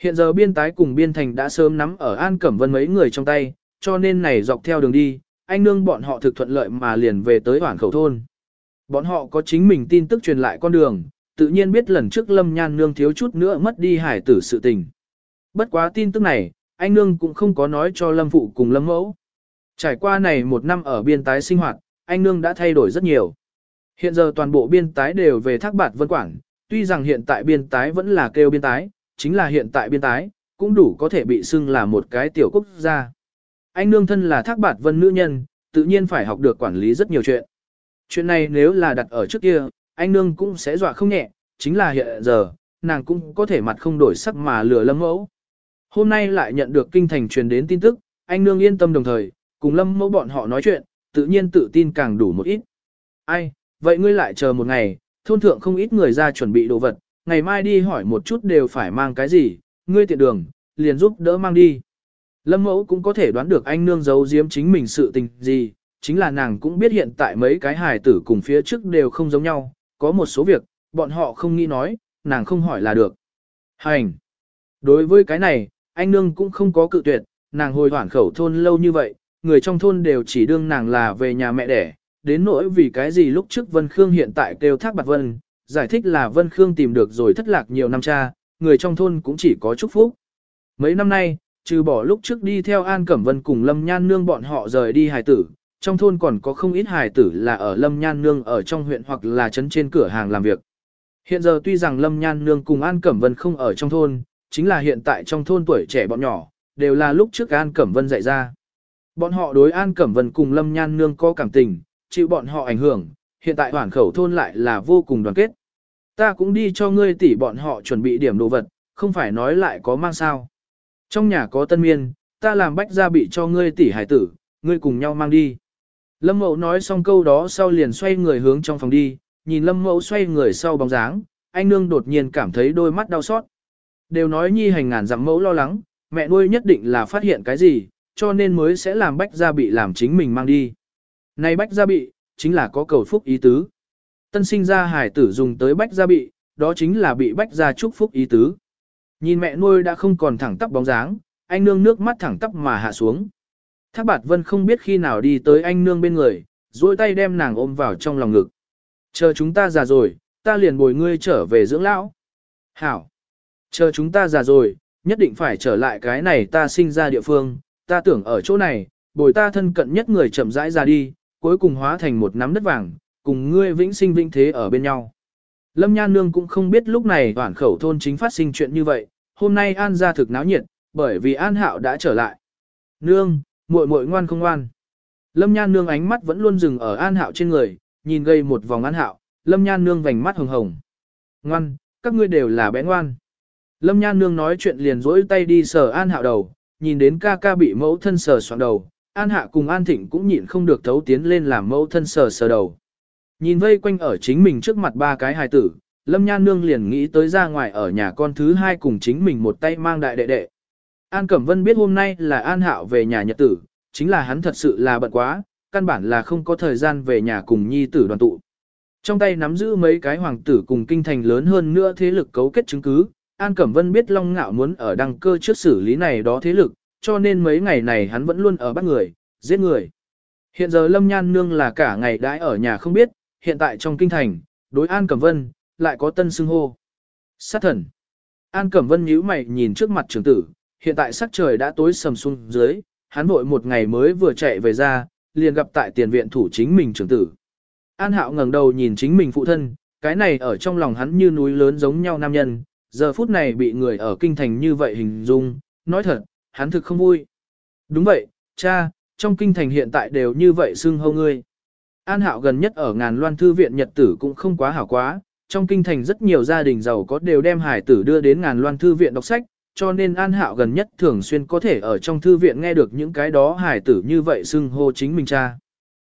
Hiện giờ biên tái cùng biên thành đã sớm nắm ở An Cẩm Vân mấy người trong tay, cho nên này dọc theo đường đi, anh nương bọn họ thực thuận lợi mà liền về tới hoảng khẩu thôn. Bọn họ có chính mình tin tức truyền lại con đường, tự nhiên biết lần trước Lâm Nhan nương thiếu chút nữa mất đi hải tử sự tình. Bất quá tin tức này, anh nương cũng không có nói cho Lâm Phụ cùng Lâm Mẫu. Trải qua này một năm ở biên tái sinh hoạt, anh nương đã thay đổi rất nhiều. Hiện giờ toàn bộ biên tái đều về thác bạt vân quảng. tuy rằng hiện tại biên tái vẫn là kêu biên tái, chính là hiện tại biên tái, cũng đủ có thể bị xưng là một cái tiểu quốc gia. Anh nương thân là thác bạt vân nữ nhân, tự nhiên phải học được quản lý rất nhiều chuyện. Chuyện này nếu là đặt ở trước kia, anh nương cũng sẽ dọa không nhẹ, chính là hiện giờ, nàng cũng có thể mặt không đổi sắc mà lừa lâm mẫu. Hôm nay lại nhận được kinh thành truyền đến tin tức, anh nương yên tâm đồng thời, cùng lâm mẫu bọn họ nói chuyện, tự nhiên tự tin càng đủ một ít. Ai, vậy ngươi lại chờ một ngày, thôn thượng không ít người ra chuẩn bị đồ vật, ngày mai đi hỏi một chút đều phải mang cái gì, ngươi tiện đường, liền giúp đỡ mang đi. Lâm mẫu cũng có thể đoán được anh nương giấu giếm chính mình sự tình gì, chính là nàng cũng biết hiện tại mấy cái hài tử cùng phía trước đều không giống nhau, có một số việc, bọn họ không nghĩ nói, nàng không hỏi là được. Hành! Đối với cái này, anh nương cũng không có cự tuyệt, nàng hồi hoảng khẩu thôn lâu như vậy, người trong thôn đều chỉ đương nàng là về nhà mẹ đẻ, đến nỗi vì cái gì lúc trước Vân Khương hiện tại kêu thác bạc Vân, giải thích là Vân Khương tìm được rồi thất lạc nhiều năm cha, người trong thôn cũng chỉ có chúc phúc. Mấy năm nay, trừ bỏ lúc trước đi theo An Cẩm Vân cùng Lâm Nhan Nương bọn họ rời đi hài tử, trong thôn còn có không ít hài tử là ở Lâm Nhan Nương ở trong huyện hoặc là trấn trên cửa hàng làm việc. Hiện giờ tuy rằng Lâm Nhan Nương cùng An Cẩm Vân không ở trong thôn, chính là hiện tại trong thôn tuổi trẻ bọn nhỏ, đều là lúc trước An Cẩm Vân dạy ra. Bọn họ đối An Cẩm Vân cùng Lâm Nhan Nương có cảm tình, chịu bọn họ ảnh hưởng, hiện tại hoàn khẩu thôn lại là vô cùng đoàn kết. Ta cũng đi cho ngươi tỉ bọn họ chuẩn bị điểm đồ vật, không phải nói lại có mang sao. Trong nhà có tân miên, ta làm bách gia bị cho ngươi tỉ hải tử, ngươi cùng nhau mang đi. Lâm Mậu nói xong câu đó sau liền xoay người hướng trong phòng đi, nhìn Lâm Mậu xoay người sau bóng dáng, anh nương đột nhiên cảm thấy đôi mắt đau xót. Đều nói nhi hành ngàn dặm mẫu lo lắng, mẹ nuôi nhất định là phát hiện cái gì, cho nên mới sẽ làm bách gia bị làm chính mình mang đi. Này bách gia bị, chính là có cầu phúc ý tứ. Tân sinh ra hải tử dùng tới bách gia bị, đó chính là bị bách gia chúc phúc ý tứ. Nhìn mẹ nuôi đã không còn thẳng tắp bóng dáng, anh nương nước mắt thẳng tắp mà hạ xuống. Thác bạt vân không biết khi nào đi tới anh nương bên người, duỗi tay đem nàng ôm vào trong lòng ngực. Chờ chúng ta già rồi, ta liền bồi ngươi trở về dưỡng lão. Hảo! Chờ chúng ta già rồi, nhất định phải trở lại cái này ta sinh ra địa phương, ta tưởng ở chỗ này, bồi ta thân cận nhất người chậm rãi ra đi, cuối cùng hóa thành một nắm đất vàng, cùng ngươi vĩnh sinh vĩnh thế ở bên nhau. Lâm Nhan Nương cũng không biết lúc này toàn khẩu thôn chính phát sinh chuyện như vậy, hôm nay An ra thực náo nhiệt, bởi vì An Hạo đã trở lại. Nương, muội muội ngoan không ngoan. Lâm Nhan Nương ánh mắt vẫn luôn dừng ở An Hạo trên người, nhìn gây một vòng An Hạo, Lâm Nhan Nương vành mắt hồng hồng. Ngoan, các ngươi đều là bé ngoan. Lâm Nhan Nương nói chuyện liền rỗi tay đi sờ An Hạo đầu, nhìn đến ca ca bị mẫu thân sờ soạn đầu, An Hạ cùng An Thịnh cũng nhịn không được thấu tiến lên làm mẫu thân sờ sờ đầu. Nhìn vây quanh ở chính mình trước mặt ba cái hài tử, Lâm Nhan Nương liền nghĩ tới ra ngoài ở nhà con thứ hai cùng chính mình một tay mang đại đệ đệ. An Cẩm Vân biết hôm nay là An Hạo về nhà nhật tử, chính là hắn thật sự là bận quá, căn bản là không có thời gian về nhà cùng nhi tử đoàn tụ. Trong tay nắm giữ mấy cái hoàng tử cùng kinh thành lớn hơn nữa thế lực cấu kết chứng cứ, An Cẩm Vân biết Long Ngạo muốn ở đăng cơ trước xử lý này đó thế lực, cho nên mấy ngày này hắn vẫn luôn ở bắt người, giết người. Hiện giờ Lâm Nhan Nương là cả ngày đãi ở nhà không biết, hiện tại trong kinh thành, đối An Cẩm Vân, lại có tân xưng hô. Sát thần. An Cẩm Vân nhíu mày nhìn trước mặt trưởng tử, hiện tại sắc trời đã tối sầm xuống dưới, hắn vội một ngày mới vừa chạy về ra, liền gặp tại tiền viện thủ chính mình trưởng tử. An Hạo ngẩng đầu nhìn chính mình phụ thân, cái này ở trong lòng hắn như núi lớn giống nhau nam nhân, giờ phút này bị người ở kinh thành như vậy hình dung, nói thật, hắn thực không vui. Đúng vậy, cha, trong kinh thành hiện tại đều như vậy xưng hâu ngươi. An Hạo gần nhất ở ngàn loan thư viện nhật tử cũng không quá hảo quá, trong kinh thành rất nhiều gia đình giàu có đều đem hải tử đưa đến ngàn loan thư viện đọc sách, cho nên An Hạo gần nhất thường xuyên có thể ở trong thư viện nghe được những cái đó hải tử như vậy xưng hô chính mình cha.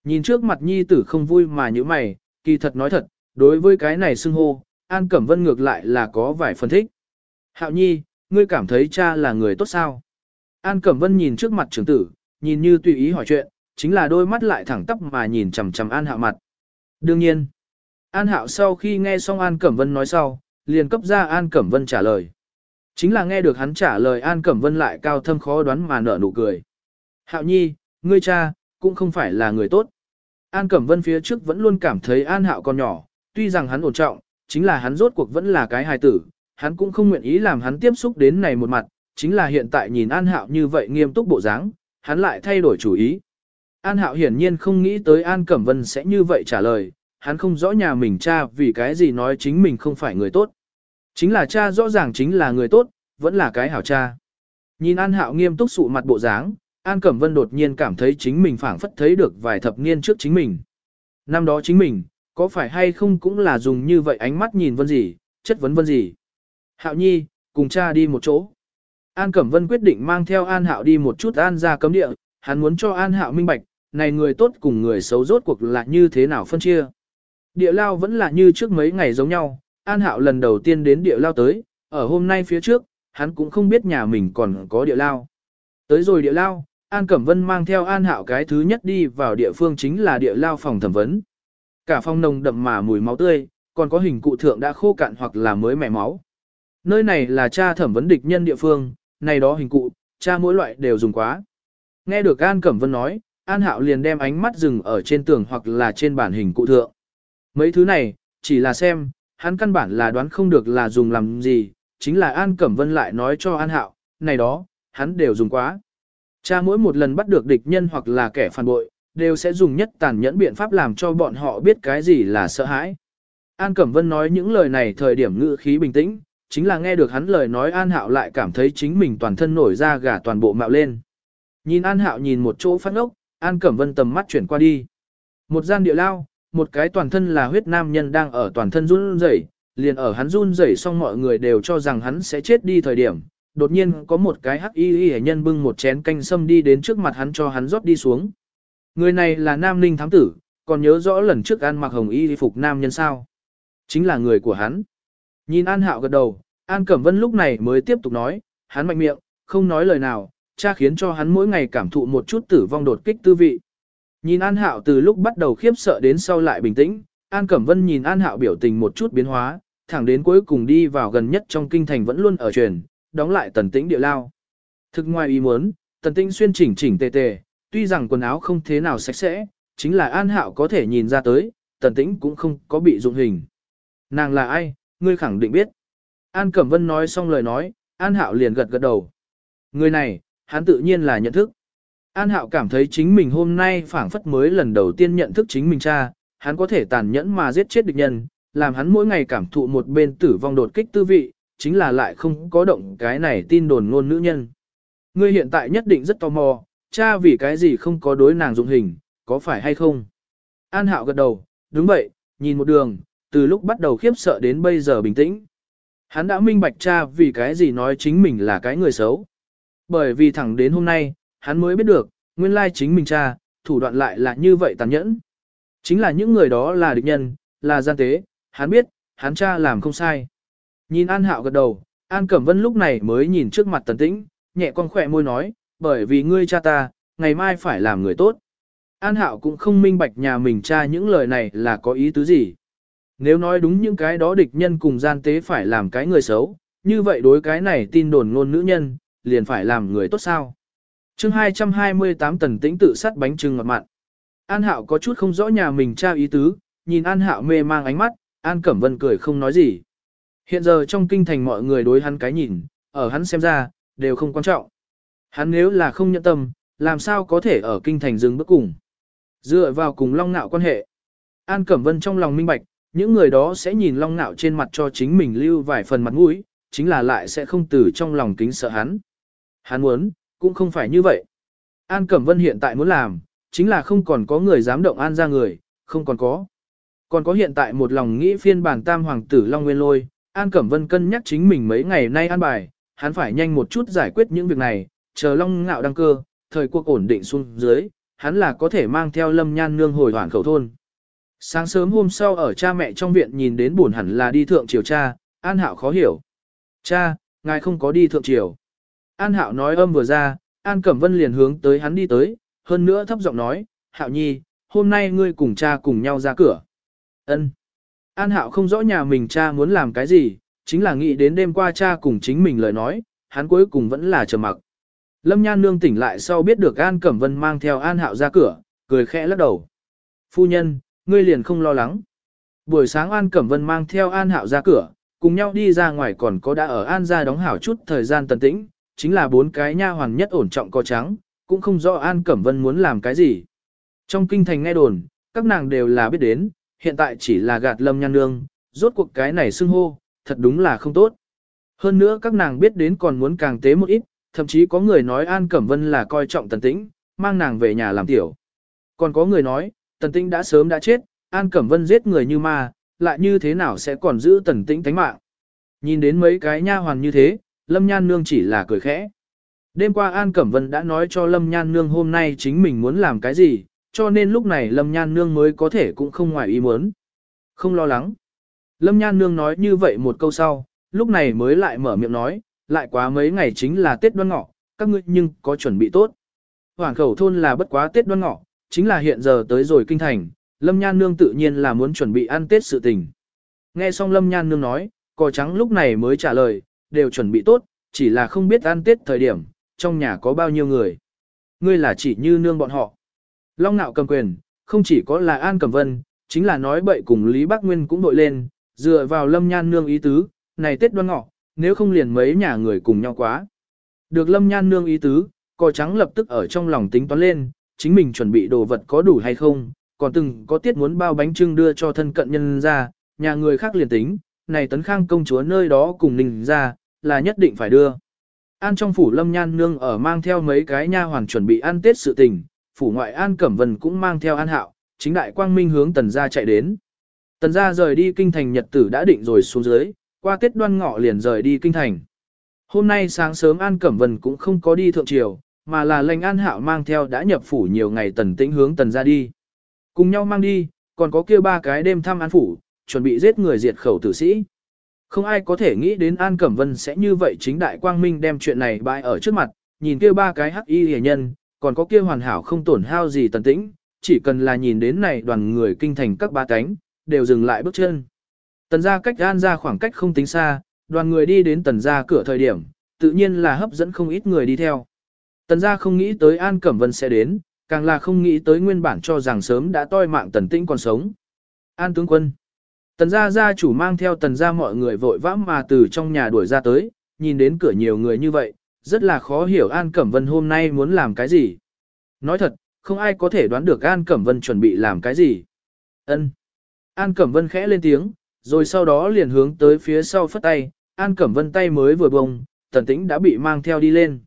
Nhìn trước mặt nhi tử không vui mà như mày, kỳ thật nói thật, đối với cái này xưng hô, An Cẩm Vân ngược lại là có vài phân thích. Hạo nhi, ngươi cảm thấy cha là người tốt sao? An Cẩm Vân nhìn trước mặt trưởng tử, nhìn như tùy ý hỏi chuyện, chính là đôi mắt lại thẳng tắp mà nhìn chằm chằm An Hạo mặt. Đương nhiên, An Hạo sau khi nghe xong An Cẩm Vân nói sau, liền cấp ra An Cẩm Vân trả lời. Chính là nghe được hắn trả lời An Cẩm Vân lại cao thâm khó đoán mà nở nụ cười. Hạo nhi, ngươi cha, cũng không phải là người tốt. An Cẩm Vân phía trước vẫn luôn cảm thấy An Hạo còn nhỏ, tuy rằng hắn ổn trọng, chính là hắn rốt cuộc vẫn là cái hài tử, hắn cũng không nguyện ý làm hắn tiếp xúc đến này một mặt, chính là hiện tại nhìn An Hạo như vậy nghiêm túc bộ dáng, hắn lại thay đổi chủ ý. An Hạo hiển nhiên không nghĩ tới An Cẩm Vân sẽ như vậy trả lời, hắn không rõ nhà mình cha vì cái gì nói chính mình không phải người tốt. Chính là cha rõ ràng chính là người tốt, vẫn là cái hảo cha. Nhìn An Hạo nghiêm túc sụ mặt bộ dáng, An Cẩm Vân đột nhiên cảm thấy chính mình phảng phất thấy được vài thập niên trước chính mình. Năm đó chính mình, có phải hay không cũng là dùng như vậy ánh mắt nhìn vân gì, chất vấn vân gì. Hạo nhi, cùng cha đi một chỗ. An Cẩm Vân quyết định mang theo An Hạo đi một chút An ra cấm địa, hắn muốn cho An Hạo minh bạch, này người tốt cùng người xấu rốt cuộc là như thế nào phân chia. Địa lao vẫn là như trước mấy ngày giống nhau, An Hạo lần đầu tiên đến địa lao tới, ở hôm nay phía trước, hắn cũng không biết nhà mình còn có địa lao. Tới rồi địa lao, An Cẩm Vân mang theo An Hạo cái thứ nhất đi vào địa phương chính là địa lao phòng thẩm vấn. Cả phòng nồng đậm mà mùi máu tươi, còn có hình cụ thượng đã khô cạn hoặc là mới mẻ máu. Nơi này là cha thẩm vấn địch nhân địa phương, này đó hình cụ, cha mỗi loại đều dùng quá. Nghe được An Cẩm Vân nói, An Hạo liền đem ánh mắt dừng ở trên tường hoặc là trên bản hình cụ thượng. Mấy thứ này, chỉ là xem, hắn căn bản là đoán không được là dùng làm gì, chính là An Cẩm Vân lại nói cho An Hạo, này đó, hắn đều dùng quá. Cha mỗi một lần bắt được địch nhân hoặc là kẻ phản bội, đều sẽ dùng nhất tàn nhẫn biện pháp làm cho bọn họ biết cái gì là sợ hãi. An Cẩm Vân nói những lời này thời điểm ngữ khí bình tĩnh, chính là nghe được hắn lời nói An Hạo lại cảm thấy chính mình toàn thân nổi da gà toàn bộ mạo lên. Nhìn An Hạo nhìn một chỗ phát ốc, An Cẩm Vân tầm mắt chuyển qua đi. Một gian địa lao, một cái toàn thân là huyết nam nhân đang ở toàn thân run rẩy, liền ở hắn run rẩy xong mọi người đều cho rằng hắn sẽ chết đi thời điểm. Đột nhiên có một cái hắc y y nhân bưng một chén canh sâm đi đến trước mặt hắn cho hắn rót đi xuống. Người này là nam ninh thám tử, còn nhớ rõ lần trước An mặc hồng y phục nam nhân sao. Chính là người của hắn. Nhìn An Hạo gật đầu, An Cẩm Vân lúc này mới tiếp tục nói, hắn mạnh miệng, không nói lời nào, cha khiến cho hắn mỗi ngày cảm thụ một chút tử vong đột kích tư vị. Nhìn An Hạo từ lúc bắt đầu khiếp sợ đến sau lại bình tĩnh, An Cẩm Vân nhìn An Hạo biểu tình một chút biến hóa, thẳng đến cuối cùng đi vào gần nhất trong kinh thành vẫn luôn ở truyền, đóng lại tần tĩnh địa lao. Thực ngoài ý muốn, tần tĩnh xuyên chỉnh chỉnh tề tề, tuy rằng quần áo không thế nào sạch sẽ, chính là An Hạo có thể nhìn ra tới, tần tĩnh cũng không có bị dụng hình. Nàng là ai, ngươi khẳng định biết. An Cẩm Vân nói xong lời nói, An Hạo liền gật gật đầu. Người này, hắn tự nhiên là nhận thức. An Hạo cảm thấy chính mình hôm nay phảng phất mới lần đầu tiên nhận thức chính mình cha, hắn có thể tàn nhẫn mà giết chết địch nhân, làm hắn mỗi ngày cảm thụ một bên tử vong đột kích tư vị, chính là lại không có động cái này tin đồn ngôn nữ nhân. Ngươi hiện tại nhất định rất tò mò, cha vì cái gì không có đối nàng dụng hình, có phải hay không? An Hạo gật đầu, đúng vậy, nhìn một đường, từ lúc bắt đầu khiếp sợ đến bây giờ bình tĩnh. Hắn đã minh bạch cha vì cái gì nói chính mình là cái người xấu. Bởi vì thẳng đến hôm nay, hắn mới biết được, nguyên lai chính mình cha, thủ đoạn lại là như vậy tàn nhẫn. Chính là những người đó là địch nhân, là gian tế, hắn biết, hắn cha làm không sai. Nhìn An Hạo gật đầu, An Cẩm Vân lúc này mới nhìn trước mặt tần tĩnh, nhẹ con khỏe môi nói, bởi vì ngươi cha ta, ngày mai phải làm người tốt. An Hạo cũng không minh bạch nhà mình cha những lời này là có ý tứ gì. Nếu nói đúng những cái đó địch nhân cùng gian tế phải làm cái người xấu, như vậy đối cái này tin đồn ngôn nữ nhân, liền phải làm người tốt sao. chương 228 tần tĩnh tự sát bánh trưng ngọt mặn. An Hạo có chút không rõ nhà mình tra ý tứ, nhìn An Hạo mê mang ánh mắt, An Cẩm Vân cười không nói gì. Hiện giờ trong kinh thành mọi người đối hắn cái nhìn, ở hắn xem ra, đều không quan trọng. Hắn nếu là không nhận tâm, làm sao có thể ở kinh thành dừng bước cùng. Dựa vào cùng long nạo quan hệ. An Cẩm Vân trong lòng minh bạch, những người đó sẽ nhìn long nạo trên mặt cho chính mình lưu vài phần mặt mũi, chính là lại sẽ không từ trong lòng kính sợ hắn. Hắn muốn, cũng không phải như vậy. An Cẩm Vân hiện tại muốn làm, chính là không còn có người dám động An ra người, không còn có. Còn có hiện tại một lòng nghĩ phiên bản tam hoàng tử Long Nguyên Lôi, An Cẩm Vân cân nhắc chính mình mấy ngày nay an bài, hắn phải nhanh một chút giải quyết những việc này, chờ Long Ngạo đăng cơ, thời cuộc ổn định xuống dưới, hắn là có thể mang theo Lâm Nhan nương hồi hoàn khẩu thôn. Sáng sớm hôm sau ở cha mẹ trong viện nhìn đến buồn hẳn là đi thượng triều cha, An Hạo khó hiểu. Cha, ngài không có đi thượng triều. An Hạo nói âm vừa ra, An Cẩm Vân liền hướng tới hắn đi tới, hơn nữa thấp giọng nói, Hạo Nhi, hôm nay ngươi cùng cha cùng nhau ra cửa. Ân. An Hạo không rõ nhà mình cha muốn làm cái gì, chính là nghĩ đến đêm qua cha cùng chính mình lời nói, hắn cuối cùng vẫn là trầm mặc. Lâm Nhan Nương tỉnh lại sau biết được An Cẩm Vân mang theo An Hạo ra cửa, cười khẽ lắc đầu. Phu nhân, ngươi liền không lo lắng. Buổi sáng An Cẩm Vân mang theo An Hạo ra cửa, cùng nhau đi ra ngoài còn có đã ở An gia đóng hảo chút thời gian tần tĩnh, chính là bốn cái nha hoàn nhất ổn trọng có trắng, cũng không rõ An Cẩm Vân muốn làm cái gì. Trong kinh thành nghe đồn, các nàng đều là biết đến, hiện tại chỉ là gạt lâm nhan nương, rốt cuộc cái này xưng hô, thật đúng là không tốt. Hơn nữa các nàng biết đến còn muốn càng tế một ít, thậm chí có người nói An Cẩm Vân là coi trọng tần tĩnh, mang nàng về nhà làm tiểu. Còn có người nói, tần tĩnh đã sớm đã chết, An Cẩm Vân giết người như ma, lại như thế nào sẽ còn giữ tần tĩnh tánh mạng. Nhìn đến mấy cái nha hoàn như thế, Lâm Nhan Nương chỉ là cười khẽ. Đêm qua An Cẩm Vân đã nói cho Lâm Nhan Nương hôm nay chính mình muốn làm cái gì, cho nên lúc này Lâm Nhan Nương mới có thể cũng không ngoài ý muốn. Không lo lắng. Lâm Nhan Nương nói như vậy một câu sau, lúc này mới lại mở miệng nói, lại quá mấy ngày chính là Tết đoan ngọ, các ngươi nhưng có chuẩn bị tốt. Hoàng khẩu thôn là bất quá Tết đoan ngọ, chính là hiện giờ tới rồi kinh thành, Lâm Nhan Nương tự nhiên là muốn chuẩn bị ăn Tết sự tình. Nghe xong Lâm Nhan Nương nói, cò trắng lúc này mới trả lời, đều chuẩn bị tốt, chỉ là không biết ăn Tết thời điểm, trong nhà có bao nhiêu người. Ngươi là chỉ như nương bọn họ. Long nạo cầm quyền, không chỉ có là An Cẩm Vân, chính là nói bậy cùng Lý Bắc Nguyên cũng đội lên, dựa vào Lâm Nhan nương ý tứ, này Tết đoan ngọ, nếu không liền mấy nhà người cùng nhau quá. Được Lâm Nhan nương ý tứ, cò trắng lập tức ở trong lòng tính toán lên, chính mình chuẩn bị đồ vật có đủ hay không, còn từng có tiết muốn bao bánh trưng đưa cho thân cận nhân ra, nhà người khác liền tính, này tấn khang công chúa nơi đó cùng ninh ra, là nhất định phải đưa. An trong phủ lâm nhan nương ở mang theo mấy cái nha hoàn chuẩn bị ăn tết sự tình, phủ ngoại An Cẩm Vân cũng mang theo An Hạo, chính đại quang minh hướng tần gia chạy đến. Tần gia rời đi kinh thành nhật tử đã định rồi xuống dưới, qua tết đoan ngọ liền rời đi kinh thành. Hôm nay sáng sớm An Cẩm Vân cũng không có đi thượng triều, mà là lệnh An Hạo mang theo đã nhập phủ nhiều ngày tần tĩnh hướng tần gia đi. Cùng nhau mang đi, còn có kia ba cái đêm thăm An phủ, chuẩn bị giết người diệt khẩu tử sĩ. Không ai có thể nghĩ đến An Cẩm Vân sẽ như vậy chính đại quang minh đem chuyện này bại ở trước mặt, nhìn kia ba cái hắc y hề nhân, còn có kia hoàn hảo không tổn hao gì tần tĩnh, chỉ cần là nhìn đến này đoàn người kinh thành các ba cánh, đều dừng lại bước chân. Tần gia cách an ra khoảng cách không tính xa, đoàn người đi đến tần gia cửa thời điểm, tự nhiên là hấp dẫn không ít người đi theo. Tần gia không nghĩ tới An Cẩm Vân sẽ đến, càng là không nghĩ tới nguyên bản cho rằng sớm đã toi mạng tần tĩnh còn sống. An tướng quân. Tần gia gia chủ mang theo tần gia mọi người vội vã mà từ trong nhà đuổi ra tới, nhìn đến cửa nhiều người như vậy, rất là khó hiểu An Cẩm Vân hôm nay muốn làm cái gì. Nói thật, không ai có thể đoán được An Cẩm Vân chuẩn bị làm cái gì. Ân. An Cẩm Vân khẽ lên tiếng, rồi sau đó liền hướng tới phía sau phất tay, An Cẩm Vân tay mới vừa bông, tần tĩnh đã bị mang theo đi lên.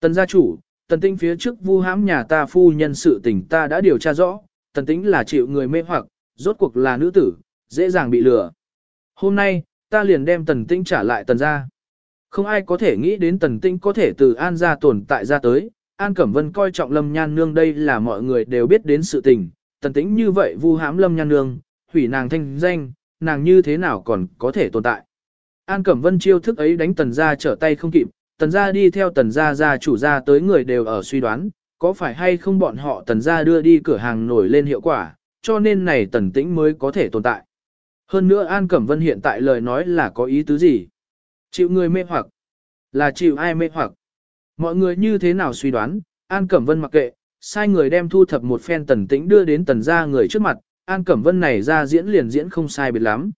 Tần gia chủ, tần tĩnh phía trước vu hãm nhà ta phu nhân sự tình ta đã điều tra rõ, tần tĩnh là chịu người mê hoặc, rốt cuộc là nữ tử, dễ dàng bị lừa. Hôm nay, ta liền đem tần tĩnh trả lại tần gia. Không ai có thể nghĩ đến tần tĩnh có thể từ An gia tồn tại ra tới, An Cẩm Vân coi trọng Lâm Nhan Nương đây là mọi người đều biết đến sự tình, tần tĩnh như vậy vu hãm Lâm Nhan Nương, hủy nàng thanh danh, nàng như thế nào còn có thể tồn tại. An Cẩm Vân chiêu thức ấy đánh tần gia trở tay không kịp, tần gia đi theo tần gia gia chủ gia tới người đều ở suy đoán, có phải hay không bọn họ tần gia đưa đi cửa hàng nổi lên hiệu quả, cho nên này tần tĩnh mới có thể tồn tại. Hơn nữa An Cẩm Vân hiện tại lời nói là có ý tứ gì? Chịu người mê hoặc? Là chịu ai mê hoặc? Mọi người như thế nào suy đoán, An Cẩm Vân mặc kệ, sai người đem thu thập một phen tần tĩnh đưa đến tần gia người trước mặt, An Cẩm Vân này ra diễn liền diễn không sai biệt lắm.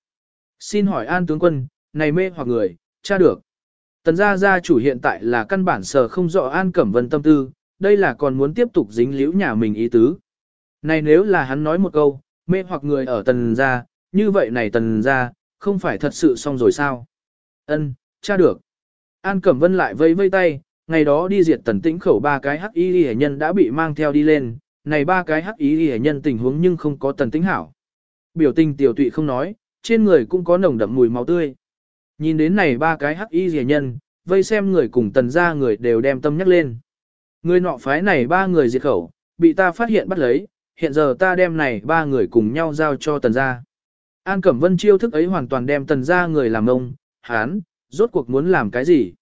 Xin hỏi An tướng quân, này mê hoặc người, cha được. Tần gia gia chủ hiện tại là căn bản sở không rõ An Cẩm Vân tâm tư, đây là còn muốn tiếp tục dính liễu nhà mình ý tứ. Này nếu là hắn nói một câu, mê hoặc người ở tần gia, như vậy này tần gia, không phải thật sự xong rồi sao? Ân, cha được. An Cẩm Vân lại vây vây tay, ngày đó đi diệt tần tĩnh khẩu ba cái hắc y hệ nhân đã bị mang theo đi lên, này ba cái hắc y hệ nhân tình huống nhưng không có tần tính hảo. Biểu tình tiểu tụy không nói, trên người cũng có nồng đậm mùi máu tươi. Nhìn đến này ba cái hắc y rẻ nhân, vây xem người cùng tần gia người đều đem tâm nhắc lên. Người nọ phái này ba người diệt khẩu, bị ta phát hiện bắt lấy, hiện giờ ta đem này ba người cùng nhau giao cho tần gia. An Cẩm Vân chiêu thức ấy hoàn toàn đem tần gia người làm ông, hán, rốt cuộc muốn làm cái gì?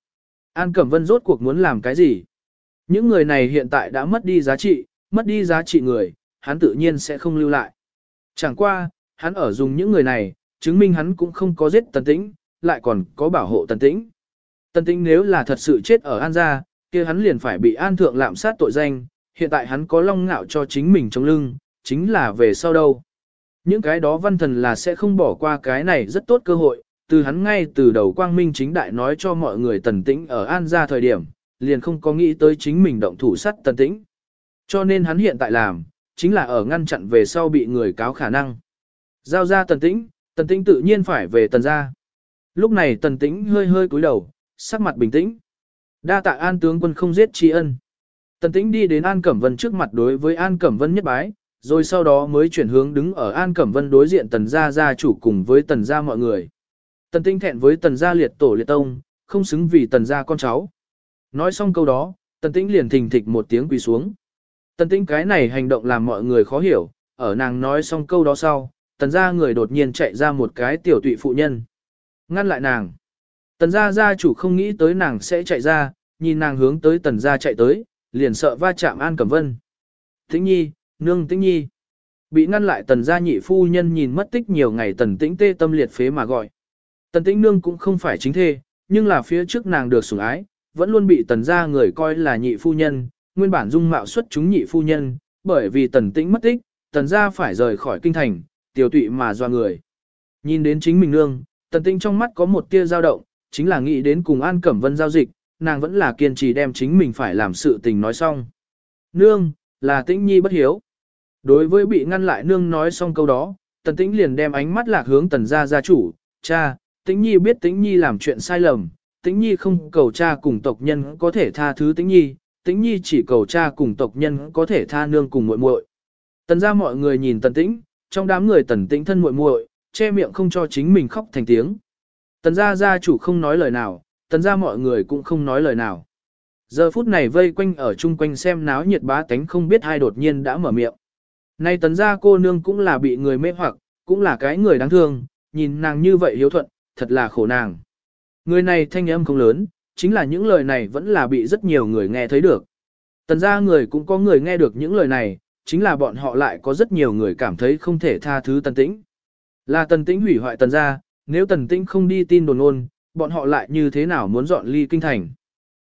An Cẩm Vân rốt cuộc muốn làm cái gì? Những người này hiện tại đã mất đi giá trị, mất đi giá trị người, hắn tự nhiên sẽ không lưu lại. Chẳng qua, hắn ở dùng những người này, chứng minh hắn cũng không có giết tần tĩnh, lại còn có bảo hộ tần tĩnh. Tần tĩnh nếu là thật sự chết ở An gia, kia hắn liền phải bị An thượng lạm sát tội danh, hiện tại hắn có long ngạo cho chính mình trong lưng, chính là về sau đâu. Những cái đó văn thần là sẽ không bỏ qua cái này rất tốt cơ hội, từ hắn ngay từ đầu quang minh chính đại nói cho mọi người tần tĩnh ở An gia thời điểm, liền không có nghĩ tới chính mình động thủ sát tần tĩnh. Cho nên hắn hiện tại làm, chính là ở ngăn chặn về sau bị người cáo khả năng. Giao ra tần tĩnh, tần tĩnh tự nhiên phải về tần gia. Lúc này tần tĩnh hơi hơi cúi đầu, sắc mặt bình tĩnh. Đa tạ an tướng quân không giết tri ân. Tần tĩnh đi đến An Cẩm Vân trước mặt đối với An Cẩm Vân nhất bái, rồi sau đó mới chuyển hướng đứng ở An Cẩm Vân đối diện tần gia gia chủ cùng với tần gia mọi người. Tần tĩnh thẹn với tần gia liệt tổ liệt tông, không xứng vì tần gia con cháu. Nói xong câu đó, tần tĩnh liền thình thịch một tiếng quỳ xuống. Tần tĩnh cái này hành động làm mọi người khó hiểu, ở nàng nói xong câu đó sau, tần gia người đột nhiên chạy ra một cái tiểu tụy phụ nhân. Ngăn lại nàng. Tần gia gia chủ không nghĩ tới nàng sẽ chạy ra, nhìn nàng hướng tới tần gia chạy tới, liền sợ va chạm An Cẩm Vân. Tĩnh nhi, nương tĩnh nhi. Bị ngăn lại tần gia nhị phu nhân nhìn mất tích nhiều ngày tần tĩnh tê tâm liệt phế mà gọi. Tần tĩnh nương cũng không phải chính thê, nhưng là phía trước nàng được sủng ái, vẫn luôn bị tần gia người coi là nhị phu nhân, nguyên bản dung mạo xuất chúng nhị phu nhân, bởi vì tần tĩnh mất tích, tần gia phải rời khỏi kinh thành, tiểu tụy mà doa người. Nhìn đến chính mình nương, Tần tĩnh trong mắt có một tia dao động, chính là nghĩ đến cùng An Cẩm Vân giao dịch, nàng vẫn là kiên trì đem chính mình phải làm sự tình nói xong. Nương, là Tĩnh Nhi bất hiếu. Đối với bị ngăn lại nương nói xong câu đó, Tần Tĩnh liền đem ánh mắt lạc hướng Tần gia gia chủ, cha, Tĩnh Nhi biết Tĩnh Nhi làm chuyện sai lầm, Tĩnh Nhi không cầu cha cùng tộc nhân có thể tha thứ Tĩnh Nhi, Tĩnh Nhi chỉ cầu cha cùng tộc nhân có thể tha nương cùng muội muội. Tần gia mọi người nhìn Tần Tĩnh, trong đám người Tần Tĩnh thân muội muội, che miệng không cho chính mình khóc thành tiếng. Tần gia gia chủ không nói lời nào, tần gia mọi người cũng không nói lời nào. Giờ phút này vây quanh ở chung quanh xem náo nhiệt bá tánh không biết ai đột nhiên đã mở miệng. Nay tần gia cô nương cũng là bị người mê hoặc, cũng là cái người đáng thương, nhìn nàng như vậy hiếu thuận, thật là khổ nàng. Người này thanh âm không lớn, chính là những lời này vẫn là bị rất nhiều người nghe thấy được. Tần gia người cũng có người nghe được những lời này, chính là bọn họ lại có rất nhiều người cảm thấy không thể tha thứ tần tĩnh. Là tần tĩnh hủy hoại tần gia, nếu tần tĩnh không đi tin đồn ôn, bọn họ lại như thế nào muốn dọn ly kinh thành.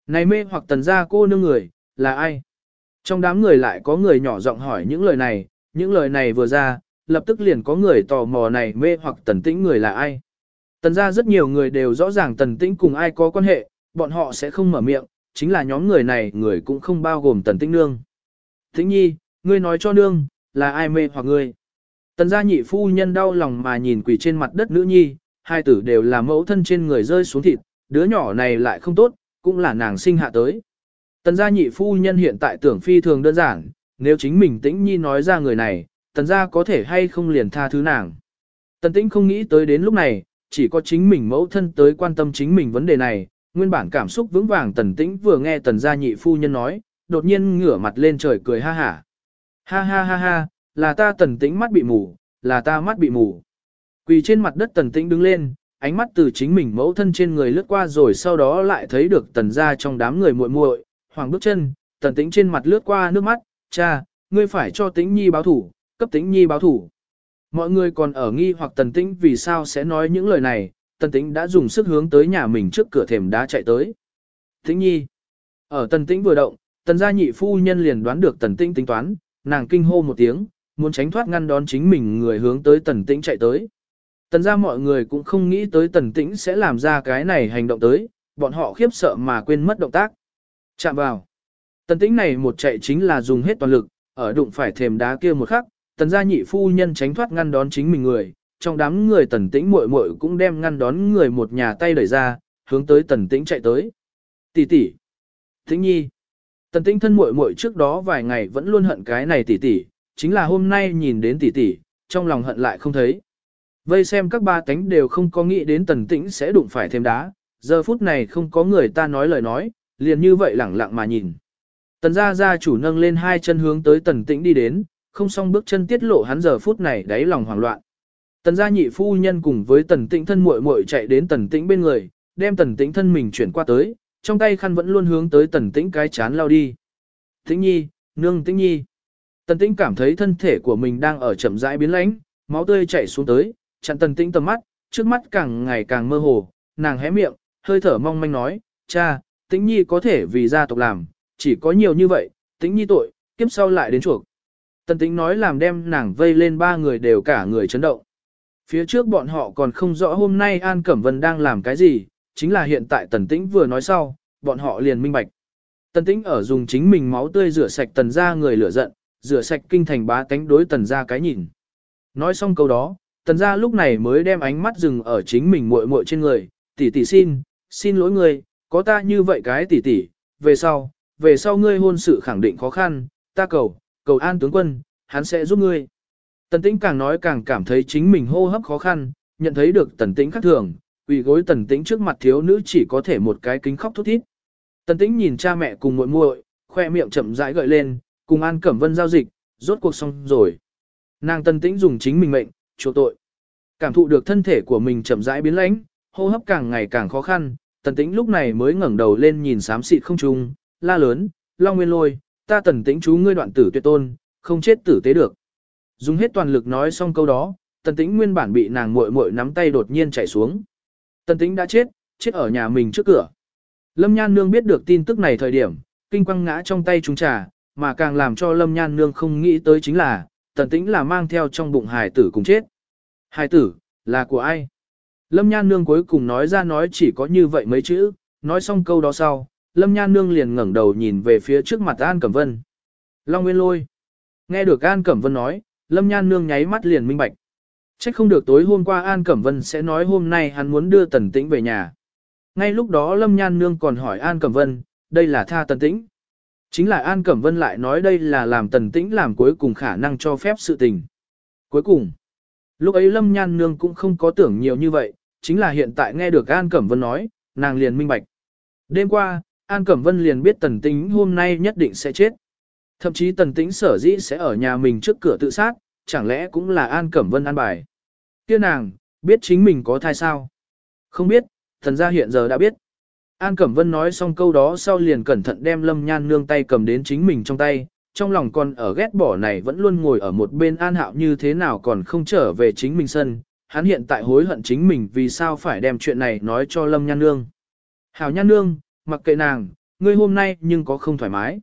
Này mê hoặc tần gia cô nương người, là ai? Trong đám người lại có người nhỏ giọng hỏi những lời này, những lời này vừa ra, lập tức liền có người tò mò này mê hoặc tần tĩnh người là ai. Tần gia rất nhiều người đều rõ ràng tần tĩnh cùng ai có quan hệ, bọn họ sẽ không mở miệng, chính là nhóm người này người cũng không bao gồm tần tĩnh nương. Tĩnh nhi, ngươi nói cho nương, là ai mê hoặc ngươi. Tần gia nhị phu nhân đau lòng mà nhìn quỳ trên mặt đất nữ nhi, hai tử đều là mẫu thân trên người rơi xuống thịt, đứa nhỏ này lại không tốt, cũng là nàng sinh hạ tới. Tần gia nhị phu nhân hiện tại tưởng phi thường đơn giản, nếu chính mình tĩnh nhi nói ra người này, tần gia có thể hay không liền tha thứ nàng. Tần tĩnh không nghĩ tới đến lúc này, chỉ có chính mình mẫu thân tới quan tâm chính mình vấn đề này, nguyên bản cảm xúc vững vàng tần tĩnh vừa nghe tần gia nhị phu nhân nói, đột nhiên ngửa mặt lên trời cười ha hả. Ha ha ha ha, là ta tần tĩnh mắt bị mù, là ta mắt bị mù. Quỳ trên mặt đất tần tĩnh đứng lên, ánh mắt từ chính mình mẫu thân trên người lướt qua rồi sau đó lại thấy được tần gia trong đám người muội muội, hoàng bước chân, tần tĩnh trên mặt lướt qua nước mắt, cha, ngươi phải cho tĩnh nhi báo thủ, cấp tĩnh nhi báo thủ. Mọi người còn ở nghi hoặc tần tĩnh vì sao sẽ nói những lời này, tần tĩnh đã dùng sức hướng tới nhà mình trước cửa thềm đá chạy tới. Tĩnh nhi, ở tần tĩnh vừa động, tần gia nhị phu nhân liền đoán được tần tĩnh tính toán, nàng kinh hô một tiếng, muốn tránh thoát ngăn đón chính mình người hướng tới tần tĩnh chạy tới. Tần Gia mọi người cũng không nghĩ tới tần tĩnh sẽ làm ra cái này hành động tới, bọn họ khiếp sợ mà quên mất động tác. Chạm vào. Tần tĩnh này một chạy chính là dùng hết toàn lực, ở đụng phải thềm đá kia một khắc, tần gia nhị phu nhân tránh thoát ngăn đón chính mình người, trong đám người tần tĩnh muội muội cũng đem ngăn đón người một nhà tay đẩy ra, hướng tới tần tĩnh chạy tới. Tỷ tỷ, Tĩnh nhi. Tần tĩnh thân muội muội trước đó vài ngày vẫn luôn hận cái này tỷ tỷ, chính là hôm nay nhìn đến tỷ tỷ, trong lòng hận lại không thấy. Vây xem các ba tánh đều không có nghĩ đến tần tĩnh sẽ đụng phải thêm đá, giờ phút này không có người ta nói lời nói, liền như vậy lẳng lặng mà nhìn. Tần gia gia chủ nâng lên hai chân hướng tới tần tĩnh đi đến, không xong bước chân tiết lộ hắn giờ phút này đáy lòng hoảng loạn. Tần gia nhị phu nhân cùng với tần tĩnh thân muội muội chạy đến tần tĩnh bên người, đem tần tĩnh thân mình chuyển qua tới, trong tay khăn vẫn luôn hướng tới tần tĩnh cái chán lao đi. Tĩnh nhi, nương tĩnh nhi. Tần tĩnh cảm thấy thân thể của mình đang ở chậm rãi biến lãnh, máu tươi chảy xuống tới, chặn tần tĩnh tầm mắt, trước mắt càng ngày càng mơ hồ, nàng hé miệng, hơi thở mong manh nói, cha, tĩnh nhi có thể vì gia tộc làm, chỉ có nhiều như vậy, tĩnh nhi tội, kiếp sau lại đến chuộc. Tần tĩnh nói làm đem nàng vây lên ba người đều cả người chấn động. Phía trước bọn họ còn không rõ hôm nay An Cẩm Vân đang làm cái gì, chính là hiện tại tần tĩnh vừa nói sau, bọn họ liền minh bạch. Tần tĩnh ở dùng chính mình máu tươi rửa sạch tần gia người lửa giận, rửa sạch kinh thành bá tánh đối tần gia cái nhìn. Nói xong câu đó, tần gia lúc này mới đem ánh mắt dừng ở chính mình muội muội trên người, tỷ tỷ xin, xin lỗi người, có ta như vậy cái tỷ tỷ, về sau, về sau ngươi hôn sự khẳng định khó khăn, ta cầu, cầu an tướng quân, hắn sẽ giúp ngươi. Tần tĩnh càng nói càng cảm thấy chính mình hô hấp khó khăn, nhận thấy được tần tĩnh khác thường, quỳ gối tần tĩnh trước mặt thiếu nữ chỉ có thể một cái kính khóc thút thít. Tần tĩnh nhìn cha mẹ cùng muội muội, khoe miệng chậm rãi gợi lên, cùng An Cẩm Vân giao dịch, rốt cuộc xong rồi. Nàng tần tĩnh dùng chính mình mệnh, chỗ tội. Cảm thụ được thân thể của mình chậm rãi biến lãnh, hô hấp càng ngày càng khó khăn, tần tĩnh lúc này mới ngẩng đầu lên nhìn xám xịt không trung, la lớn, Long Nguyên Lôi, ta tần tĩnh chú ngươi đoạn tử tuyệt tôn, không chết tử tế được. Dùng hết toàn lực nói xong câu đó, tần tĩnh nguyên bản bị nàng muội muội nắm tay đột nhiên chảy xuống. Tần tĩnh đã chết, chết ở nhà mình trước cửa. Lâm Nhan Nương biết được tin tức này thời điểm, kinh quăng ngã trong tay chúng trà, mà càng làm cho Lâm Nhan Nương không nghĩ tới chính là, tần tĩnh là mang theo trong bụng hài tử cùng chết. Hài tử, là của ai? Lâm Nhan Nương cuối cùng nói ra nói chỉ có như vậy mấy chữ, nói xong câu đó sau, Lâm Nhan Nương liền ngẩng đầu nhìn về phía trước mặt An Cẩm Vân. Long Nguyên Lôi. Nghe được An Cẩm Vân nói, Lâm Nhan Nương nháy mắt liền minh bạch. Chắc không được tối hôm qua An Cẩm Vân sẽ nói hôm nay hắn muốn đưa Tần Tĩnh về nhà. Ngay lúc đó Lâm Nhan Nương còn hỏi An Cẩm Vân, đây là tha Tần Tĩnh. Chính là An Cẩm Vân lại nói đây là làm Tần Tĩnh làm cuối cùng khả năng cho phép sự tình. Cuối cùng, lúc ấy Lâm Nhan Nương cũng không có tưởng nhiều như vậy, chính là hiện tại nghe được An Cẩm Vân nói, nàng liền minh bạch. Đêm qua, An Cẩm Vân liền biết Tần Tĩnh hôm nay nhất định sẽ chết. Thậm chí Tần Tĩnh sở dĩ sẽ ở nhà mình trước cửa tự sát, chẳng lẽ cũng là An Cẩm Vân an bài. Kia nàng, biết chính mình có thai sao? Không biết, thần gia hiện giờ đã biết. An Cẩm Vân nói xong câu đó sau liền cẩn thận đem Lâm Nhan Nương tay cầm đến chính mình trong tay, trong lòng còn ở ghét bỏ này vẫn luôn ngồi ở một bên an hạo như thế nào còn không trở về chính mình sân, hắn hiện tại hối hận chính mình vì sao phải đem chuyện này nói cho Lâm Nhan Nương. Hảo Nhan Nương, mặc kệ nàng, ngươi hôm nay nhưng có không thoải mái.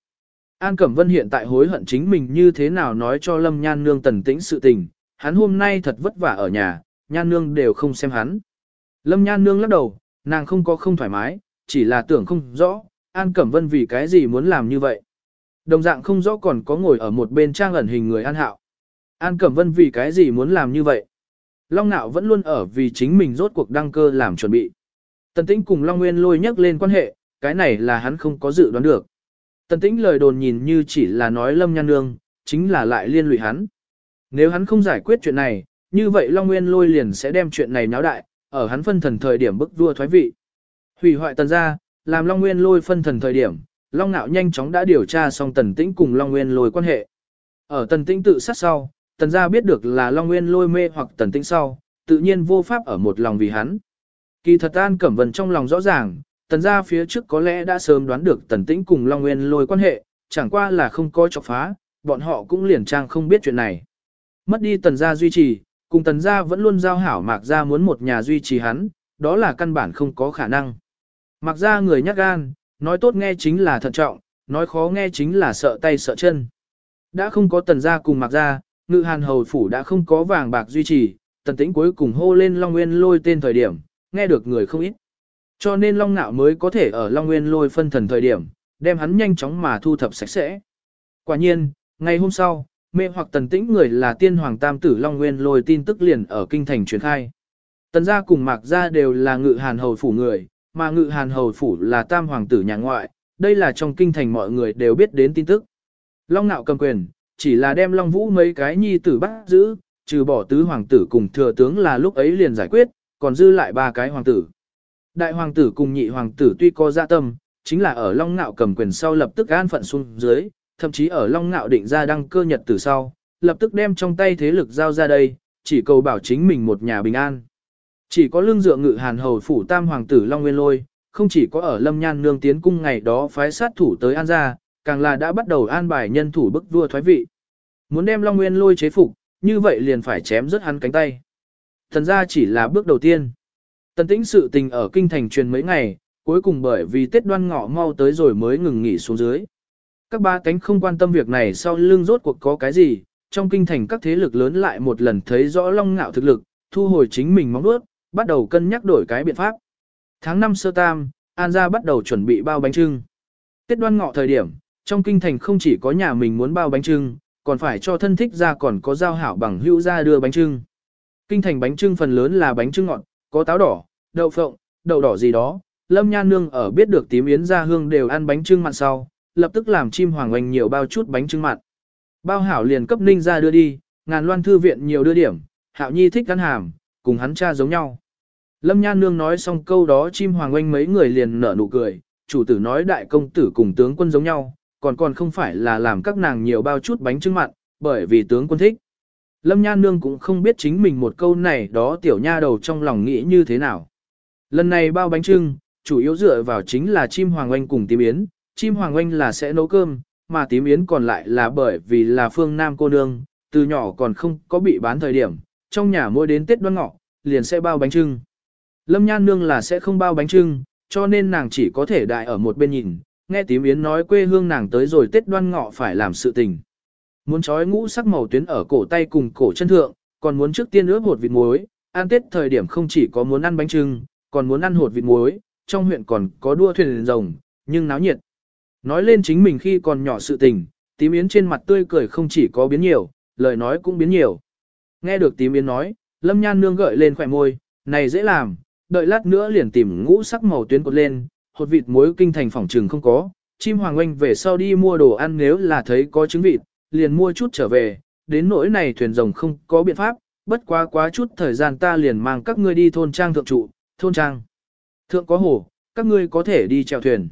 An Cẩm Vân hiện tại hối hận chính mình như thế nào nói cho Lâm Nhan Nương tần tĩnh sự tình, hắn hôm nay thật vất vả ở nhà, Nhan Nương đều không xem hắn. Lâm Nhan Nương lắc đầu, nàng không có không thoải mái, chỉ là tưởng không rõ, An Cẩm Vân vì cái gì muốn làm như vậy. Đồng dạng không rõ còn có ngồi ở một bên trang ẩn hình người An Hạo. An Cẩm Vân vì cái gì muốn làm như vậy. Long Nạo vẫn luôn ở vì chính mình rốt cuộc đăng cơ làm chuẩn bị. Tần Tĩnh cùng Long Nguyên lôi nhắc lên quan hệ, cái này là hắn không có dự đoán được. Tần Tĩnh lời đồn nhìn như chỉ là nói Lâm Nhan Nương, chính là lại liên lụy hắn. Nếu hắn không giải quyết chuyện này, như vậy Long Nguyên lôi liền sẽ đem chuyện này náo đại, ở hắn phân thần thời điểm bức vua thoái vị. Hủy hoại tần gia, làm Long Nguyên lôi phân thần thời điểm, Long Nạo nhanh chóng đã điều tra xong tần tĩnh cùng Long Nguyên lôi quan hệ. Ở tần tĩnh tự sát sau, tần gia biết được là Long Nguyên lôi mê hoặc tần tĩnh sau, tự nhiên vô pháp ở một lòng vì hắn. Kỳ thật An Cẩm Vân trong lòng rõ ràng, tần gia phía trước có lẽ đã sớm đoán được tần tĩnh cùng Long Nguyên lôi quan hệ, chẳng qua là không có chọc phá, bọn họ cũng liền trang không biết chuyện này. Mất đi tần gia duy trì, cùng tần gia vẫn luôn giao hảo mạc gia muốn một nhà duy trì hắn, đó là căn bản không có khả năng. Mạc gia người nhát gan, nói tốt nghe chính là thận trọng, nói khó nghe chính là sợ tay sợ chân. Đã không có tần gia cùng mạc gia, ngự hàn hầu phủ đã không có vàng bạc duy trì, tần tĩnh cuối cùng hô lên Long Nguyên lôi tên thời điểm, nghe được người không ít. Cho nên Long Nạo mới có thể ở Long Nguyên lôi phân thần thời điểm, đem hắn nhanh chóng mà thu thập sạch sẽ. Quả nhiên, ngày hôm sau, mê hoặc tần tĩnh người là tiên hoàng tam tử Long Nguyên lôi tin tức liền ở kinh thành truyền khai. Tần gia cùng mạc gia đều là ngự hàn hầu phủ người, mà ngự hàn hầu phủ là tam hoàng tử nhà ngoại, đây là trong kinh thành mọi người đều biết đến tin tức. Long nạo cầm quyền, chỉ là đem Long Vũ mấy cái nhi tử bắt giữ, trừ bỏ tứ hoàng tử cùng thừa tướng là lúc ấy liền giải quyết, còn dư lại ba cái hoàng tử. Đại hoàng tử cùng nhị hoàng tử tuy có dạ tâm, chính là ở Long Ngạo cầm quyền sau lập tức an phận xuống dưới, thậm chí ở Long Ngạo định ra đăng cơ nhật từ sau, lập tức đem trong tay thế lực giao ra đây, chỉ cầu bảo chính mình một nhà bình an. Chỉ có lương dựa ngự hàn hầu phủ tam hoàng tử Long Nguyên Lôi, không chỉ có ở Lâm Nhan nương tiến cung ngày đó phái sát thủ tới an gia, càng là đã bắt đầu an bài nhân thủ bức vua thoái vị. Muốn đem Long Nguyên Lôi chế phục, như vậy liền phải chém rớt hắn cánh tay. Thần ra chỉ là bước đầu tiên. Tần tĩnh sự tình ở kinh thành truyền mấy ngày, cuối cùng bởi vì Tết đoan ngọ mau tới rồi mới ngừng nghỉ xuống dưới. Các ba cánh không quan tâm việc này sau lưng rốt cuộc có cái gì, trong kinh thành các thế lực lớn lại một lần thấy rõ long ngạo thực lực, thu hồi chính mình móng nuốt, bắt đầu cân nhắc đổi cái biện pháp. Tháng 5 sơ tam, An gia bắt đầu chuẩn bị bao bánh trưng. Tết đoan ngọ thời điểm, trong kinh thành không chỉ có nhà mình muốn bao bánh trưng, còn phải cho thân thích ra còn có giao hảo bằng hữu ra đưa bánh trưng. Kinh thành bánh trưng phần lớn là bánh trưng ngọt, có táo đỏ, đậu phộng, đậu đỏ gì đó. Lâm Nhan Nương ở biết được tím yến ra hương đều ăn bánh trưng mặn sau, lập tức làm chim hoàng oanh nhiều bao chút bánh trưng mặn. Bao hảo liền cấp ninh ra đưa đi, ngàn loan thư viện nhiều đưa điểm, hạo nhi thích ăn hàm, cùng hắn cha giống nhau. Lâm Nhan Nương nói xong câu đó chim hoàng oanh mấy người liền nở nụ cười, chủ tử nói đại công tử cùng tướng quân giống nhau, còn còn không phải là làm các nàng nhiều bao chút bánh trưng mặn, bởi vì tướng quân thích. Lâm Nhan Nương cũng không biết chính mình một câu này đó tiểu nha đầu trong lòng nghĩ như thế nào. Lần này bao bánh trưng, chủ yếu dựa vào chính là chim hoàng oanh cùng tím yến, chim hoàng oanh là sẽ nấu cơm, mà tím yến còn lại là bởi vì là phương nam cô nương, từ nhỏ còn không có bị bán thời điểm, trong nhà mua đến Tết đoan ngọ, liền sẽ bao bánh trưng. Lâm Nhan Nương là sẽ không bao bánh trưng, cho nên nàng chỉ có thể đại ở một bên nhìn, nghe tím yến nói quê hương nàng tới rồi Tết đoan ngọ phải làm sự tình. Muốn trói ngũ sắc màu tuyến ở cổ tay cùng cổ chân thượng, còn muốn trước tiên ướp hột vịt muối, ăn Tết thời điểm không chỉ có muốn ăn bánh trưng, còn muốn ăn hột vịt muối, trong huyện còn có đua thuyền rồng, nhưng náo nhiệt. Nói lên chính mình khi còn nhỏ sự tình, tím yến trên mặt tươi cười không chỉ có biến nhiều, lời nói cũng biến nhiều. Nghe được tím yến nói, lâm nhan nương gợi lên khỏe môi, này dễ làm, đợi lát nữa liền tìm ngũ sắc màu tuyến cột lên, hột vịt muối kinh thành phòng trừng không có, chim hoàng oanh về sau đi mua đồ ăn nếu là thấy có trứng vịt, liền mua chút trở về, đến nỗi này thuyền rồng không có biện pháp, bất quá quá chút thời gian ta liền mang các ngươi đi thôn trang thượng trụ, thôn trang. Thượng có hồ, các ngươi có thể đi chèo thuyền.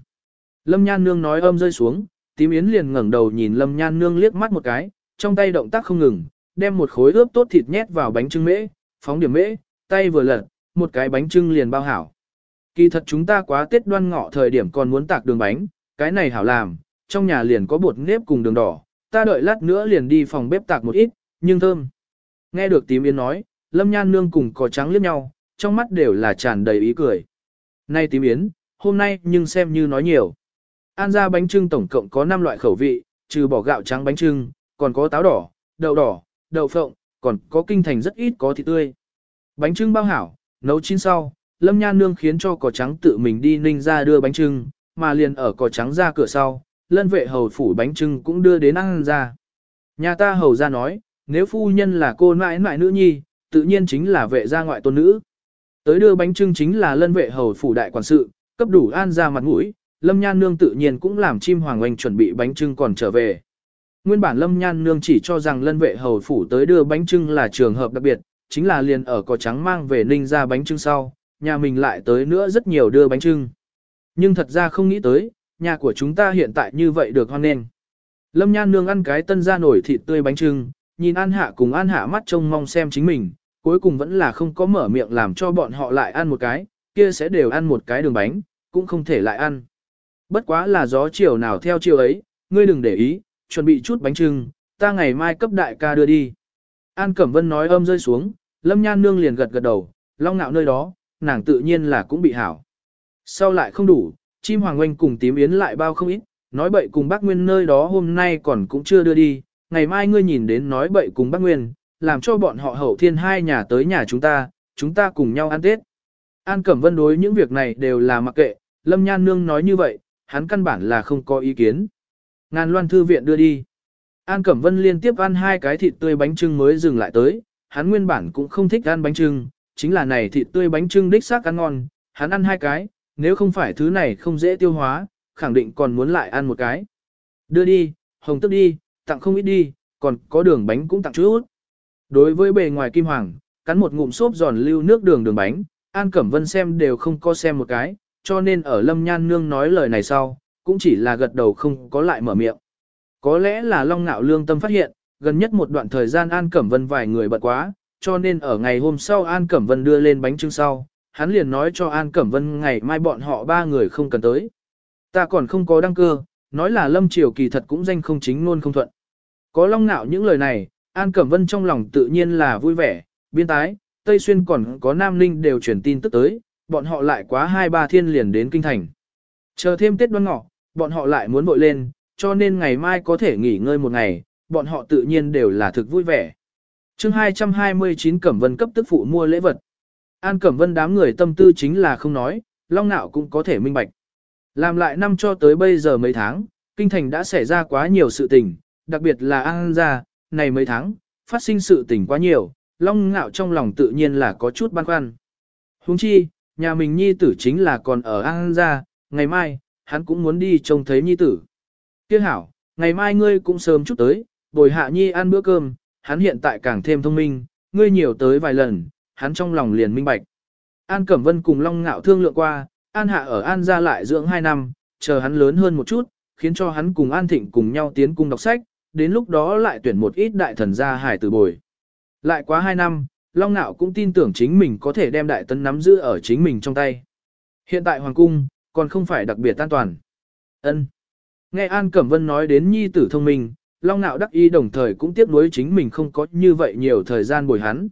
Lâm Nhan Nương nói âm rơi xuống, tím yến liền ngẩng đầu nhìn Lâm Nhan Nương liếc mắt một cái, trong tay động tác không ngừng, đem một khối ướp tốt thịt nhét vào bánh trưng mễ, phóng điểm mễ, tay vừa lật, một cái bánh trưng liền bao hảo. Kỳ thật chúng ta quá Tết đoan ngọ thời điểm còn muốn tạc đường bánh, cái này hảo làm, trong nhà liền có bột nếp cùng đường đỏ, ta đợi lát nữa liền đi phòng bếp tạc một ít, nhưng thơm. Nghe được tím yến nói, lâm nhan nương cùng cỏ trắng liếc nhau, trong mắt đều là tràn đầy ý cười. Nay tím yến, hôm nay nhưng xem như nói nhiều. An ra bánh trưng tổng cộng có 5 loại khẩu vị, trừ bỏ gạo trắng bánh trưng, còn có táo đỏ, đậu đỏ, đậu phộng, còn có kinh thành rất ít có thịt tươi. Bánh trưng bao hảo, nấu chín sau, Lâm Nhan Nương khiến cho cỏ trắng tự mình đi ninh ra đưa bánh trưng, mà liền ở cỏ trắng ra cửa sau, lân vệ hầu phủ bánh trưng cũng đưa đến ăn ra. Nhà ta hầu ra nói, nếu phu nhân là cô nãi nãi nữ nhi, tự nhiên chính là vệ gia ngoại tôn nữ. Tới đưa bánh trưng chính là lân vệ hầu phủ đại quản sự, cấp đủ an ra mặt mũi, Lâm Nhan Nương tự nhiên cũng làm chim hoàng oanh chuẩn bị bánh trưng còn trở về. Nguyên bản Lâm Nhan Nương chỉ cho rằng lân vệ hầu phủ tới đưa bánh trưng là trường hợp đặc biệt, chính là liền ở cỏ trắng mang về ninh ra bánh trưng sau, nhà mình lại tới nữa rất nhiều đưa bánh trưng. Nhưng thật ra không nghĩ tới, nhà của chúng ta hiện tại như vậy được hoan nghênh. Lâm Nhan Nương ăn cái tân ra nổi thịt tươi bánh trưng, nhìn An Hạ cùng An Hạ mắt trông mong xem chính mình, cuối cùng vẫn là không có mở miệng làm cho bọn họ lại ăn một cái, kia sẽ đều ăn một cái đường bánh, cũng không thể lại ăn. Bất quá là gió chiều nào theo chiều ấy, ngươi đừng để ý, chuẩn bị chút bánh trưng, ta ngày mai cấp đại ca đưa đi. An Cẩm Vân nói âm rơi xuống, Lâm Nhan Nương liền gật gật đầu, long ngạo nơi đó, nàng tự nhiên là cũng bị hảo. Sau lại không đủ, chim hoàng oanh cùng tím yến lại bao không ít, nói bậy cùng bác Nguyên nơi đó hôm nay còn cũng chưa đưa đi, ngày mai ngươi nhìn đến nói bậy cùng bác Nguyên, làm cho bọn họ hậu thiên hai nhà tới nhà chúng ta, chúng ta cùng nhau ăn Tết. An Cẩm Vân đối những việc này đều là mặc kệ, Lâm Nhan Nương nói như vậy, hắn căn bản là không có ý kiến. Ngàn loan thư viện đưa đi. An Cẩm Vân liên tiếp ăn hai cái thịt tươi bánh trưng mới dừng lại tới, hắn nguyên bản cũng không thích ăn bánh trưng, chính là này thịt tươi bánh trưng đích xác ăn ngon, hắn ăn hai cái, nếu không phải thứ này không dễ tiêu hóa, khẳng định còn muốn lại ăn một cái. Đưa đi, hồng tức đi, tặng không ít đi, còn có đường bánh cũng tặng chút. Đối với bề ngoài kim hoàng, cắn một ngụm xốp giòn lưu nước đường đường bánh, An Cẩm Vân xem đều không có xem một cái, cho nên ở Lâm Nhan Nương nói lời này sau, cũng chỉ là gật đầu không có lại mở miệng. Có lẽ là Long Nạo Lương Tâm phát hiện, gần nhất một đoạn thời gian An Cẩm Vân vài người bận quá, cho nên ở ngày hôm sau An Cẩm Vân đưa lên bánh trưng sau, hắn liền nói cho An Cẩm Vân ngày mai bọn họ ba người không cần tới. Ta còn không có đăng cơ, nói là Lâm Triều kỳ thật cũng danh không chính luôn không thuận. Có Long Nạo những lời này, An Cẩm Vân trong lòng tự nhiên là vui vẻ, biên tái, Tây Xuyên còn có Nam Ninh đều truyền tin tức tới, bọn họ lại quá hai ba thiên liền đến Kinh Thành. Chờ thêm Tết đoan ngọ, bọn họ lại muốn bội lên, cho nên ngày mai có thể nghỉ ngơi một ngày, bọn họ tự nhiên đều là thực vui vẻ. chương 229 Cẩm Vân cấp tức phụ mua lễ vật. An Cẩm Vân đám người tâm tư chính là không nói, long nạo cũng có thể minh bạch. Làm lại năm cho tới bây giờ mấy tháng, kinh thành đã xảy ra quá nhiều sự tình, đặc biệt là An gia, này mấy tháng, phát sinh sự tình quá nhiều, long Nạo trong lòng tự nhiên là có chút băn khoăn. Huống chi, nhà mình nhi tử chính là còn ở An gia, ngày mai, hắn cũng muốn đi trông thấy nhi tử. Tiếc hảo, ngày mai ngươi cũng sớm chút tới, bồi hạ nhi ăn bữa cơm, hắn hiện tại càng thêm thông minh, ngươi nhiều tới vài lần, hắn trong lòng liền minh bạch. An Cẩm Vân cùng Long Ngạo thương lượng qua, An Hạ ở An gia lại dưỡng 2 năm, chờ hắn lớn hơn một chút, khiến cho hắn cùng An Thịnh cùng nhau tiến cung đọc sách, đến lúc đó lại tuyển một ít đại thần gia hải tử bồi. Lại quá 2 năm, Long Nạo cũng tin tưởng chính mình có thể đem đại tấn nắm giữ ở chính mình trong tay. Hiện tại Hoàng Cung, còn không phải đặc biệt an toàn. ân Nghe An Cẩm Vân nói đến nhi tử thông minh, Long Nạo đắc ý đồng thời cũng tiếc nuối chính mình không có như vậy nhiều thời gian bồi hắn.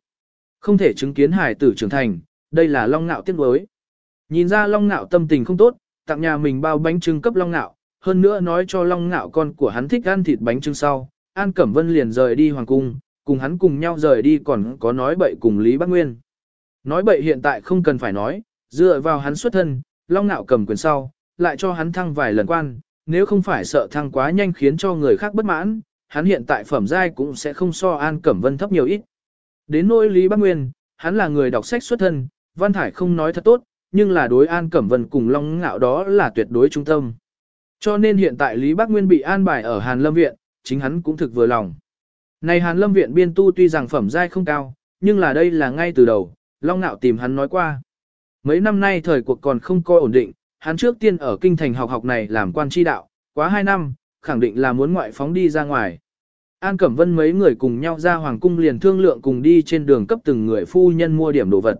Không thể chứng kiến hải tử trưởng thành, đây là Long ngạo tiếc đối. Nhìn ra Long ngạo tâm tình không tốt, tặng nhà mình bao bánh trưng cấp Long ngạo, hơn nữa nói cho Long ngạo con của hắn thích ăn thịt bánh trưng sau. An Cẩm Vân liền rời đi Hoàng Cung, cùng hắn cùng nhau rời đi còn có nói bậy cùng Lý Bắc Nguyên. Nói bậy hiện tại không cần phải nói, dựa vào hắn xuất thân, Long ngạo cầm quyền sau, lại cho hắn thăng vài lần quan, nếu không phải sợ thăng quá nhanh khiến cho người khác bất mãn, hắn hiện tại phẩm giai cũng sẽ không so An Cẩm Vân thấp nhiều ít. Đến nỗi Lý Bắc Nguyên, hắn là người đọc sách xuất thân, Văn Thải không nói thật tốt, nhưng là đối An Cẩm Vân cùng Long Ngạo đó là tuyệt đối trung tâm. Cho nên hiện tại Lý Bắc Nguyên bị an bài ở Hàn Lâm Viện, chính hắn cũng thực vừa lòng. Này Hàn Lâm Viện biên tu tuy rằng phẩm giai không cao, nhưng là đây là ngay từ đầu, Long Ngạo tìm hắn nói qua. Mấy năm nay thời cuộc còn không coi ổn định, hắn trước tiên ở kinh thành học học này làm quan tri đạo, quá 2 năm, khẳng định là muốn ngoại phóng đi ra ngoài. An Cẩm Vân mấy người cùng nhau ra hoàng cung liền thương lượng cùng đi trên đường cấp từng người phu nhân mua điểm đồ vật.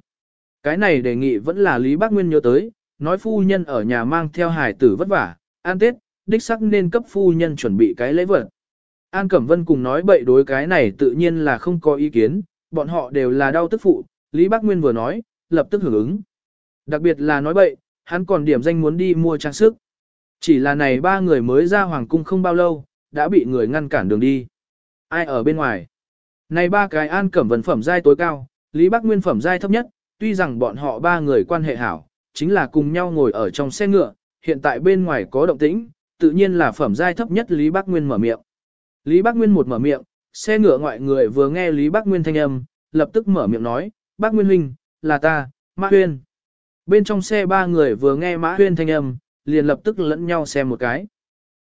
Cái này đề nghị vẫn là Lý Bác Nguyên nhớ tới, nói phu nhân ở nhà mang theo hài tử vất vả, an tết, đích sắc nên cấp phu nhân chuẩn bị cái lễ vật. An Cẩm Vân cùng nói bậy đối cái này tự nhiên là không có ý kiến, bọn họ đều là đau tức phụ, Lý Bác Nguyên vừa nói, lập tức hưởng ứng. Đặc biệt là nói bậy, hắn còn điểm danh muốn đi mua trang sức. Chỉ là này ba người mới ra hoàng cung không bao lâu, đã bị người ngăn cản đường đi. Ai ở bên ngoài? Này ba cái An Cẩm Vân phẩm giai tối cao, Lý bắc Nguyên phẩm giai thấp nhất, tuy rằng bọn họ ba người quan hệ hảo, chính là cùng nhau ngồi ở trong xe ngựa, hiện tại bên ngoài có động tĩnh, tự nhiên là phẩm giai thấp nhất Lý bắc Nguyên mở miệng. Lý bắc Nguyên một mở miệng, xe ngựa ngoại người vừa nghe Lý bắc Nguyên thanh âm, lập tức mở miệng nói, bắc Nguyên huynh, là ta, Mã Huyên. Bên trong xe ba người vừa nghe Mã Huyên thanh âm, liền lập tức lẫn nhau xem một cái.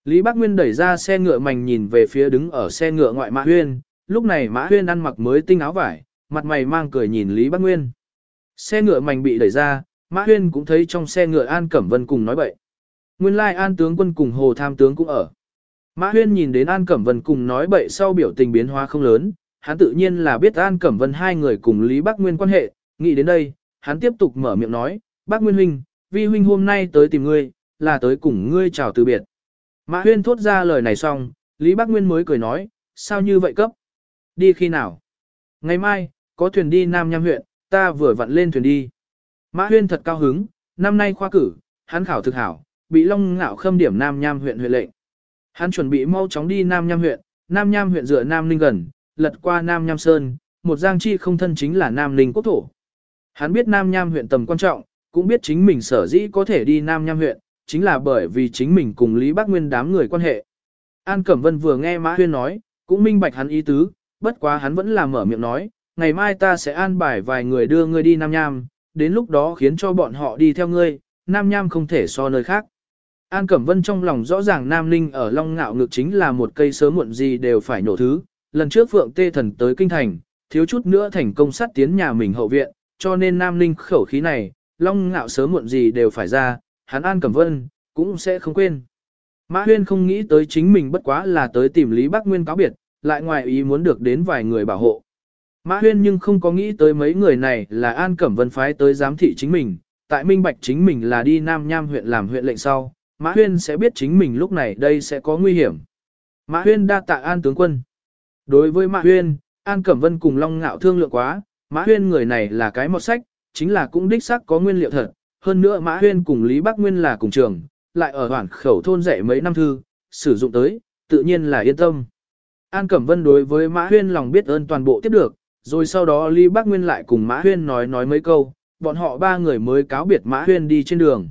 Lý Bác Nguyên đẩy ra xe ngựa mảnh nhìn về phía đứng ở xe ngựa ngoại Mã Huyên, lúc này Mã Huyên ăn mặc mới tinh áo vải, mặt mày mang cười nhìn Lý Bác Nguyên. Xe ngựa mảnh bị đẩy ra, Mã Huyên cũng thấy trong xe ngựa An Cẩm Vân cùng nói bậy. Nguyên lai An tướng quân cùng Hồ Tham tướng cũng ở. Mã Huyên nhìn đến An Cẩm Vân cùng nói bậy sau biểu tình biến hóa không lớn, hắn tự nhiên là biết An Cẩm Vân hai người cùng Lý Bác Nguyên quan hệ, nghĩ đến đây, hắn tiếp tục mở miệng nói, Bác Nguyên Huynh, vi huynh hôm nay tới tìm ngươi, là tới cùng ngươi chào từ biệt. Mã Huyên thốt ra lời này xong, Lý Bắc Nguyên mới cười nói, sao như vậy cấp? Đi khi nào? Ngày mai, có thuyền đi Nam Nham huyện, ta vừa vặn lên thuyền đi. Mã Huyên thật cao hứng, năm nay khoa cử, hắn khảo thực hảo, bị Long Ngạo khâm điểm Nam Nham huyện huyện lệnh. Hắn chuẩn bị mau chóng đi Nam Nham huyện, Nam Nham huyện dựa Nam Ninh gần, lật qua Nam Nham Sơn, một giang chi không thân chính là Nam Ninh quốc thổ. Hắn biết Nam Nham huyện tầm quan trọng, cũng biết chính mình sở dĩ có thể đi Nam Nham huyện, chính là bởi vì chính mình cùng Lý Bác Nguyên đám người quan hệ. An Cẩm Vân vừa nghe Mã Huyên nói, cũng minh bạch hắn ý tứ, bất quá hắn vẫn là mở miệng nói, ngày mai ta sẽ an bài vài người đưa ngươi đi Nam Nham, đến lúc đó khiến cho bọn họ đi theo ngươi, Nam Nham không thể so nơi khác. An Cẩm Vân trong lòng rõ ràng Nam Ninh ở Long Ngạo Ngực chính là một cây sớm muộn gì đều phải nổ thứ. Lần trước Phượng Tê Thần tới Kinh Thành, thiếu chút nữa thành công sát tiến nhà mình hậu viện, cho nên Nam Ninh khẩu khí này, Long Ngạo sớm muộn gì đều phải ra, hắn An Cẩm Vân, cũng sẽ không quên. Mã Huyên không nghĩ tới chính mình bất quá là tới tìm Lý Bắc Nguyên cáo biệt, lại ngoài ý muốn được đến vài người bảo hộ. Mã Huyên nhưng không có nghĩ tới mấy người này là An Cẩm Vân phái tới giám thị chính mình, tại minh bạch chính mình là đi Nam Nham huyện làm huyện lệnh sau, Mã Huyên sẽ biết chính mình lúc này đây sẽ có nguy hiểm. Mã Huyên đa tạ An tướng quân. Đối với Mã Huyên, An Cẩm Vân cùng Long Ngạo thương lượng quá, Mã Huyên người này là cái mọt sách, chính là cũng đích xác có nguyên liệu thật. Hơn nữa Mã Huyên cùng Lý Bắc Nguyên là cùng trường, lại ở hoảng khẩu thôn dạy mấy năm thư, sử dụng tới, tự nhiên là yên tâm. An Cẩm Vân đối với Mã Huyên lòng biết ơn toàn bộ tiếp được, rồi sau đó Lý Bắc Nguyên lại cùng Mã Huyên nói nói mấy câu, bọn họ ba người mới cáo biệt Mã Huyên đi trên đường.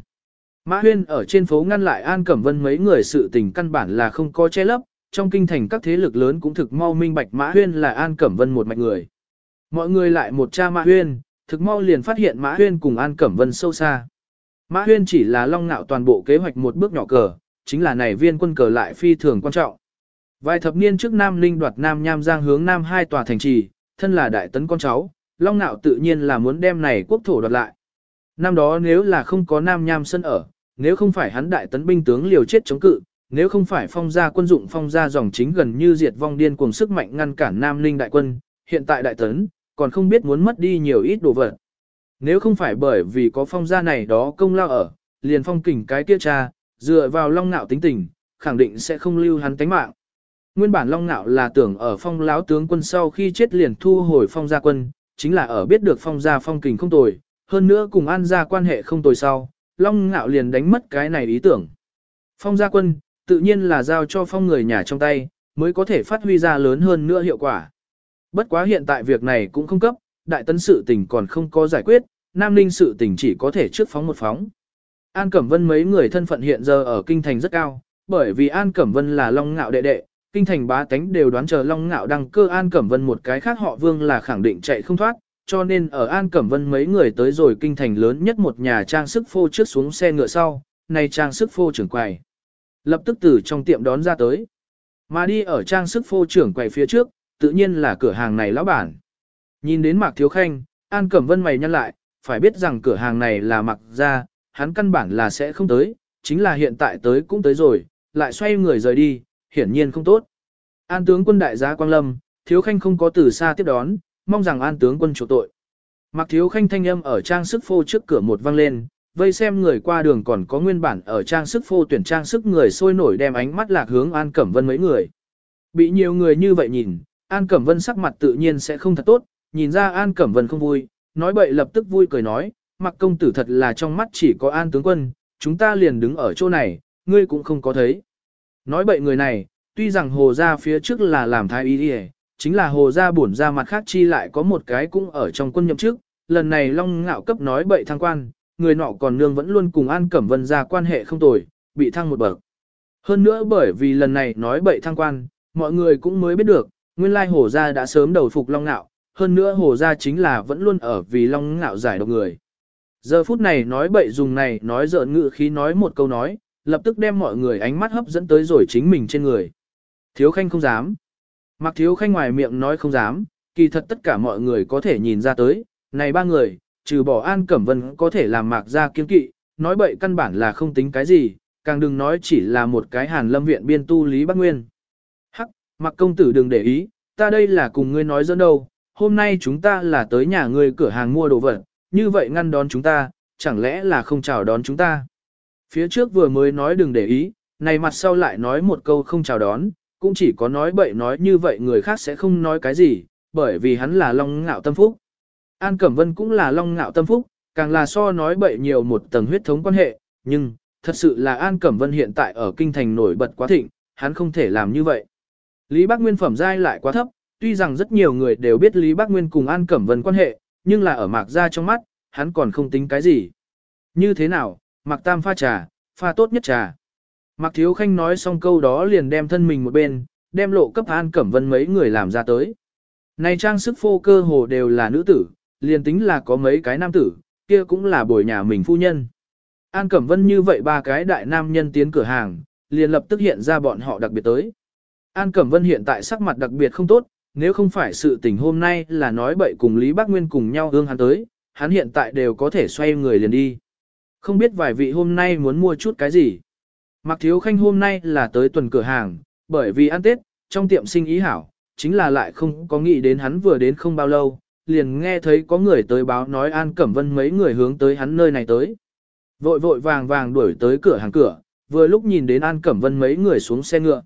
Mã Huyên ở trên phố ngăn lại An Cẩm Vân mấy người sự tình căn bản là không có che lấp, trong kinh thành các thế lực lớn cũng thực mau minh bạch Mã Huyên là An Cẩm Vân một mạch người. Mọi người lại một cha Mã Huyên, thực mau liền phát hiện Mã Huyên cùng An Cẩm Vân sâu xa. Mã Huyên chỉ là long ngạo toàn bộ kế hoạch một bước nhỏ cờ, chính là này viên quân cờ lại phi thường quan trọng. Vài thập niên trước Nam Linh đoạt Nam Nham Giang hướng Nam hai tòa thành trì, thân là đại tấn con cháu, long ngạo tự nhiên là muốn đem này quốc thổ đoạt lại. Năm đó nếu là không có Nam Nham sân ở, nếu không phải hắn đại tấn binh tướng liều chết chống cự, nếu không phải phong gia quân dụng phong gia dòng chính gần như diệt vong điên cuồng sức mạnh ngăn cản Nam Linh đại quân, hiện tại đại tấn, còn không biết muốn mất đi nhiều ít đồ vật. Nếu không phải bởi vì có phong gia này đó công lao ở, liền phong kình cái kia cha, dựa vào long nạo tính tình, khẳng định sẽ không lưu hắn tánh mạng. Nguyên bản long nạo là tưởng ở phong láo tướng quân sau khi chết liền thu hồi phong gia quân, chính là ở biết được phong gia phong kình không tồi, hơn nữa cùng an gia quan hệ không tồi sau, Long nạo liền đánh mất cái này ý tưởng. Phong gia quân, tự nhiên là giao cho phong người nhà trong tay, mới có thể phát huy ra lớn hơn nữa hiệu quả. Bất quá hiện tại việc này cũng không cấp, đại tấn sự tình còn không có giải quyết, Nam Ninh sự tình chỉ có thể trước phóng một phóng. An Cẩm Vân mấy người thân phận hiện giờ ở kinh thành rất cao, bởi vì An Cẩm Vân là Long Ngạo đệ đệ, kinh thành bá tánh đều đoán chờ Long Ngạo đăng cơ An Cẩm Vân một cái khác họ Vương là khẳng định chạy không thoát, cho nên ở An Cẩm Vân mấy người tới rồi kinh thành lớn nhất một nhà trang sức phô trước xuống xe ngựa sau, này trang sức phô trưởng quầy. Lập tức từ trong tiệm đón ra tới. Mà đi ở trang sức phô trưởng quầy phía trước, tự nhiên là cửa hàng này lão bản. Nhìn đến Mạc Thiếu Khanh, An Cẩm Vân mày nhăn lại, phải biết rằng cửa hàng này là Mạc ra, hắn căn bản là sẽ không tới, chính là hiện tại tới cũng tới rồi, lại xoay người rời đi, hiển nhiên không tốt. An tướng quân đại gia Quang Lâm, Thiếu Khanh không có từ xa tiếp đón, mong rằng an tướng quân chủ tội. Mặc thiếu khanh thanh âm ở trang sức phô trước cửa một vang lên, vây xem người qua đường còn có nguyên bản ở trang sức phô tuyển trang sức người sôi nổi đem ánh mắt lạc hướng an cẩm vân mấy người. Bị nhiều người như vậy nhìn, An Cẩm Vân sắc mặt tự nhiên sẽ không thật tốt, nhìn ra An Cẩm Vân không vui, nói bậy lập tức vui cười nói, mặc công tử thật là trong mắt chỉ có An tướng quân, chúng ta liền đứng ở chỗ này, ngươi cũng không có thấy. Nói bậy người này, tuy rằng hồ ra phía trước là làm thái y đi chính là hồ ra bổn ra mặt khác chi lại có một cái cũng ở trong quân nhậm trước, lần này Long Ngạo cấp nói bậy thăng quan, người nọ còn nương vẫn luôn cùng An Cẩm Vân ra quan hệ không tồi, bị thăng một bậc. Hơn nữa bởi vì lần này nói bậy thăng quan, mọi người cũng mới biết được, nguyên lai hồ gia đã sớm đầu phục Long Ngạo, hơn nữa hồ gia chính là vẫn luôn ở vì Long Ngạo giải độc người. Giờ phút này nói bậy dùng này nói giỡn ngự khí nói một câu nói, lập tức đem mọi người ánh mắt hấp dẫn tới rồi chính mình trên người. Thiếu khanh không dám. Mặc thiếu khanh ngoài miệng nói không dám, kỳ thật tất cả mọi người có thể nhìn ra tới, này ba người, trừ bỏ An Cẩm Vân có thể làm mạc ra kiên kỵ, nói bậy căn bản là không tính cái gì, càng đừng nói chỉ là một cái hàn lâm viện biên tu Lý Bắc Nguyên. Mặc công tử đừng để ý, ta đây là cùng ngươi nói dẫn đâu, hôm nay chúng ta là tới nhà ngươi cửa hàng mua đồ vật, như vậy ngăn đón chúng ta, chẳng lẽ là không chào đón chúng ta. Phía trước vừa mới nói đừng để ý, này mặt sau lại nói một câu không chào đón, cũng chỉ có nói bậy nói như vậy người khác sẽ không nói cái gì, bởi vì hắn là long ngạo tâm phúc. An Cẩm Vân cũng là long ngạo tâm phúc, càng là so nói bậy nhiều một tầng huyết thống quan hệ, nhưng, thật sự là An Cẩm Vân hiện tại ở kinh thành nổi bật quá thịnh, hắn không thể làm như vậy. Lý Bác Nguyên phẩm giai lại quá thấp, tuy rằng rất nhiều người đều biết Lý Bác Nguyên cùng An Cẩm Vân quan hệ, nhưng là ở Mạc Gia trong mắt, hắn còn không tính cái gì. Như thế nào, Mạc Tam pha trà, pha tốt nhất trà. Mạc Thiếu Khanh nói xong câu đó liền đem thân mình một bên, đem lộ cấp An Cẩm Vân mấy người làm ra tới. Này trang sức phô cơ hồ đều là nữ tử, liền tính là có mấy cái nam tử, kia cũng là bồi nhà mình phu nhân. An Cẩm Vân như vậy ba cái đại nam nhân tiến cửa hàng, liền lập tức hiện ra bọn họ đặc biệt tới. An Cẩm Vân hiện tại sắc mặt đặc biệt không tốt, nếu không phải sự tình hôm nay là nói bậy cùng Lý Bác Nguyên cùng nhau hương hắn tới, hắn hiện tại đều có thể xoay người liền đi. Không biết vài vị hôm nay muốn mua chút cái gì. Mặc thiếu khanh hôm nay là tới tuần cửa hàng, bởi vì ăn Tết, trong tiệm sinh ý hảo, chính là lại không có nghĩ đến hắn vừa đến không bao lâu, liền nghe thấy có người tới báo nói An Cẩm Vân mấy người hướng tới hắn nơi này tới. Vội vội vàng vàng đuổi tới cửa hàng cửa, vừa lúc nhìn đến An Cẩm Vân mấy người xuống xe ngựa.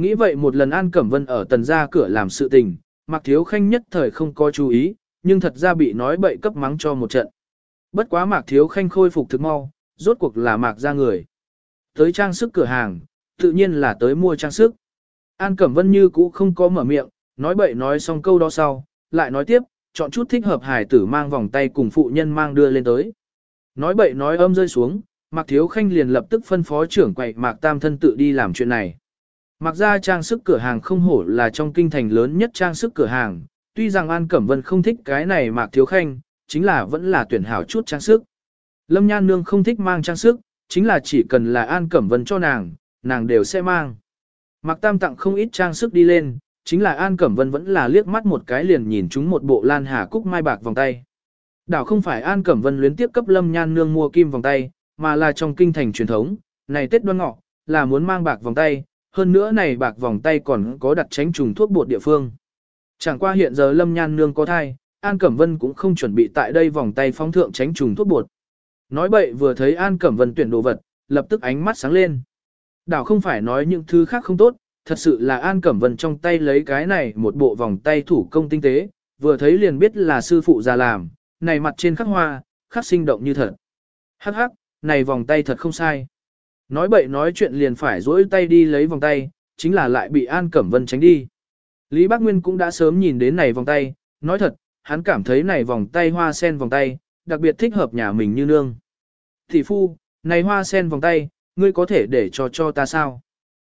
Nghĩ vậy một lần An Cẩm Vân ở tần gia cửa làm sự tình, Mạc Thiếu Khanh nhất thời không có chú ý, nhưng thật ra bị nói bậy cấp mắng cho một trận. Bất quá Mạc Thiếu Khanh khôi phục thực mau, rốt cuộc là Mạc ra người. Tới trang sức cửa hàng, tự nhiên là tới mua trang sức. An Cẩm Vân như cũ không có mở miệng, nói bậy nói xong câu đó sau, lại nói tiếp, chọn chút thích hợp hải tử mang vòng tay cùng phụ nhân mang đưa lên tới. Nói bậy nói âm rơi xuống, Mạc Thiếu Khanh liền lập tức phân phó trưởng quậy Mạc Tam Thân tự đi làm chuyện này. Mặc ra trang sức cửa hàng không hổ là trong kinh thành lớn nhất trang sức cửa hàng, tuy rằng An Cẩm Vân không thích cái này Mạc Thiếu Khanh, chính là vẫn là tuyển hảo chút trang sức. Lâm Nhan Nương không thích mang trang sức, chính là chỉ cần là An Cẩm Vân cho nàng, nàng đều sẽ mang. Mạc Tam tặng không ít trang sức đi lên, chính là An Cẩm Vân vẫn là liếc mắt một cái liền nhìn chúng một bộ lan hà cúc mai bạc vòng tay. Đảo không phải An Cẩm Vân luyến tiếp cấp Lâm Nhan Nương mua kim vòng tay, mà là trong kinh thành truyền thống, này Tết đoan ngọ, là muốn mang bạc vòng tay, hơn nữa này bạc vòng tay còn có đặt tránh trùng thuốc bột địa phương. Chẳng qua hiện giờ Lâm Nhan Nương có thai, An Cẩm Vân cũng không chuẩn bị tại đây vòng tay phóng thượng tránh trùng thuốc bột. Nói bậy vừa thấy An Cẩm Vân tuyển đồ vật, lập tức ánh mắt sáng lên. Đảo không phải nói những thứ khác không tốt, thật sự là An Cẩm Vân trong tay lấy cái này một bộ vòng tay thủ công tinh tế, vừa thấy liền biết là sư phụ già làm, này mặt trên khắc hoa, khắc sinh động như thật. Hắc hắc, này vòng tay thật không sai. Nói bậy nói chuyện liền phải dỗi tay đi lấy vòng tay, chính là lại bị An Cẩm Vân tránh đi. Lý Bác Nguyên cũng đã sớm nhìn đến này vòng tay, nói thật, hắn cảm thấy này vòng tay hoa sen vòng tay, đặc biệt thích hợp nhà mình như nương. Thị phu, này hoa sen vòng tay, ngươi có thể để cho cho ta sao?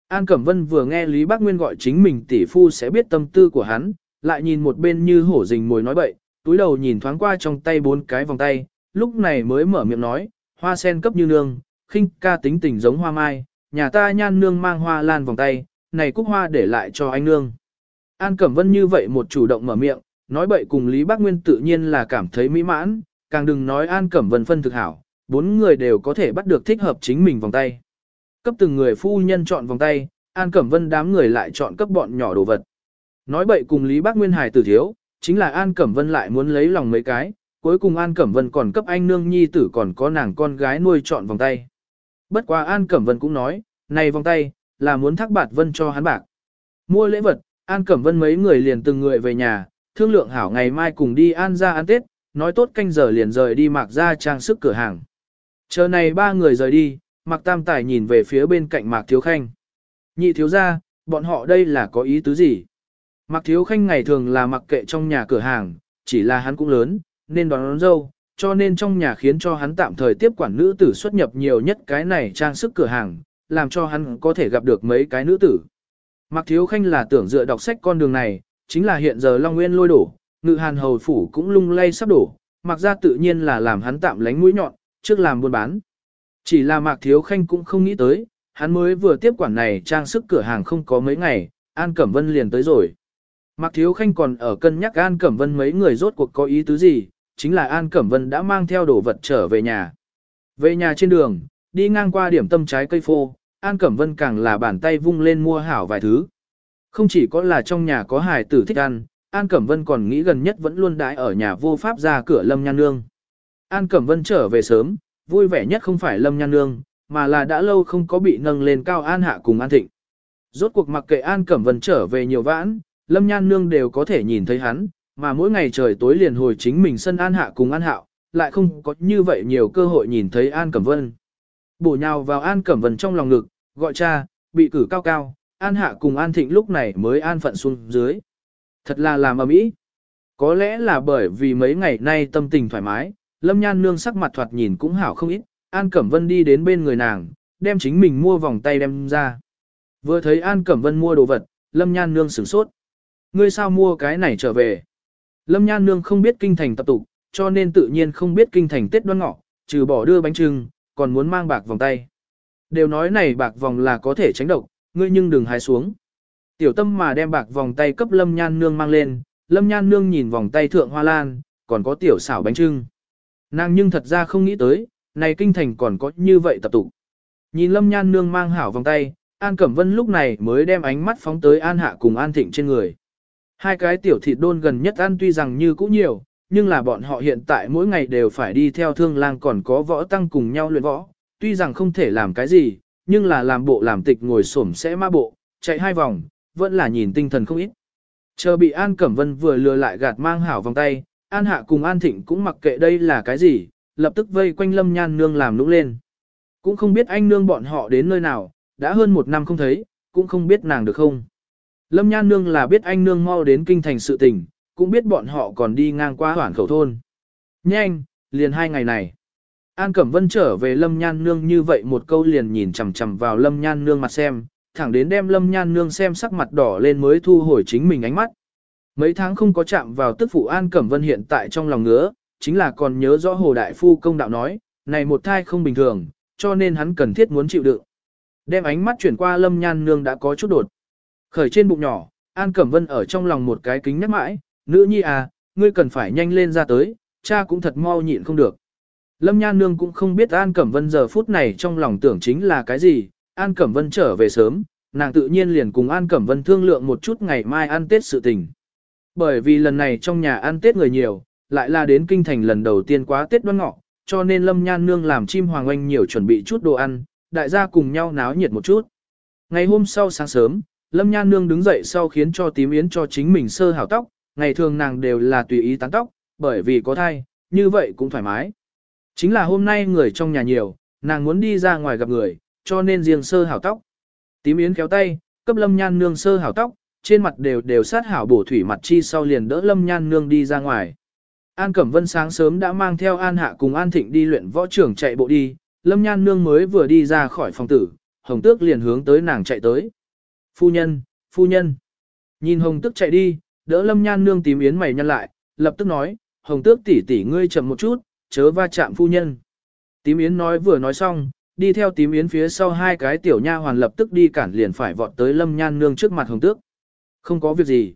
An Cẩm Vân vừa nghe Lý Bác Nguyên gọi chính mình tỷ phu sẽ biết tâm tư của hắn, lại nhìn một bên như hổ rình mồi nói bậy, túi đầu nhìn thoáng qua trong tay bốn cái vòng tay, lúc này mới mở miệng nói, hoa sen cấp như nương, khinh ca tính tình giống hoa mai, nhà ta nhan nương mang hoa lan vòng tay, này cúc hoa để lại cho anh nương. An Cẩm Vân như vậy một chủ động mở miệng, nói bậy cùng Lý Bác Nguyên tự nhiên là cảm thấy mỹ mãn, càng đừng nói An Cẩm Vân phân thực hảo, bốn người đều có thể bắt được thích hợp chính mình vòng tay. Cấp từng người phu nhân chọn vòng tay, An Cẩm Vân đám người lại chọn cấp bọn nhỏ đồ vật. Nói bậy cùng Lý Bác Nguyên hài tử thiếu, chính là An Cẩm Vân lại muốn lấy lòng mấy cái, cuối cùng An Cẩm Vân còn cấp anh nương nhi tử còn có nàng con gái nuôi chọn vòng tay. Bất quá An Cẩm Vân cũng nói, này vòng tay, là muốn thác bạt vân cho hắn bạc. Mua lễ vật, An Cẩm Vân mấy người liền từng người về nhà, thương lượng hảo ngày mai cùng đi An ra ăn Tết, nói tốt canh giờ liền rời đi mặc ra trang sức cửa hàng. Chờ này ba người rời đi, Mạc Tam Tài nhìn về phía bên cạnh Mạc Thiếu Khanh. Nhị thiếu ra, bọn họ đây là có ý tứ gì? Mạc Thiếu Khanh ngày thường là mặc kệ trong nhà cửa hàng, chỉ là hắn cũng lớn, nên đón, đón dâu, cho nên trong nhà khiến cho hắn tạm thời tiếp quản nữ tử xuất nhập nhiều nhất cái này trang sức cửa hàng, làm cho hắn có thể gặp được mấy cái nữ tử. Mạc Thiếu Khanh là tưởng dựa đọc sách con đường này, chính là hiện giờ Long Nguyên lôi đổ, ngự hàn hầu phủ cũng lung lay sắp đổ, mặc ra tự nhiên là làm hắn tạm lánh mũi nhọn, trước làm buôn bán. Chỉ là Mạc Thiếu Khanh cũng không nghĩ tới, hắn mới vừa tiếp quản này trang sức cửa hàng không có mấy ngày, An Cẩm Vân liền tới rồi. Mạc Thiếu Khanh còn ở cân nhắc An Cẩm Vân mấy người rốt cuộc có ý tứ gì, chính là An Cẩm Vân đã mang theo đồ vật trở về nhà. Về nhà trên đường, đi ngang qua điểm tâm trái cây phô, An Cẩm Vân càng là bàn tay vung lên mua hảo vài thứ. Không chỉ có là trong nhà có hài tử thích ăn, An Cẩm Vân còn nghĩ gần nhất vẫn luôn đãi ở nhà vô pháp ra cửa Lâm Nhan Nương. An Cẩm Vân trở về sớm, vui vẻ nhất không phải Lâm Nhan Nương, mà là đã lâu không có bị nâng lên cao An Hạ cùng An Thịnh. Rốt cuộc mặc kệ An Cẩm Vân trở về nhiều vãn, Lâm Nhan Nương đều có thể nhìn thấy hắn, mà mỗi ngày trời tối liền hồi chính mình sân An Hạ cùng An Hạo, lại không có như vậy nhiều cơ hội nhìn thấy An Cẩm Vân. Bổ nhào vào An Cẩm Vân trong lòng ngực, gọi cha, bị cử cao cao, An Hạ cùng An Thịnh lúc này mới an phận xuống dưới. Thật là làm ầm ĩ. Có lẽ là bởi vì mấy ngày nay tâm tình thoải mái, Lâm Nhan Nương sắc mặt thoạt nhìn cũng hảo không ít, An Cẩm Vân đi đến bên người nàng, đem chính mình mua vòng tay đem ra. Vừa thấy An Cẩm Vân mua đồ vật, Lâm Nhan Nương sửng sốt. Ngươi sao mua cái này trở về? Lâm Nhan Nương không biết kinh thành tập tục, cho nên tự nhiên không biết kinh thành Tết đoan ngọ, trừ bỏ đưa bánh trưng, còn muốn mang bạc vòng tay. Đều nói này bạc vòng là có thể tránh độc, ngươi nhưng đừng hái xuống. Tiểu tâm mà đem bạc vòng tay cấp Lâm Nhan Nương mang lên, Lâm Nhan Nương nhìn vòng tay thượng hoa lan, còn có tiểu xảo bánh trưng. Nàng nhưng thật ra không nghĩ tới, này kinh thành còn có như vậy tập tụ. Nhìn Lâm Nhan Nương mang hảo vòng tay, An Cẩm Vân lúc này mới đem ánh mắt phóng tới An Hạ cùng An Thịnh trên người. Hai cái tiểu thịt đôn gần nhất ăn tuy rằng như cũ nhiều, nhưng là bọn họ hiện tại mỗi ngày đều phải đi theo thương lang còn có võ tăng cùng nhau luyện võ. Tuy rằng không thể làm cái gì, nhưng là làm bộ làm tịch ngồi xổm sẽ ma bộ, chạy hai vòng, vẫn là nhìn tinh thần không ít. Chờ bị An Cẩm Vân vừa lừa lại gạt mang hảo vòng tay, An Hạ cùng An Thịnh cũng mặc kệ đây là cái gì, lập tức vây quanh Lâm Nhan Nương làm nũng lên. Cũng không biết anh nương bọn họ đến nơi nào, đã hơn một năm không thấy, cũng không biết nàng được không. Lâm Nhan Nương là biết anh nương mau đến kinh thành sự tình, cũng biết bọn họ còn đi ngang qua hoảng khẩu thôn. Nhanh, liền hai ngày này. An Cẩm Vân trở về Lâm Nhan Nương như vậy một câu liền nhìn chầm chầm vào Lâm Nhan Nương mặt xem, thẳng đến đem Lâm Nhan Nương xem sắc mặt đỏ lên mới thu hồi chính mình ánh mắt. Mấy tháng không có chạm vào tức phụ An Cẩm Vân hiện tại trong lòng ngứa, chính là còn nhớ rõ Hồ Đại Phu công đạo nói, này một thai không bình thường, cho nên hắn cần thiết muốn chịu đựng. Đem ánh mắt chuyển qua Lâm Nhan Nương đã có chút đột. Khởi trên bụng nhỏ, An Cẩm Vân ở trong lòng một cái kính nhắc mãi, nữ nhi à, ngươi cần phải nhanh lên ra tới, cha cũng thật mau nhịn không được. Lâm Nhan Nương cũng không biết An Cẩm Vân giờ phút này trong lòng tưởng chính là cái gì, An Cẩm Vân trở về sớm, nàng tự nhiên liền cùng An Cẩm Vân thương lượng một chút ngày mai ăn Tết sự tình. Bởi vì lần này trong nhà ăn Tết người nhiều, lại là đến kinh thành lần đầu tiên quá Tết đoan ngọ, cho nên Lâm Nhan Nương làm chim hoàng oanh nhiều chuẩn bị chút đồ ăn, đại gia cùng nhau náo nhiệt một chút. Ngày hôm sau sáng sớm, Lâm Nhan Nương đứng dậy sau khiến cho tím yến cho chính mình sơ hảo tóc, ngày thường nàng đều là tùy ý tán tóc, bởi vì có thai, như vậy cũng thoải mái. Chính là hôm nay người trong nhà nhiều, nàng muốn đi ra ngoài gặp người, cho nên riêng sơ hảo tóc. Tím yến kéo tay, cấp Lâm Nhan Nương sơ hảo tóc, trên mặt đều đều sát hảo bổ thủy mặt chi sau liền đỡ Lâm Nhan Nương đi ra ngoài. An Cẩm Vân sáng sớm đã mang theo An Hạ cùng An Thịnh đi luyện võ trưởng chạy bộ đi, Lâm Nhan Nương mới vừa đi ra khỏi phòng tử, Hồng Tước liền hướng tới nàng chạy tới. Phu nhân, phu nhân. Nhìn Hồng Tước chạy đi, đỡ Lâm Nhan Nương tím yến mày nhăn lại, lập tức nói, Hồng Tước tỷ tỷ ngươi chậm một chút, chớ va chạm phu nhân. Tím yến nói vừa nói xong, đi theo tím yến phía sau hai cái tiểu nha hoàn lập tức đi cản liền phải vọt tới Lâm Nhan Nương trước mặt Hồng Tước. Không có việc gì.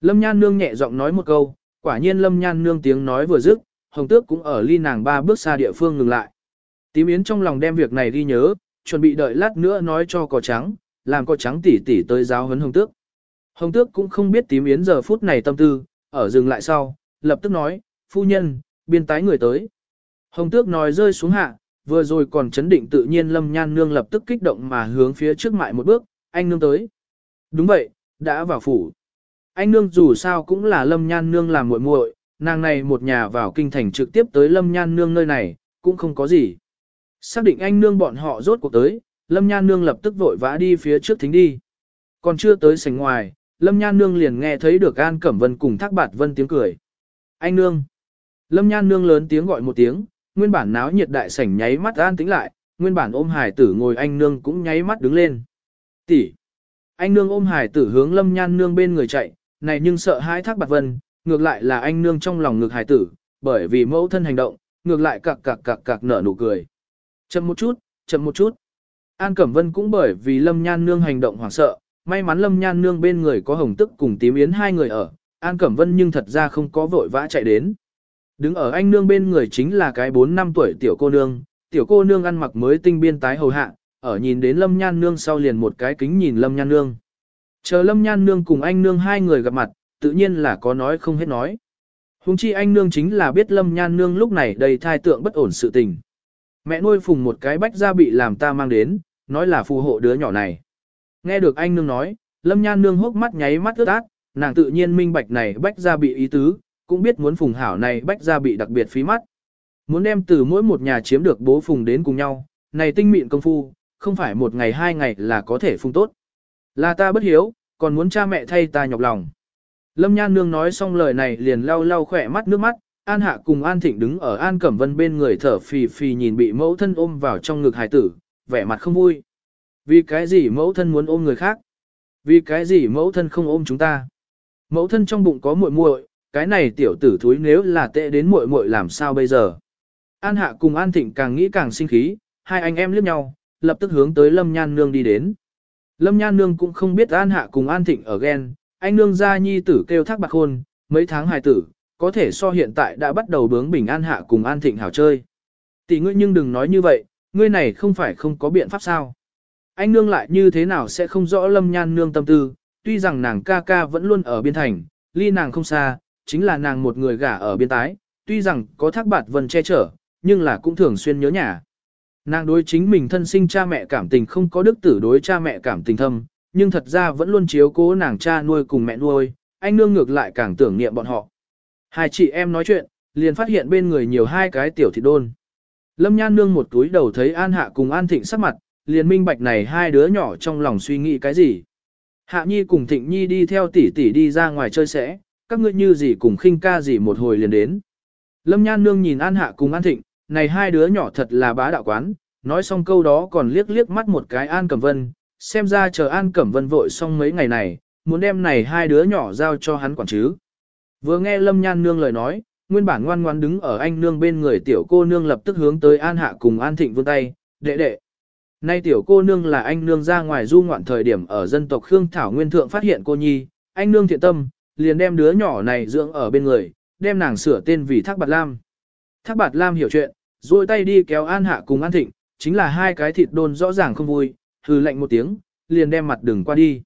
Lâm Nhan Nương nhẹ giọng nói một câu, quả nhiên Lâm Nhan Nương tiếng nói vừa dứt, Hồng Tước cũng ở ly nàng ba bước xa địa phương ngừng lại. Tím yến trong lòng đem việc này ghi nhớ, chuẩn bị đợi lát nữa nói cho cỏ trắng, làm có trắng tỉ tỉ tới giáo huấn Hồng Tước. Hồng Tước cũng không biết tím yến giờ phút này tâm tư, ở dừng lại sau, lập tức nói, phu nhân, biên tái người tới. Hồng Tước nói rơi xuống hạ, vừa rồi còn chấn định tự nhiên Lâm Nhan Nương lập tức kích động mà hướng phía trước mại một bước, anh nương tới. Đúng vậy, đã vào phủ. Anh nương dù sao cũng là lâm nhan nương làm muội muội, nàng này một nhà vào kinh thành trực tiếp tới lâm nhan nương nơi này, cũng không có gì. Xác định anh nương bọn họ rốt cuộc tới, lâm nhan nương lập tức vội vã đi phía trước thính đi. Còn chưa tới sảnh ngoài, lâm nhan nương liền nghe thấy được An Cẩm Vân cùng Thác Bạt Vân tiếng cười. Anh nương! Lâm nhan nương lớn tiếng gọi một tiếng, nguyên bản náo nhiệt đại sảnh nháy mắt an tĩnh lại, nguyên bản ôm hải tử ngồi anh nương cũng nháy mắt đứng lên. Tỷ! Anh nương ôm hải tử hướng lâm nhan nương bên người chạy, này nhưng sợ hãi Thác Bạt Vân, ngược lại là anh nương trong lòng ngược hải tử, bởi vì mẫu thân hành động, ngược lại cặc cặc cặc cặc nở nụ cười. Chậm một chút, chậm một chút. An Cẩm Vân cũng bởi vì Lâm Nhan Nương hành động hoảng sợ, may mắn Lâm Nhan Nương bên người có Hồng Tức cùng Tím Yến hai người ở, An Cẩm Vân nhưng thật ra không có vội vã chạy đến. Đứng ở anh nương bên người chính là cái 4 năm tuổi tiểu cô nương, tiểu cô nương ăn mặc mới tinh biên tái hầu hạ, ở nhìn đến Lâm Nhan Nương sau liền một cái kính nhìn Lâm Nhan Nương. Chờ Lâm Nhan Nương cùng anh Nương hai người gặp mặt, tự nhiên là có nói không hết nói. Hùng chi anh Nương chính là biết Lâm Nhan Nương lúc này đầy thai tượng bất ổn sự tình. Mẹ nuôi phùng một cái bách gia bị làm ta mang đến, nói là phù hộ đứa nhỏ này. Nghe được anh Nương nói, Lâm Nhan Nương hốc mắt nháy mắt ướt át, nàng tự nhiên minh bạch này bách gia bị ý tứ, cũng biết muốn phùng hảo này bách gia bị đặc biệt phí mắt. Muốn đem từ mỗi một nhà chiếm được bố phùng đến cùng nhau, này tinh mịn công phu, không phải một ngày hai ngày là có thể phùng tốt. Là ta bất hiếu, còn muốn cha mẹ thay ta nhọc lòng. Lâm Nhan Nương nói xong lời này liền lau lau khỏe mắt nước mắt, An Hạ cùng An Thịnh đứng ở An Cẩm Vân bên người thở phì phì nhìn bị mẫu thân ôm vào trong ngực hài tử, vẻ mặt không vui. Vì cái gì mẫu thân muốn ôm người khác? Vì cái gì mẫu thân không ôm chúng ta? Mẫu thân trong bụng có muội muội, cái này tiểu tử thúi nếu là tệ đến muội muội làm sao bây giờ? An Hạ cùng An Thịnh càng nghĩ càng sinh khí, hai anh em liếc nhau, lập tức hướng tới Lâm Nhan Nương đi đến. Lâm Nhan Nương cũng không biết An Hạ cùng An Thịnh ở ghen, anh Nương gia nhi tử kêu thác bạc hôn, mấy tháng hài tử, có thể so hiện tại đã bắt đầu bướng bình An Hạ cùng An Thịnh hảo chơi. Tỷ ngươi nhưng đừng nói như vậy, ngươi này không phải không có biện pháp sao. Anh Nương lại như thế nào sẽ không rõ Lâm Nhan Nương tâm tư, tuy rằng nàng ca ca vẫn luôn ở biên thành, ly nàng không xa, chính là nàng một người gả ở biên tái, tuy rằng có thác bạt vần che chở, nhưng là cũng thường xuyên nhớ nhà. Nàng đối chính mình thân sinh cha mẹ cảm tình không có đức tử đối cha mẹ cảm tình thâm, nhưng thật ra vẫn luôn chiếu cố nàng cha nuôi cùng mẹ nuôi, anh nương ngược lại càng tưởng niệm bọn họ. Hai chị em nói chuyện, liền phát hiện bên người nhiều hai cái tiểu thịt đôn. Lâm Nhan nương một túi đầu thấy An Hạ cùng An Thịnh sắc mặt, liền minh bạch này hai đứa nhỏ trong lòng suy nghĩ cái gì. Hạ Nhi cùng Thịnh Nhi đi theo tỷ tỷ đi ra ngoài chơi sẽ, các ngươi như gì cùng khinh ca gì một hồi liền đến. Lâm Nhan nương nhìn An Hạ cùng An Thịnh, này hai đứa nhỏ thật là bá đạo quán, nói xong câu đó còn liếc liếc mắt một cái An Cẩm Vân, xem ra chờ An Cẩm Vân vội xong mấy ngày này, muốn đem này hai đứa nhỏ giao cho hắn quản chứ. Vừa nghe Lâm Nhan nương lời nói, nguyên bản ngoan ngoan đứng ở anh nương bên người tiểu cô nương lập tức hướng tới An Hạ cùng An Thịnh vươn tay, đệ đệ. Nay tiểu cô nương là anh nương ra ngoài du ngoạn thời điểm ở dân tộc Khương Thảo Nguyên Thượng phát hiện cô nhi, anh nương thiện tâm, liền đem đứa nhỏ này dưỡng ở bên người, đem nàng sửa tên vì Thác Bạt Lam. Thác Bạt Lam hiểu chuyện, duỗi tay đi kéo An Hạ cùng An Thịnh, chính là hai cái thịt đôn rõ ràng không vui, hừ lạnh một tiếng, liền đem mặt đừng qua đi.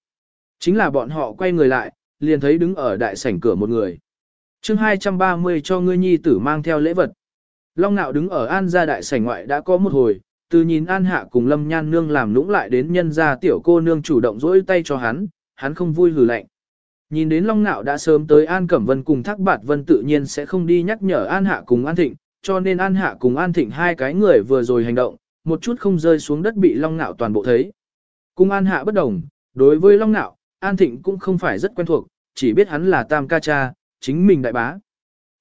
Chính là bọn họ quay người lại, liền thấy đứng ở đại sảnh cửa một người chương 230 cho ngươi nhi tử mang theo lễ vật. Long nạo đứng ở An gia đại sảnh ngoại đã có một hồi, từ nhìn An Hạ cùng Lâm Nhan Nương làm lũng lại đến nhân gia tiểu cô nương chủ động rỗi tay cho hắn, hắn không vui hừ lạnh. Nhìn đến Long Nạo đã sớm tới An Cẩm Vân cùng Thác Bạt Vân tự nhiên sẽ không đi nhắc nhở An Hạ cùng An Thịnh, cho nên An Hạ cùng An Thịnh hai cái người vừa rồi hành động, một chút không rơi xuống đất bị Long Nạo toàn bộ thấy. Cùng An Hạ bất đồng, đối với Long Nạo, An Thịnh cũng không phải rất quen thuộc, chỉ biết hắn là Tam Ca Cha, chính mình đại bá.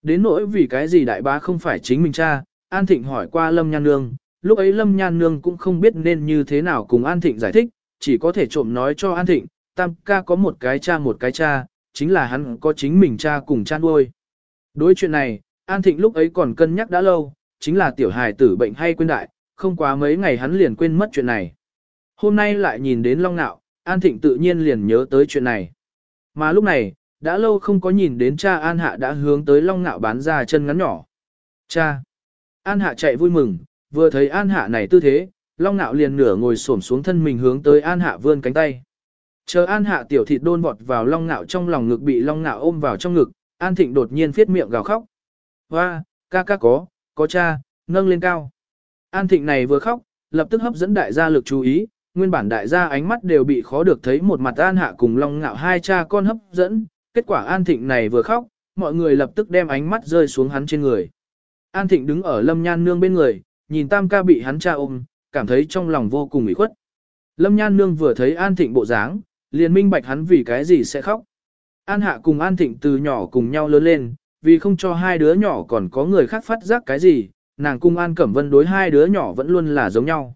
Đến nỗi vì cái gì đại bá không phải chính mình cha, An Thịnh hỏi qua Lâm Nhan Nương, lúc ấy Lâm Nhan Nương cũng không biết nên như thế nào cùng An Thịnh giải thích, chỉ có thể trộm nói cho An Thịnh, Tam Ca có một cái cha một cái cha, chính là hắn có chính mình cha cùng cha nuôi. Đối chuyện này, An Thịnh lúc ấy còn cân nhắc đã lâu, chính là tiểu hài tử bệnh hay quên đại, không quá mấy ngày hắn liền quên mất chuyện này. Hôm nay lại nhìn đến Long Nạo, An Thịnh tự nhiên liền nhớ tới chuyện này. Mà lúc này, đã lâu không có nhìn đến cha An Hạ đã hướng tới Long Nạo bán ra chân ngắn nhỏ. Cha! An Hạ chạy vui mừng, vừa thấy An Hạ này tư thế, Long Nạo liền nửa ngồi xổm xuống thân mình hướng tới An Hạ vươn cánh tay. Chờ An Hạ tiểu thịt đôn vọt vào Long Nạo trong lòng ngực bị Long Nạo ôm vào trong ngực, An Thịnh đột nhiên phiết miệng gào khóc. Hoa, ca ca có, có cha, nâng lên cao. An Thịnh này vừa khóc, lập tức hấp dẫn đại gia lực chú ý, nguyên bản đại gia ánh mắt đều bị khó được thấy một mặt An Hạ cùng Long Ngạo hai cha con hấp dẫn, kết quả An Thịnh này vừa khóc, mọi người lập tức đem ánh mắt rơi xuống hắn trên người. An Thịnh đứng ở Lâm Nhan Nương bên người, nhìn Tam ca bị hắn cha ôm, cảm thấy trong lòng vô cùng ủy khuất. Lâm Nhan Nương vừa thấy An Thịnh bộ dáng, liền minh bạch hắn vì cái gì sẽ khóc. An Hạ cùng An Thịnh từ nhỏ cùng nhau lớn lên, vì không cho hai đứa nhỏ còn có người khác phát giác cái gì, nàng cung An Cẩm Vân đối hai đứa nhỏ vẫn luôn là giống nhau.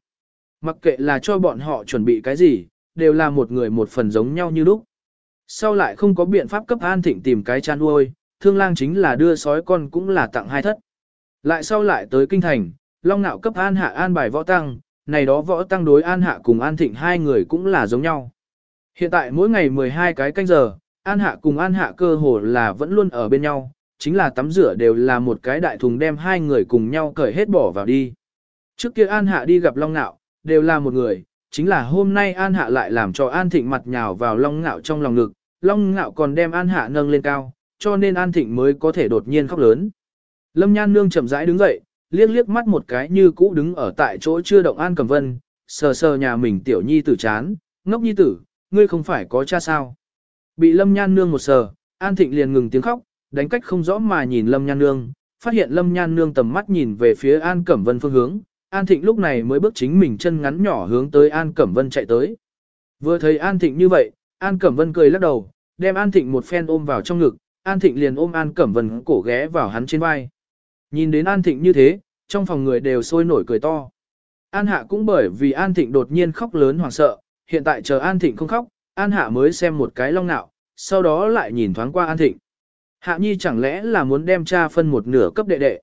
Mặc kệ là cho bọn họ chuẩn bị cái gì, đều là một người một phần giống nhau như lúc. Sau lại không có biện pháp cấp An Thịnh tìm cái chăn nuôi, thương lang chính là đưa sói con cũng là tặng hai thất. Lại sau lại tới kinh thành, Long Nạo cấp An Hạ an bài võ tăng, này đó võ tăng đối An Hạ cùng An Thịnh hai người cũng là giống nhau. Hiện tại mỗi ngày 12 cái canh giờ, An Hạ cùng An Hạ cơ hồ là vẫn luôn ở bên nhau, chính là tắm rửa đều là một cái đại thùng đem hai người cùng nhau cởi hết bỏ vào đi. Trước kia An Hạ đi gặp Long Nạo, đều là một người, chính là hôm nay An Hạ lại làm cho An Thịnh mặt nhào vào Long Nạo trong lòng ngực, Long ngạo còn đem An Hạ nâng lên cao, cho nên An Thịnh mới có thể đột nhiên khóc lớn. Lâm Nhan Nương chậm rãi đứng dậy, liếc liếc mắt một cái như cũ đứng ở tại chỗ chưa động An Cẩm Vân, sờ sờ nhà mình tiểu nhi tử chán, ngốc nhi tử, ngươi không phải có cha sao. Bị Lâm Nhan Nương một sờ, An Thịnh liền ngừng tiếng khóc, đánh cách không rõ mà nhìn Lâm Nhan Nương, phát hiện Lâm Nhan Nương tầm mắt nhìn về phía An Cẩm Vân phương hướng, An Thịnh lúc này mới bước chính mình chân ngắn nhỏ hướng tới An Cẩm Vân chạy tới. Vừa thấy An Thịnh như vậy, An Cẩm Vân cười lắc đầu, đem An Thịnh một phen ôm vào trong ngực, An Thịnh liền ôm An Cẩm Vân cổ ghé vào hắn trên vai. Nhìn đến An Thịnh như thế, trong phòng người đều sôi nổi cười to. An Hạ cũng bởi vì An Thịnh đột nhiên khóc lớn hoảng sợ, hiện tại chờ An Thịnh không khóc, An Hạ mới xem một cái long nạo, sau đó lại nhìn thoáng qua An Thịnh. Hạ Nhi chẳng lẽ là muốn đem cha phân một nửa cấp đệ đệ.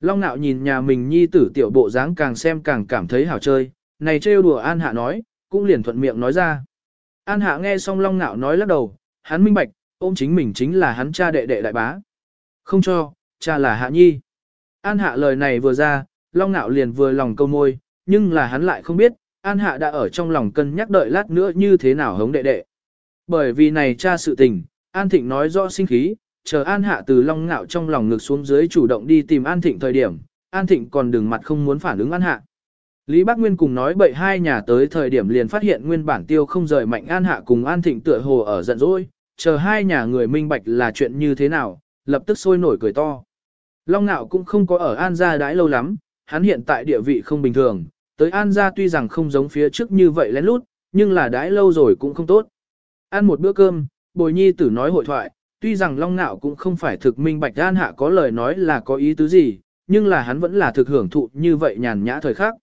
Long nạo nhìn nhà mình Nhi tử tiểu bộ dáng càng xem càng cảm thấy hảo chơi, này trêu đùa An Hạ nói, cũng liền thuận miệng nói ra. An Hạ nghe xong Long nạo nói lắc đầu, hắn minh bạch, ôm chính mình chính là hắn cha đệ đệ đại bá. Không cho, cha là Hạ Nhi. An Hạ lời này vừa ra, Long nạo liền vừa lòng câu môi, nhưng là hắn lại không biết, An Hạ đã ở trong lòng cân nhắc đợi lát nữa như thế nào hống đệ đệ. Bởi vì này cha sự tình, An Thịnh nói rõ sinh khí, chờ An Hạ từ long ngạo trong lòng ngực xuống dưới chủ động đi tìm An Thịnh thời điểm, An Thịnh còn đừng mặt không muốn phản ứng An Hạ. Lý Bác Nguyên cùng nói bậy hai nhà tới thời điểm liền phát hiện nguyên bản tiêu không rời mạnh An Hạ cùng An Thịnh tựa hồ ở giận dỗi, chờ hai nhà người minh bạch là chuyện như thế nào, lập tức sôi nổi cười to. Long Nạo cũng không có ở An gia đãi lâu lắm, hắn hiện tại địa vị không bình thường, tới An gia tuy rằng không giống phía trước như vậy lén lút, nhưng là đãi lâu rồi cũng không tốt. Ăn một bữa cơm, bồi nhi tử nói hội thoại, tuy rằng Long Nạo cũng không phải thực minh bạch An Hạ có lời nói là có ý tứ gì, nhưng là hắn vẫn là thực hưởng thụ như vậy nhàn nhã thời khắc.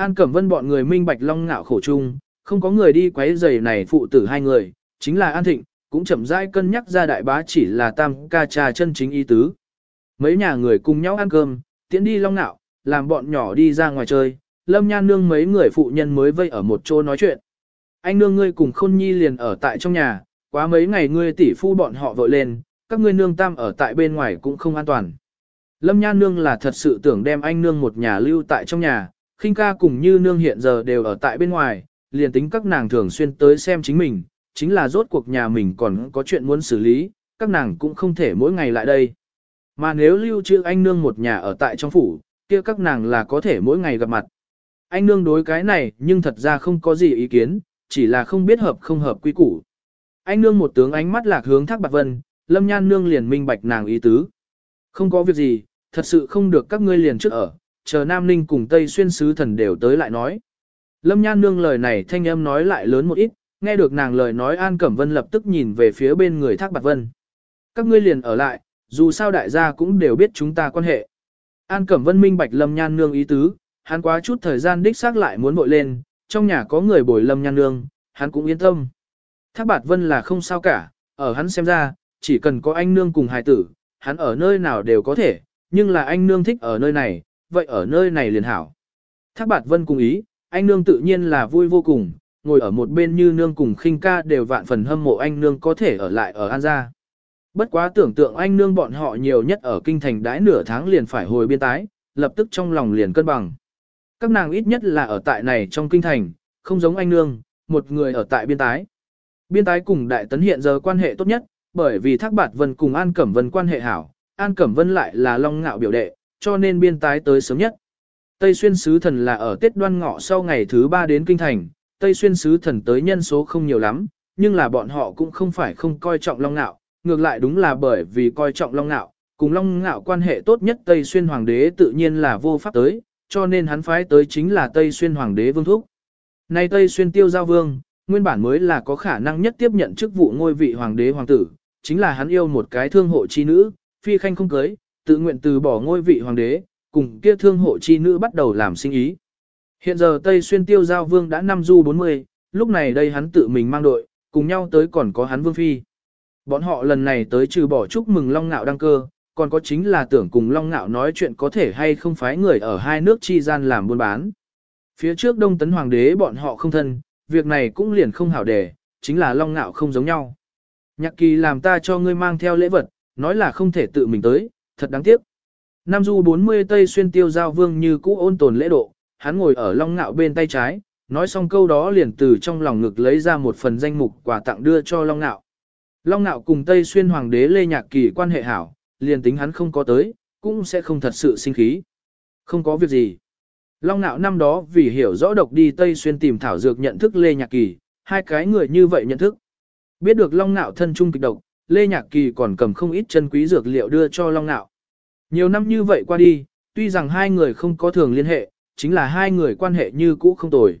An Cẩm Vân bọn người minh bạch Long ngạo khổ chung, không có người đi quấy giày này phụ tử hai người, chính là An Thịnh, cũng chậm rãi cân nhắc ra đại bá chỉ là tam ca trà chân chính ý tứ. Mấy nhà người cùng nhau ăn cơm, tiễn đi Long ngạo, làm bọn nhỏ đi ra ngoài chơi, Lâm Nhan Nương mấy người phụ nhân mới vây ở một chỗ nói chuyện. Anh nương ngươi cùng khôn nhi liền ở tại trong nhà, quá mấy ngày ngươi tỷ phu bọn họ vội lên, các ngươi nương tam ở tại bên ngoài cũng không an toàn. Lâm Nhan Nương là thật sự tưởng đem anh nương một nhà lưu tại trong nhà, khinh ca cùng như nương hiện giờ đều ở tại bên ngoài, liền tính các nàng thường xuyên tới xem chính mình, chính là rốt cuộc nhà mình còn có chuyện muốn xử lý, các nàng cũng không thể mỗi ngày lại đây. Mà nếu lưu trữ anh nương một nhà ở tại trong phủ, kia các nàng là có thể mỗi ngày gặp mặt. Anh nương đối cái này nhưng thật ra không có gì ý kiến, chỉ là không biết hợp không hợp quy củ. Anh nương một tướng ánh mắt lạc hướng thác bạc vân, lâm nhan nương liền minh bạch nàng ý tứ. Không có việc gì, thật sự không được các ngươi liền trước ở, chờ Nam Ninh cùng Tây Xuyên Sứ Thần đều tới lại nói. Lâm nhan nương lời này thanh âm nói lại lớn một ít, nghe được nàng lời nói An Cẩm Vân lập tức nhìn về phía bên người thác bạc vân. Các ngươi liền ở lại, dù sao đại gia cũng đều biết chúng ta quan hệ. An Cẩm Vân minh bạch lâm nhan nương ý tứ, hắn quá chút thời gian đích xác lại muốn bội lên, trong nhà có người bồi lâm nhan nương, hắn cũng yên tâm. Thác bạt vân là không sao cả, ở hắn xem ra, chỉ cần có anh nương cùng hài tử, hắn ở nơi nào đều có thể, nhưng là anh nương thích ở nơi này, vậy ở nơi này liền hảo. Thác bạt vân cùng ý, anh nương tự nhiên là vui vô cùng, ngồi ở một bên như nương cùng khinh ca đều vạn phần hâm mộ anh nương có thể ở lại ở An gia. Bất quá tưởng tượng anh nương bọn họ nhiều nhất ở kinh thành đãi nửa tháng liền phải hồi biên tái, lập tức trong lòng liền cân bằng. Các nàng ít nhất là ở tại này trong kinh thành, không giống anh nương, một người ở tại biên tái. Biên tái cùng Đại Tấn hiện giờ quan hệ tốt nhất, bởi vì Thác Bạt Vân cùng An Cẩm Vân quan hệ hảo, An Cẩm Vân lại là Long Ngạo biểu đệ, cho nên biên tái tới sớm nhất. Tây Xuyên Sứ Thần là ở Tết Đoan Ngọ sau ngày thứ ba đến Kinh Thành, Tây Xuyên sứ thần tới nhân số không nhiều lắm, nhưng là bọn họ cũng không phải không coi trọng Long Nạo, ngược lại đúng là bởi vì coi trọng Long Nạo, cùng Long Nạo quan hệ tốt nhất Tây Xuyên Hoàng đế tự nhiên là vô pháp tới, cho nên hắn phái tới chính là Tây Xuyên Hoàng đế Vương Thúc. Nay Tây Xuyên Tiêu Giao Vương, nguyên bản mới là có khả năng nhất tiếp nhận chức vụ ngôi vị Hoàng đế Hoàng tử, chính là hắn yêu một cái thương hộ chi nữ, phi khanh không cưới, tự nguyện từ bỏ ngôi vị Hoàng đế, cùng kia thương hộ chi nữ bắt đầu làm sinh ý. Hiện giờ Tây Xuyên Tiêu Giao Vương đã năm du 40, lúc này đây hắn tự mình mang đội, cùng nhau tới còn có hắn Vương Phi. Bọn họ lần này tới trừ bỏ chúc mừng Long Nạo đăng cơ, còn có chính là tưởng cùng Long Nạo nói chuyện có thể hay không phái người ở hai nước chi gian làm buôn bán. Phía trước Đông Tấn Hoàng đế bọn họ không thân, việc này cũng liền không hảo đề, chính là Long Nạo không giống nhau. Nhạc kỳ làm ta cho ngươi mang theo lễ vật, nói là không thể tự mình tới, thật đáng tiếc. Nam du 40 Tây xuyên tiêu giao vương như cũ ôn tồn lễ độ, hắn ngồi ở Long Nạo bên tay trái, nói xong câu đó liền từ trong lòng ngực lấy ra một phần danh mục quà tặng đưa cho Long Nạo. Long Nạo cùng Tây xuyên hoàng đế Lê Nhạc Kỳ quan hệ hảo, liền tính hắn không có tới, cũng sẽ không thật sự sinh khí. Không có việc gì. Long Nạo năm đó vì hiểu rõ độc đi Tây Xuyên tìm thảo dược nhận thức Lê Nhạc Kỳ, hai cái người như vậy nhận thức. Biết được Long Nạo thân trung kịch độc, Lê Nhạc Kỳ còn cầm không ít chân quý dược liệu đưa cho Long Nạo. Nhiều năm như vậy qua đi, tuy rằng hai người không có thường liên hệ, chính là hai người quan hệ như cũ không tồi.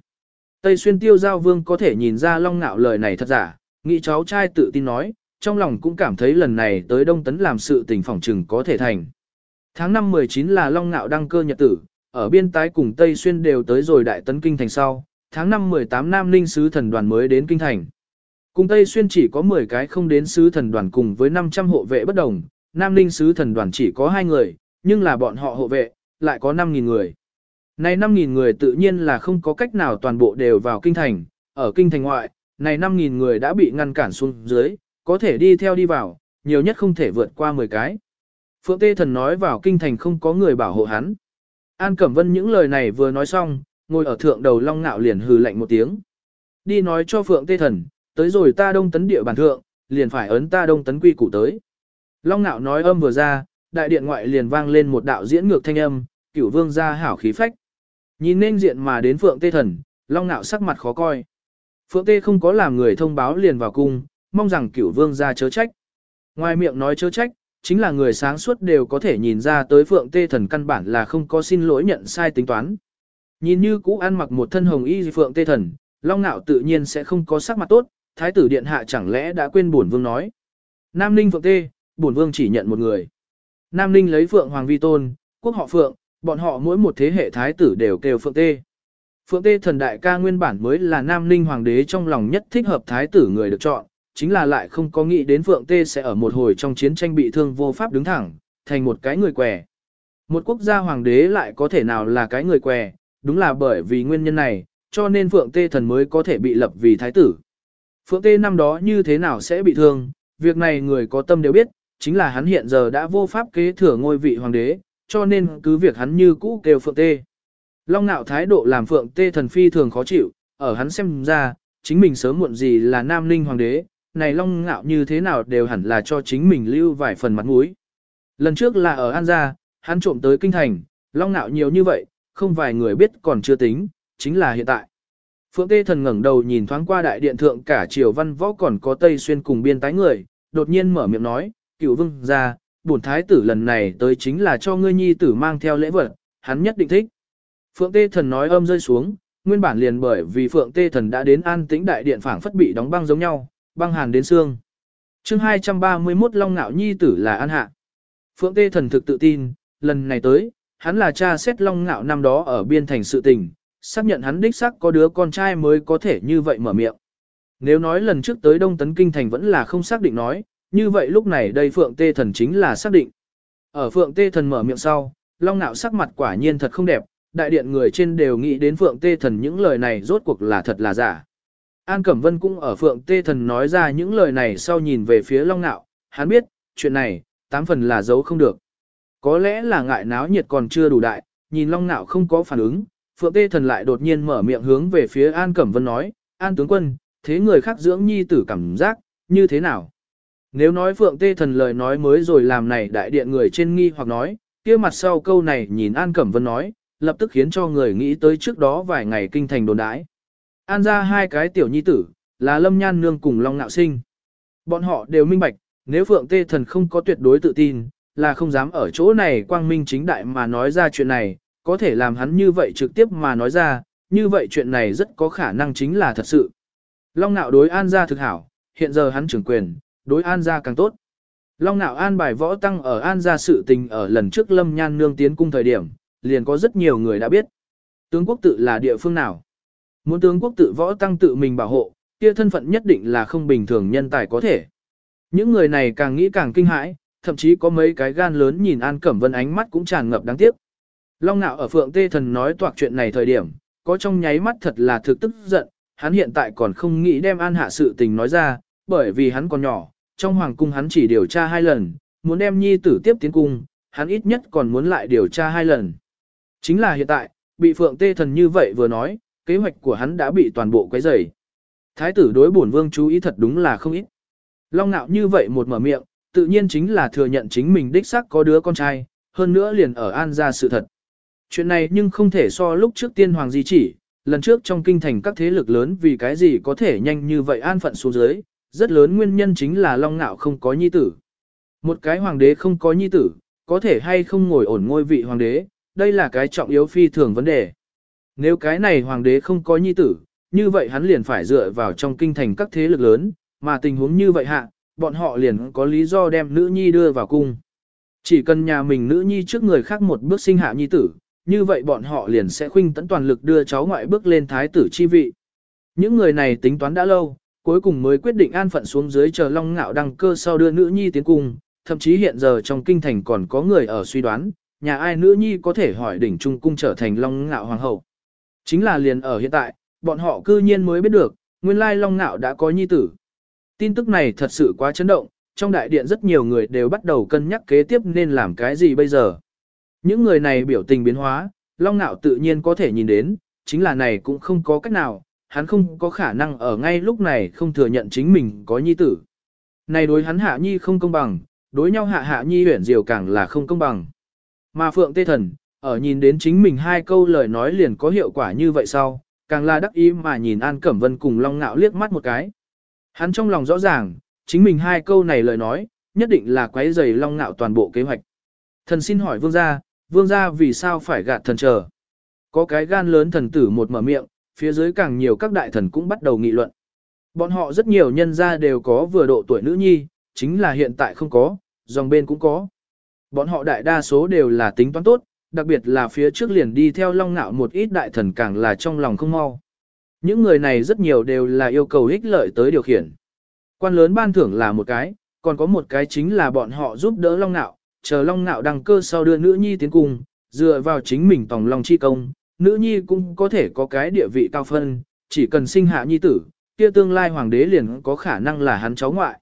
Tây Xuyên Tiêu Giao Vương có thể nhìn ra Long ngạo lời này thật giả, nghĩ cháu trai tự tin nói, trong lòng cũng cảm thấy lần này tới Đông Tấn làm sự tình phỏng trừng có thể thành. Tháng 5 19 là Long ngạo đăng cơ nhật tử, ở biên tái cùng Tây Xuyên đều tới rồi Đại Tấn Kinh Thành sau, tháng 5 18 Nam Ninh Sứ Thần Đoàn mới đến Kinh Thành. Cùng Tây Xuyên chỉ có 10 cái không đến Sứ Thần Đoàn cùng với 500 hộ vệ bất đồng, Nam Ninh Sứ Thần Đoàn chỉ có 2 người, nhưng là bọn họ hộ vệ, lại có 5.000 người. Này 5.000 người tự nhiên là không có cách nào toàn bộ đều vào Kinh Thành, ở Kinh Thành ngoại, này 5.000 người đã bị ngăn cản xuống dưới, có thể đi theo đi vào, nhiều nhất không thể vượt qua 10 cái. Phượng Tê Thần nói vào kinh thành không có người bảo hộ hắn. An Cẩm Vân những lời này vừa nói xong, ngồi ở thượng đầu long ngạo liền hừ lạnh một tiếng. Đi nói cho Phượng Tê Thần, tới rồi ta đông tấn địa bàn thượng, liền phải ấn ta đông tấn quy củ tới. Long Nạo nói âm vừa ra, đại điện ngoại liền vang lên một đạo diễn ngược thanh âm, cửu vương gia hảo khí phách. Nhìn nên diện mà đến Phượng Tê Thần, Long Nạo sắc mặt khó coi. Phượng Tê không có làm người thông báo liền vào cung, mong rằng cửu vương gia chớ trách. Ngoài miệng nói chớ trách, chính là người sáng suốt đều có thể nhìn ra tới phượng tê thần căn bản là không có xin lỗi nhận sai tính toán. Nhìn như cũ ăn mặc một thân hồng y phượng tê thần, long nạo tự nhiên sẽ không có sắc mặt tốt, thái tử điện hạ chẳng lẽ đã quên bổn vương nói. Nam ninh phượng tê, bổn vương chỉ nhận một người. Nam ninh lấy phượng hoàng vi tôn, quốc họ phượng, bọn họ mỗi một thế hệ thái tử đều kêu phượng tê. Phượng tê thần đại ca nguyên bản mới là nam ninh hoàng đế trong lòng nhất thích hợp thái tử người được chọn, chính là lại không có nghĩ đến Phượng Tê sẽ ở một hồi trong chiến tranh bị thương vô pháp đứng thẳng, thành một cái người què. Một quốc gia hoàng đế lại có thể nào là cái người què, đúng là bởi vì nguyên nhân này, cho nên Phượng Tê thần mới có thể bị lập vì thái tử. Phượng Tê năm đó như thế nào sẽ bị thương, việc này người có tâm đều biết, chính là hắn hiện giờ đã vô pháp kế thừa ngôi vị hoàng đế, cho nên cứ việc hắn như cũ kêu Phượng Tê. Long nạo thái độ làm Phượng Tê thần phi thường khó chịu, ở hắn xem ra, chính mình sớm muộn gì là Nam Ninh hoàng đế, này long ngạo như thế nào đều hẳn là cho chính mình lưu vài phần mặt mũi. Lần trước là ở An Gia, hắn trộm tới kinh thành, long ngạo nhiều như vậy, không vài người biết còn chưa tính, chính là hiện tại. Phượng Tê Thần ngẩng đầu nhìn thoáng qua đại điện thượng cả triều văn võ còn có Tây Xuyên cùng biên tái người, đột nhiên mở miệng nói, cựu vương ra, bổn thái tử lần này tới chính là cho ngươi nhi tử mang theo lễ vật, hắn nhất định thích. Phượng Tê Thần nói âm rơi xuống, nguyên bản liền bởi vì Phượng Tê Thần đã đến an tĩnh đại điện phảng phất bị đóng băng giống nhau, băng hàn đến xương. chương 231 Long Nạo Nhi tử là An Hạ. Phượng Tê Thần thực tự tin, lần này tới, hắn là cha xét Long Nạo năm đó ở biên thành sự tình, xác nhận hắn đích xác có đứa con trai mới có thể như vậy mở miệng. Nếu nói lần trước tới Đông Tấn Kinh Thành vẫn là không xác định nói, như vậy lúc này đây Phượng Tê Thần chính là xác định. Ở Phượng Tê Thần mở miệng sau, Long Nạo sắc mặt quả nhiên thật không đẹp, đại điện người trên đều nghĩ đến Phượng Tê Thần những lời này rốt cuộc là thật là giả. An Cẩm Vân cũng ở Phượng Tê Thần nói ra những lời này sau nhìn về phía Long Nạo, hắn biết, chuyện này, tám phần là giấu không được. Có lẽ là ngại náo nhiệt còn chưa đủ đại, nhìn Long Nạo không có phản ứng, Phượng Tê Thần lại đột nhiên mở miệng hướng về phía An Cẩm Vân nói, An tướng quân, thế người khác dưỡng nhi tử cảm giác, như thế nào? Nếu nói Phượng Tê Thần lời nói mới rồi làm này đại điện người trên nghi hoặc nói, kia mặt sau câu này nhìn An Cẩm Vân nói, lập tức khiến cho người nghĩ tới trước đó vài ngày kinh thành đồn đãi. An ra hai cái tiểu nhi tử, là Lâm Nhan Nương cùng Long Nạo Sinh. Bọn họ đều minh bạch, nếu Phượng Tê Thần không có tuyệt đối tự tin, là không dám ở chỗ này quang minh chính đại mà nói ra chuyện này, có thể làm hắn như vậy trực tiếp mà nói ra, như vậy chuyện này rất có khả năng chính là thật sự. Long Nạo đối An gia thực hảo, hiện giờ hắn trưởng quyền, đối An gia càng tốt. Long Nạo an bài võ tăng ở An gia sự tình ở lần trước Lâm Nhan Nương tiến cung thời điểm, liền có rất nhiều người đã biết. Tướng quốc tự là địa phương nào? Muốn tướng quốc tự võ tăng tự mình bảo hộ, kia thân phận nhất định là không bình thường nhân tài có thể. Những người này càng nghĩ càng kinh hãi, thậm chí có mấy cái gan lớn nhìn An Cẩm Vân ánh mắt cũng tràn ngập đáng tiếc. Long Nạo ở Phượng Tê Thần nói toạc chuyện này thời điểm, có trong nháy mắt thật là thực tức giận, hắn hiện tại còn không nghĩ đem An Hạ sự tình nói ra, bởi vì hắn còn nhỏ, trong hoàng cung hắn chỉ điều tra hai lần, muốn đem nhi tử tiếp tiến cung, hắn ít nhất còn muốn lại điều tra hai lần. Chính là hiện tại, bị Phượng Tê Thần như vậy vừa nói, kế hoạch của hắn đã bị toàn bộ quấy rầy. Thái tử đối bổn vương chú ý thật đúng là không ít. Long nạo như vậy một mở miệng, tự nhiên chính là thừa nhận chính mình đích xác có đứa con trai, hơn nữa liền ở an ra sự thật. Chuyện này nhưng không thể so lúc trước tiên hoàng di chỉ, lần trước trong kinh thành các thế lực lớn vì cái gì có thể nhanh như vậy an phận xuống dưới, rất lớn nguyên nhân chính là long nạo không có nhi tử. Một cái hoàng đế không có nhi tử, có thể hay không ngồi ổn ngôi vị hoàng đế, đây là cái trọng yếu phi thường vấn đề. Nếu cái này hoàng đế không có nhi tử, như vậy hắn liền phải dựa vào trong kinh thành các thế lực lớn, mà tình huống như vậy hạ, bọn họ liền có lý do đem nữ nhi đưa vào cung. Chỉ cần nhà mình nữ nhi trước người khác một bước sinh hạ nhi tử, như vậy bọn họ liền sẽ khuynh tấn toàn lực đưa cháu ngoại bước lên thái tử chi vị. Những người này tính toán đã lâu, cuối cùng mới quyết định an phận xuống dưới chờ Long Ngạo đăng cơ sau đưa nữ nhi tiến cung, thậm chí hiện giờ trong kinh thành còn có người ở suy đoán, nhà ai nữ nhi có thể hỏi đỉnh trung cung trở thành Long Ngạo hoàng hậu. Chính là liền ở hiện tại, bọn họ cư nhiên mới biết được, nguyên lai Long Ngạo đã có nhi tử. Tin tức này thật sự quá chấn động, trong đại điện rất nhiều người đều bắt đầu cân nhắc kế tiếp nên làm cái gì bây giờ. Những người này biểu tình biến hóa, Long Ngạo tự nhiên có thể nhìn đến, chính là này cũng không có cách nào, hắn không có khả năng ở ngay lúc này không thừa nhận chính mình có nhi tử. Này đối hắn hạ nhi không công bằng, đối nhau hạ hạ nhi huyển diều càng là không công bằng. Mà Phượng Tê Thần, ở nhìn đến chính mình hai câu lời nói liền có hiệu quả như vậy sau, càng là đắc ý mà nhìn An Cẩm Vân cùng Long ngạo liếc mắt một cái. Hắn trong lòng rõ ràng, chính mình hai câu này lời nói, nhất định là quấy rầy Long ngạo toàn bộ kế hoạch. Thần xin hỏi vương gia, vương gia vì sao phải gạt thần chờ. Có cái gan lớn thần tử một mở miệng, phía dưới càng nhiều các đại thần cũng bắt đầu nghị luận. Bọn họ rất nhiều nhân gia đều có vừa độ tuổi nữ nhi, chính là hiện tại không có, dòng bên cũng có. Bọn họ đại đa số đều là tính toán tốt, đặc biệt là phía trước liền đi theo long ngạo một ít đại thần càng là trong lòng không mau. Những người này rất nhiều đều là yêu cầu ích lợi tới điều khiển. Quan lớn ban thưởng là một cái, còn có một cái chính là bọn họ giúp đỡ long ngạo, chờ Long Nạo đăng cơ sau đưa nữ nhi tiến cung, dựa vào chính mình tòng Long chi công, nữ nhi cũng có thể có cái địa vị cao phân, chỉ cần sinh hạ nhi tử, kia tương lai hoàng đế liền có khả năng là hắn cháu ngoại.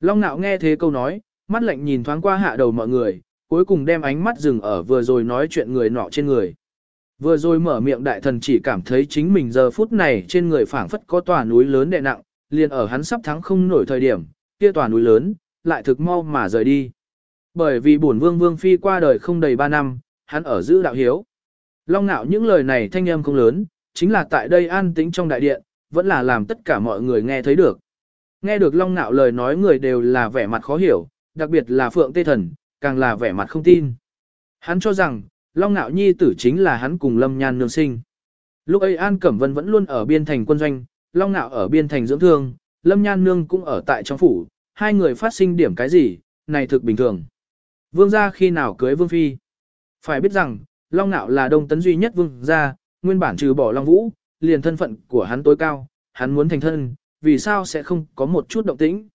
Long Nạo nghe thế câu nói, mắt lạnh nhìn thoáng qua hạ đầu mọi người, cuối cùng đem ánh mắt dừng ở vừa rồi nói chuyện người nọ trên người. Vừa rồi mở miệng đại thần chỉ cảm thấy chính mình giờ phút này trên người phảng phất có tòa núi lớn đè nặng, liền ở hắn sắp thắng không nổi thời điểm, kia tòa núi lớn, lại thực mau mà rời đi. Bởi vì bổn vương vương phi qua đời không đầy 3 năm, hắn ở giữ đạo hiếu. Long nạo những lời này thanh âm không lớn, chính là tại đây an tĩnh trong đại điện, vẫn là làm tất cả mọi người nghe thấy được. Nghe được long nạo lời nói người đều là vẻ mặt khó hiểu, đặc biệt là phượng tê thần, càng là vẻ mặt không tin. Hắn cho rằng, long nạo nhi tử chính là hắn cùng lâm nhan nương sinh. Lúc ấy An Cẩm Vân vẫn luôn ở biên thành quân doanh, long nạo ở biên thành dưỡng thương, lâm nhan nương cũng ở tại trong phủ, hai người phát sinh điểm cái gì, này thực bình thường. Vương gia khi nào cưới vương phi? Phải biết rằng, Long Nạo là đông tấn duy nhất vương gia, nguyên bản trừ bỏ Long Vũ, liền thân phận của hắn tối cao, hắn muốn thành thân, vì sao sẽ không có một chút động tĩnh?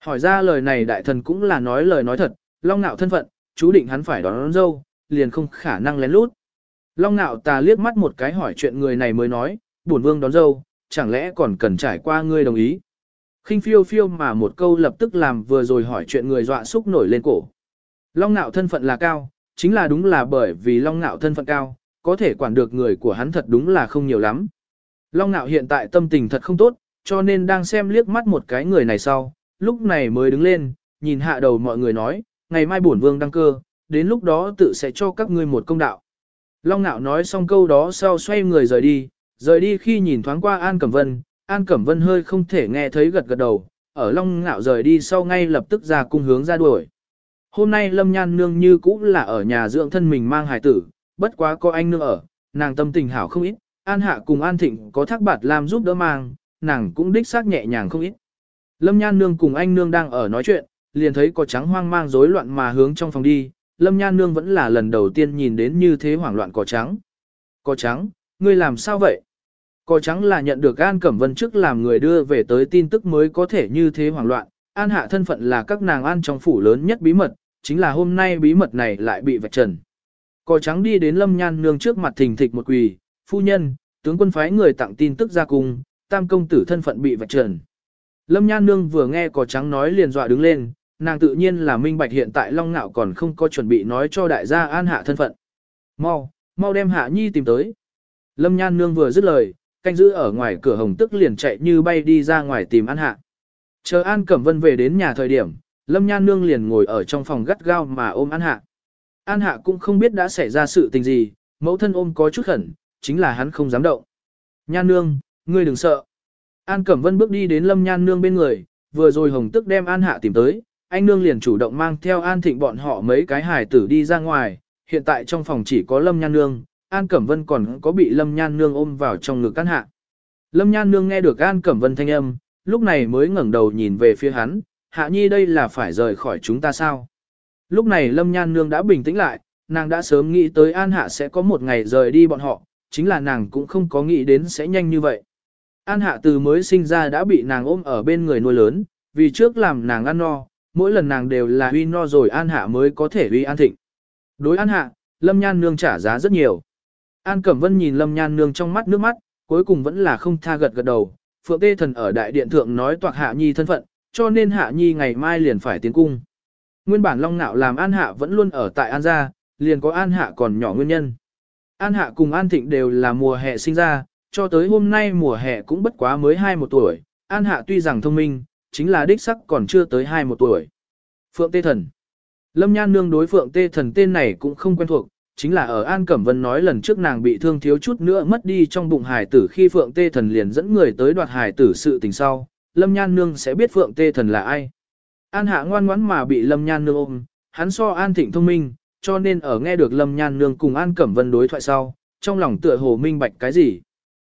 Hỏi ra lời này đại thần cũng là nói lời nói thật, Long Nạo thân phận, chú định hắn phải đón, đón dâu, liền không khả năng lén lút. Long Nạo ta liếc mắt một cái hỏi chuyện người này mới nói, bổn vương đón dâu, chẳng lẽ còn cần trải qua ngươi đồng ý? khinh phiêu phiêu mà một câu lập tức làm vừa rồi hỏi chuyện người dọa xúc nổi lên cổ. Long nạo thân phận là cao, chính là đúng là bởi vì long nạo thân phận cao, có thể quản được người của hắn thật đúng là không nhiều lắm. Long nạo hiện tại tâm tình thật không tốt, cho nên đang xem liếc mắt một cái người này sau, lúc này mới đứng lên, nhìn hạ đầu mọi người nói, ngày mai bổn vương đăng cơ, đến lúc đó tự sẽ cho các ngươi một công đạo. Long nạo nói xong câu đó sau xoay người rời đi, rời đi khi nhìn thoáng qua An Cẩm Vân, An Cẩm Vân hơi không thể nghe thấy gật gật đầu, ở Long Ngạo rời đi sau ngay lập tức ra cung hướng ra đuổi. Hôm nay Lâm Nhan Nương như cũ là ở nhà dưỡng thân mình mang hài tử, bất quá có anh nương ở, nàng tâm tình hảo không ít, An Hạ cùng An Thịnh có thác bạt làm giúp đỡ mang, nàng cũng đích xác nhẹ nhàng không ít. Lâm Nhan Nương cùng anh Nương đang ở nói chuyện, liền thấy có trắng hoang mang rối loạn mà hướng trong phòng đi, Lâm Nhan Nương vẫn là lần đầu tiên nhìn đến như thế hoảng loạn cỏ trắng. Cỏ trắng, ngươi làm sao vậy? Cỏ trắng là nhận được An Cẩm Vân trước làm người đưa về tới tin tức mới có thể như thế hoảng loạn, An Hạ thân phận là các nàng An trong phủ lớn nhất bí mật, chính là hôm nay bí mật này lại bị vạch trần. Cò trắng đi đến Lâm Nhan Nương trước mặt thình thịch một quỳ, phu nhân, tướng quân phái người tặng tin tức ra cung, tam công tử thân phận bị vạch trần. Lâm Nhan Nương vừa nghe Cò trắng nói liền dọa đứng lên, nàng tự nhiên là minh bạch hiện tại Long Nạo còn không có chuẩn bị nói cho đại gia An Hạ thân phận. Mau, mau đem Hạ Nhi tìm tới. Lâm Nhan Nương vừa dứt lời, canh giữ ở ngoài cửa hồng tức liền chạy như bay đi ra ngoài tìm An Hạ. Chờ An Cẩm Vân về đến nhà thời điểm, Lâm Nhan Nương liền ngồi ở trong phòng gắt gao mà ôm An Hạ. An Hạ cũng không biết đã xảy ra sự tình gì, mẫu thân ôm có chút khẩn, chính là hắn không dám động. Nhan Nương, ngươi đừng sợ. An Cẩm Vân bước đi đến Lâm Nhan Nương bên người, vừa rồi Hồng Tức đem An Hạ tìm tới, anh Nương liền chủ động mang theo An Thịnh bọn họ mấy cái hài tử đi ra ngoài, hiện tại trong phòng chỉ có Lâm Nhan Nương, An Cẩm Vân còn có bị Lâm Nhan Nương ôm vào trong ngực An Hạ. Lâm Nhan Nương nghe được An Cẩm Vân thanh âm, lúc này mới ngẩng đầu nhìn về phía hắn, Hạ Nhi đây là phải rời khỏi chúng ta sao? Lúc này Lâm Nhan Nương đã bình tĩnh lại, nàng đã sớm nghĩ tới An Hạ sẽ có một ngày rời đi bọn họ, chính là nàng cũng không có nghĩ đến sẽ nhanh như vậy. An Hạ từ mới sinh ra đã bị nàng ôm ở bên người nuôi lớn, vì trước làm nàng ăn no, mỗi lần nàng đều là uy no rồi An Hạ mới có thể uy An Thịnh. Đối An Hạ, Lâm Nhan Nương trả giá rất nhiều. An Cẩm Vân nhìn Lâm Nhan Nương trong mắt nước mắt, cuối cùng vẫn là không tha gật gật đầu. Phượng Tê Thần ở Đại Điện Thượng nói toạc Hạ Nhi thân phận, cho nên Hạ Nhi ngày mai liền phải tiến cung. Nguyên bản Long Nạo làm An Hạ vẫn luôn ở tại An Gia, liền có An Hạ còn nhỏ nguyên nhân. An Hạ cùng An Thịnh đều là mùa hè sinh ra, cho tới hôm nay mùa hè cũng bất quá mới 21 tuổi, An Hạ tuy rằng thông minh, chính là đích sắc còn chưa tới 21 tuổi. Phượng Tê Thần Lâm Nhan Nương đối Phượng Tê Thần tên này cũng không quen thuộc, chính là ở An Cẩm Vân nói lần trước nàng bị thương thiếu chút nữa mất đi trong bụng hải tử khi Phượng Tê Thần liền dẫn người tới đoạt hải tử sự tình sau, Lâm Nhan Nương sẽ biết Phượng Tê Thần là ai. An Hạ ngoan ngoãn mà bị Lâm Nhan Nương ôm, hắn so An Thịnh thông minh, cho nên ở nghe được Lâm Nhan Nương cùng An Cẩm Vân đối thoại sau, trong lòng tựa hồ minh bạch cái gì.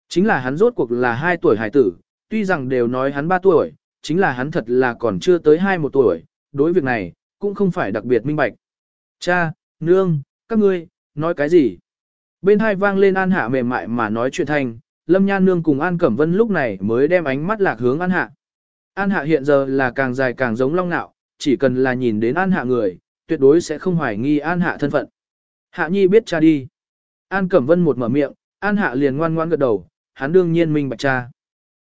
Chính là hắn rốt cuộc là 2 tuổi hải tử, tuy rằng đều nói hắn 3 tuổi, chính là hắn thật là còn chưa tới 21 tuổi, đối việc này, cũng không phải đặc biệt minh bạch. Cha, nương, các ngươi, nói cái gì? Bên hai vang lên An Hạ mềm mại mà nói chuyện thành. Lâm Nhan Nương cùng An Cẩm Vân lúc này mới đem ánh mắt lạc hướng An Hạ. An Hạ hiện giờ là càng dài càng giống Long Nạo, chỉ cần là nhìn đến An Hạ người, tuyệt đối sẽ không hoài nghi An Hạ thân phận. Hạ Nhi biết cha đi. An Cẩm Vân một mở miệng, An Hạ liền ngoan ngoan gật đầu, hắn đương nhiên minh bạch cha.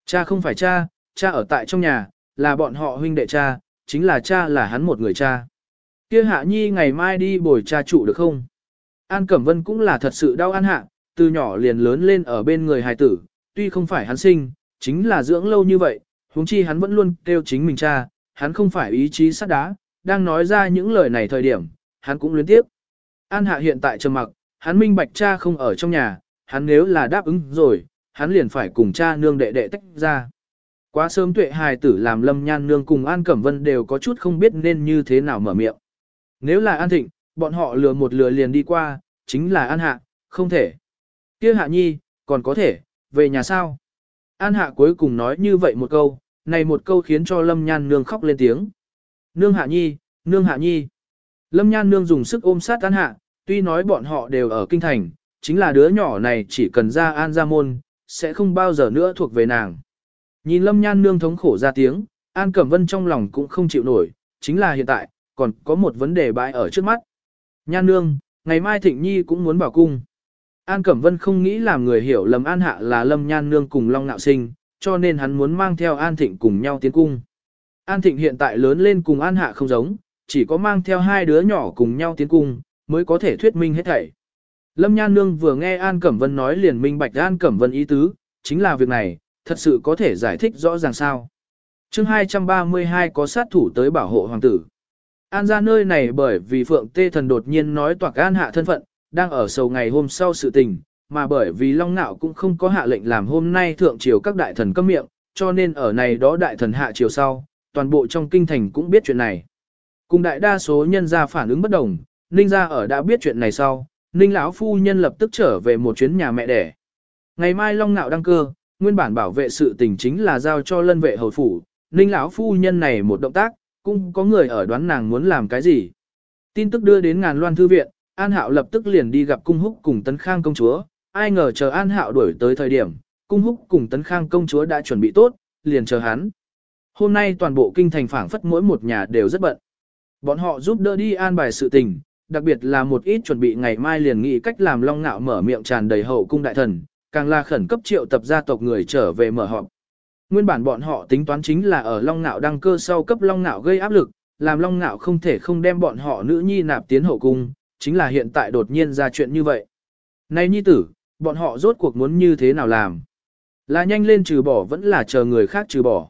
Cha không phải cha, cha ở tại trong nhà, là bọn họ huynh đệ cha, chính là cha là hắn một người cha. Kia Hạ Nhi ngày mai đi bồi cha trụ được không? An Cẩm Vân cũng là thật sự đau An Hạ, từ nhỏ liền lớn lên ở bên người hài tử, tuy không phải hắn sinh, chính là dưỡng lâu như vậy, huống chi hắn vẫn luôn kêu chính mình cha, hắn không phải ý chí sắt đá, đang nói ra những lời này thời điểm, hắn cũng luyến tiếp. An Hạ hiện tại trầm mặc, hắn minh bạch cha không ở trong nhà, hắn nếu là đáp ứng rồi, hắn liền phải cùng cha nương đệ đệ tách ra. Quá sớm tuệ hài tử làm lâm nhan nương cùng An Cẩm Vân đều có chút không biết nên như thế nào mở miệng. Nếu là An Thịnh, bọn họ lừa một lừa liền đi qua, chính là An Hạ, không thể kia Hạ Nhi, còn có thể, về nhà sao? An Hạ cuối cùng nói như vậy một câu, này một câu khiến cho Lâm Nhan Nương khóc lên tiếng. Nương Hạ Nhi, Nương Hạ Nhi. Lâm Nhan Nương dùng sức ôm sát An Hạ, tuy nói bọn họ đều ở kinh thành, chính là đứa nhỏ này chỉ cần ra An ra môn, sẽ không bao giờ nữa thuộc về nàng. Nhìn Lâm Nhan Nương thống khổ ra tiếng, An Cẩm Vân trong lòng cũng không chịu nổi, chính là hiện tại, còn có một vấn đề bãi ở trước mắt. Nhan Nương, ngày mai Thịnh Nhi cũng muốn bảo cung. An Cẩm Vân không nghĩ làm người hiểu lầm An Hạ là Lâm Nhan Nương cùng Long Nạo Sinh, cho nên hắn muốn mang theo An Thịnh cùng nhau tiến cung. An Thịnh hiện tại lớn lên cùng An Hạ không giống, chỉ có mang theo hai đứa nhỏ cùng nhau tiến cung, mới có thể thuyết minh hết thảy. Lâm Nhan Nương vừa nghe An Cẩm Vân nói liền minh bạch An Cẩm Vân ý tứ, chính là việc này, thật sự có thể giải thích rõ ràng sao. chương 232 có sát thủ tới bảo hộ hoàng tử. An ra nơi này bởi vì Phượng Tê Thần đột nhiên nói toạc An Hạ thân phận, đang ở sầu ngày hôm sau sự tình, mà bởi vì Long Nạo cũng không có hạ lệnh làm hôm nay thượng triều các đại thần cấm miệng, cho nên ở này đó đại thần hạ triều sau, toàn bộ trong kinh thành cũng biết chuyện này. Cùng đại đa số nhân gia phản ứng bất đồng, Ninh gia ở đã biết chuyện này sau, Ninh lão phu nhân lập tức trở về một chuyến nhà mẹ đẻ. Ngày mai Long Nạo đăng cơ, nguyên bản bảo vệ sự tình chính là giao cho lân vệ hầu phủ, Ninh lão phu nhân này một động tác, cũng có người ở đoán nàng muốn làm cái gì. Tin tức đưa đến ngàn loan thư viện, An Hạo lập tức liền đi gặp cung húc cùng Tấn Khang công chúa, ai ngờ chờ An Hạo đuổi tới thời điểm, cung húc cùng Tấn Khang công chúa đã chuẩn bị tốt, liền chờ hắn. Hôm nay toàn bộ kinh thành phảng phất mỗi một nhà đều rất bận. Bọn họ giúp đỡ đi an bài sự tình, đặc biệt là một ít chuẩn bị ngày mai liền nghĩ cách làm long ngạo mở miệng tràn đầy hậu cung đại thần, càng là khẩn cấp triệu tập gia tộc người trở về mở họp. Nguyên bản bọn họ tính toán chính là ở long ngạo đăng cơ sau cấp long ngạo gây áp lực, làm long ngạo không thể không đem bọn họ nữ nhi nạp tiến hậu cung, chính là hiện tại đột nhiên ra chuyện như vậy. Này nhi tử, bọn họ rốt cuộc muốn như thế nào làm? Là nhanh lên trừ bỏ vẫn là chờ người khác trừ bỏ.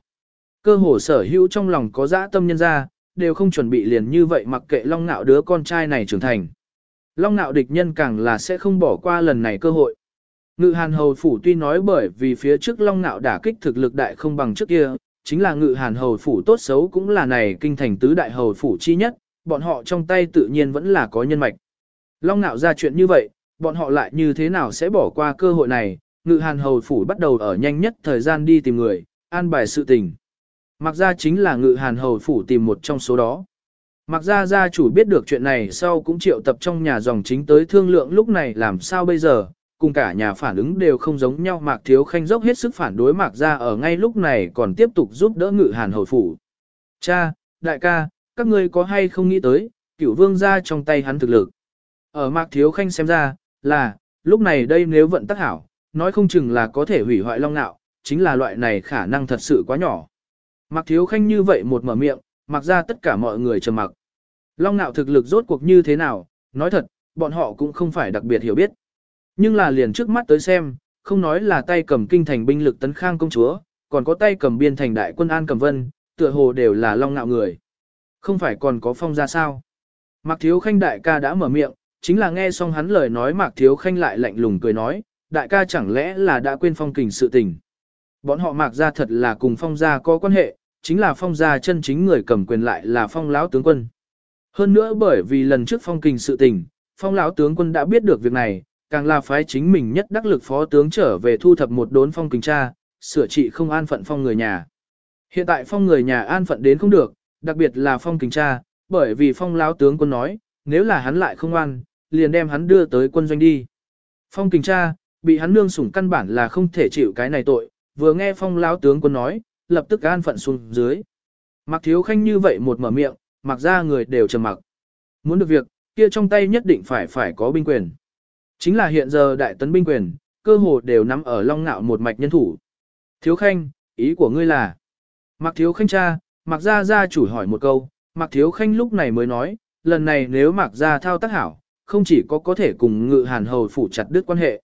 Cơ hồ sở hữu trong lòng có dã tâm nhân ra, đều không chuẩn bị liền như vậy mặc kệ long nạo đứa con trai này trưởng thành. Long nạo địch nhân càng là sẽ không bỏ qua lần này cơ hội. Ngự hàn hầu phủ tuy nói bởi vì phía trước long nạo đả kích thực lực đại không bằng trước kia, chính là ngự hàn hầu phủ tốt xấu cũng là này kinh thành tứ đại hầu phủ chi nhất, bọn họ trong tay tự nhiên vẫn là có nhân mạch. Long nạo ra chuyện như vậy, bọn họ lại như thế nào sẽ bỏ qua cơ hội này, ngự hàn hầu phủ bắt đầu ở nhanh nhất thời gian đi tìm người, an bài sự tình. Mặc ra chính là ngự hàn hầu phủ tìm một trong số đó. Mặc ra gia chủ biết được chuyện này sau cũng triệu tập trong nhà dòng chính tới thương lượng lúc này làm sao bây giờ, cùng cả nhà phản ứng đều không giống nhau Mạc Thiếu Khanh dốc hết sức phản đối Mạc ra ở ngay lúc này còn tiếp tục giúp đỡ ngự hàn hầu phủ. Cha, đại ca, các ngươi có hay không nghĩ tới, cửu vương ra trong tay hắn thực lực. Ở Mạc Thiếu Khanh xem ra, là, lúc này đây nếu vận tắc hảo, nói không chừng là có thể hủy hoại long nạo, chính là loại này khả năng thật sự quá nhỏ. Mặc thiếu khanh như vậy một mở miệng, mặc ra tất cả mọi người trầm mặc. Long nạo thực lực rốt cuộc như thế nào, nói thật, bọn họ cũng không phải đặc biệt hiểu biết. Nhưng là liền trước mắt tới xem, không nói là tay cầm kinh thành binh lực tấn khang công chúa, còn có tay cầm biên thành đại quân an cầm vân, tựa hồ đều là long nạo người. Không phải còn có phong ra sao. Mạc Thiếu Khanh đại ca đã mở miệng, chính là nghe xong hắn lời nói Mạc Thiếu Khanh lại lạnh lùng cười nói, đại ca chẳng lẽ là đã quên phong kình sự tình. Bọn họ Mạc ra thật là cùng phong gia có quan hệ, chính là phong gia chân chính người cầm quyền lại là phong lão tướng quân. Hơn nữa bởi vì lần trước phong kình sự tình, phong lão tướng quân đã biết được việc này, càng là phái chính mình nhất đắc lực phó tướng trở về thu thập một đốn phong kình cha, sửa trị không an phận phong người nhà. Hiện tại phong người nhà an phận đến không được, đặc biệt là phong kình cha, bởi vì phong lão tướng quân nói, nếu là hắn lại không an, liền đem hắn đưa tới quân doanh đi. Phong kình cha, bị hắn nương sủng căn bản là không thể chịu cái này tội, vừa nghe phong lão tướng quân nói, lập tức an phận xuống dưới. Mặc thiếu khanh như vậy một mở miệng, mặc ra người đều trầm mặc. Muốn được việc, kia trong tay nhất định phải phải có binh quyền. Chính là hiện giờ đại tấn binh quyền, cơ hồ đều nắm ở long ngạo một mạch nhân thủ. Thiếu khanh, ý của ngươi là, mặc thiếu khanh cha, mặc ra gia chủ hỏi một câu, mặc thiếu khanh lúc này mới nói, lần này nếu mặc ra thao tác hảo, không chỉ có có thể cùng ngự hàn hầu phủ chặt đứt quan hệ.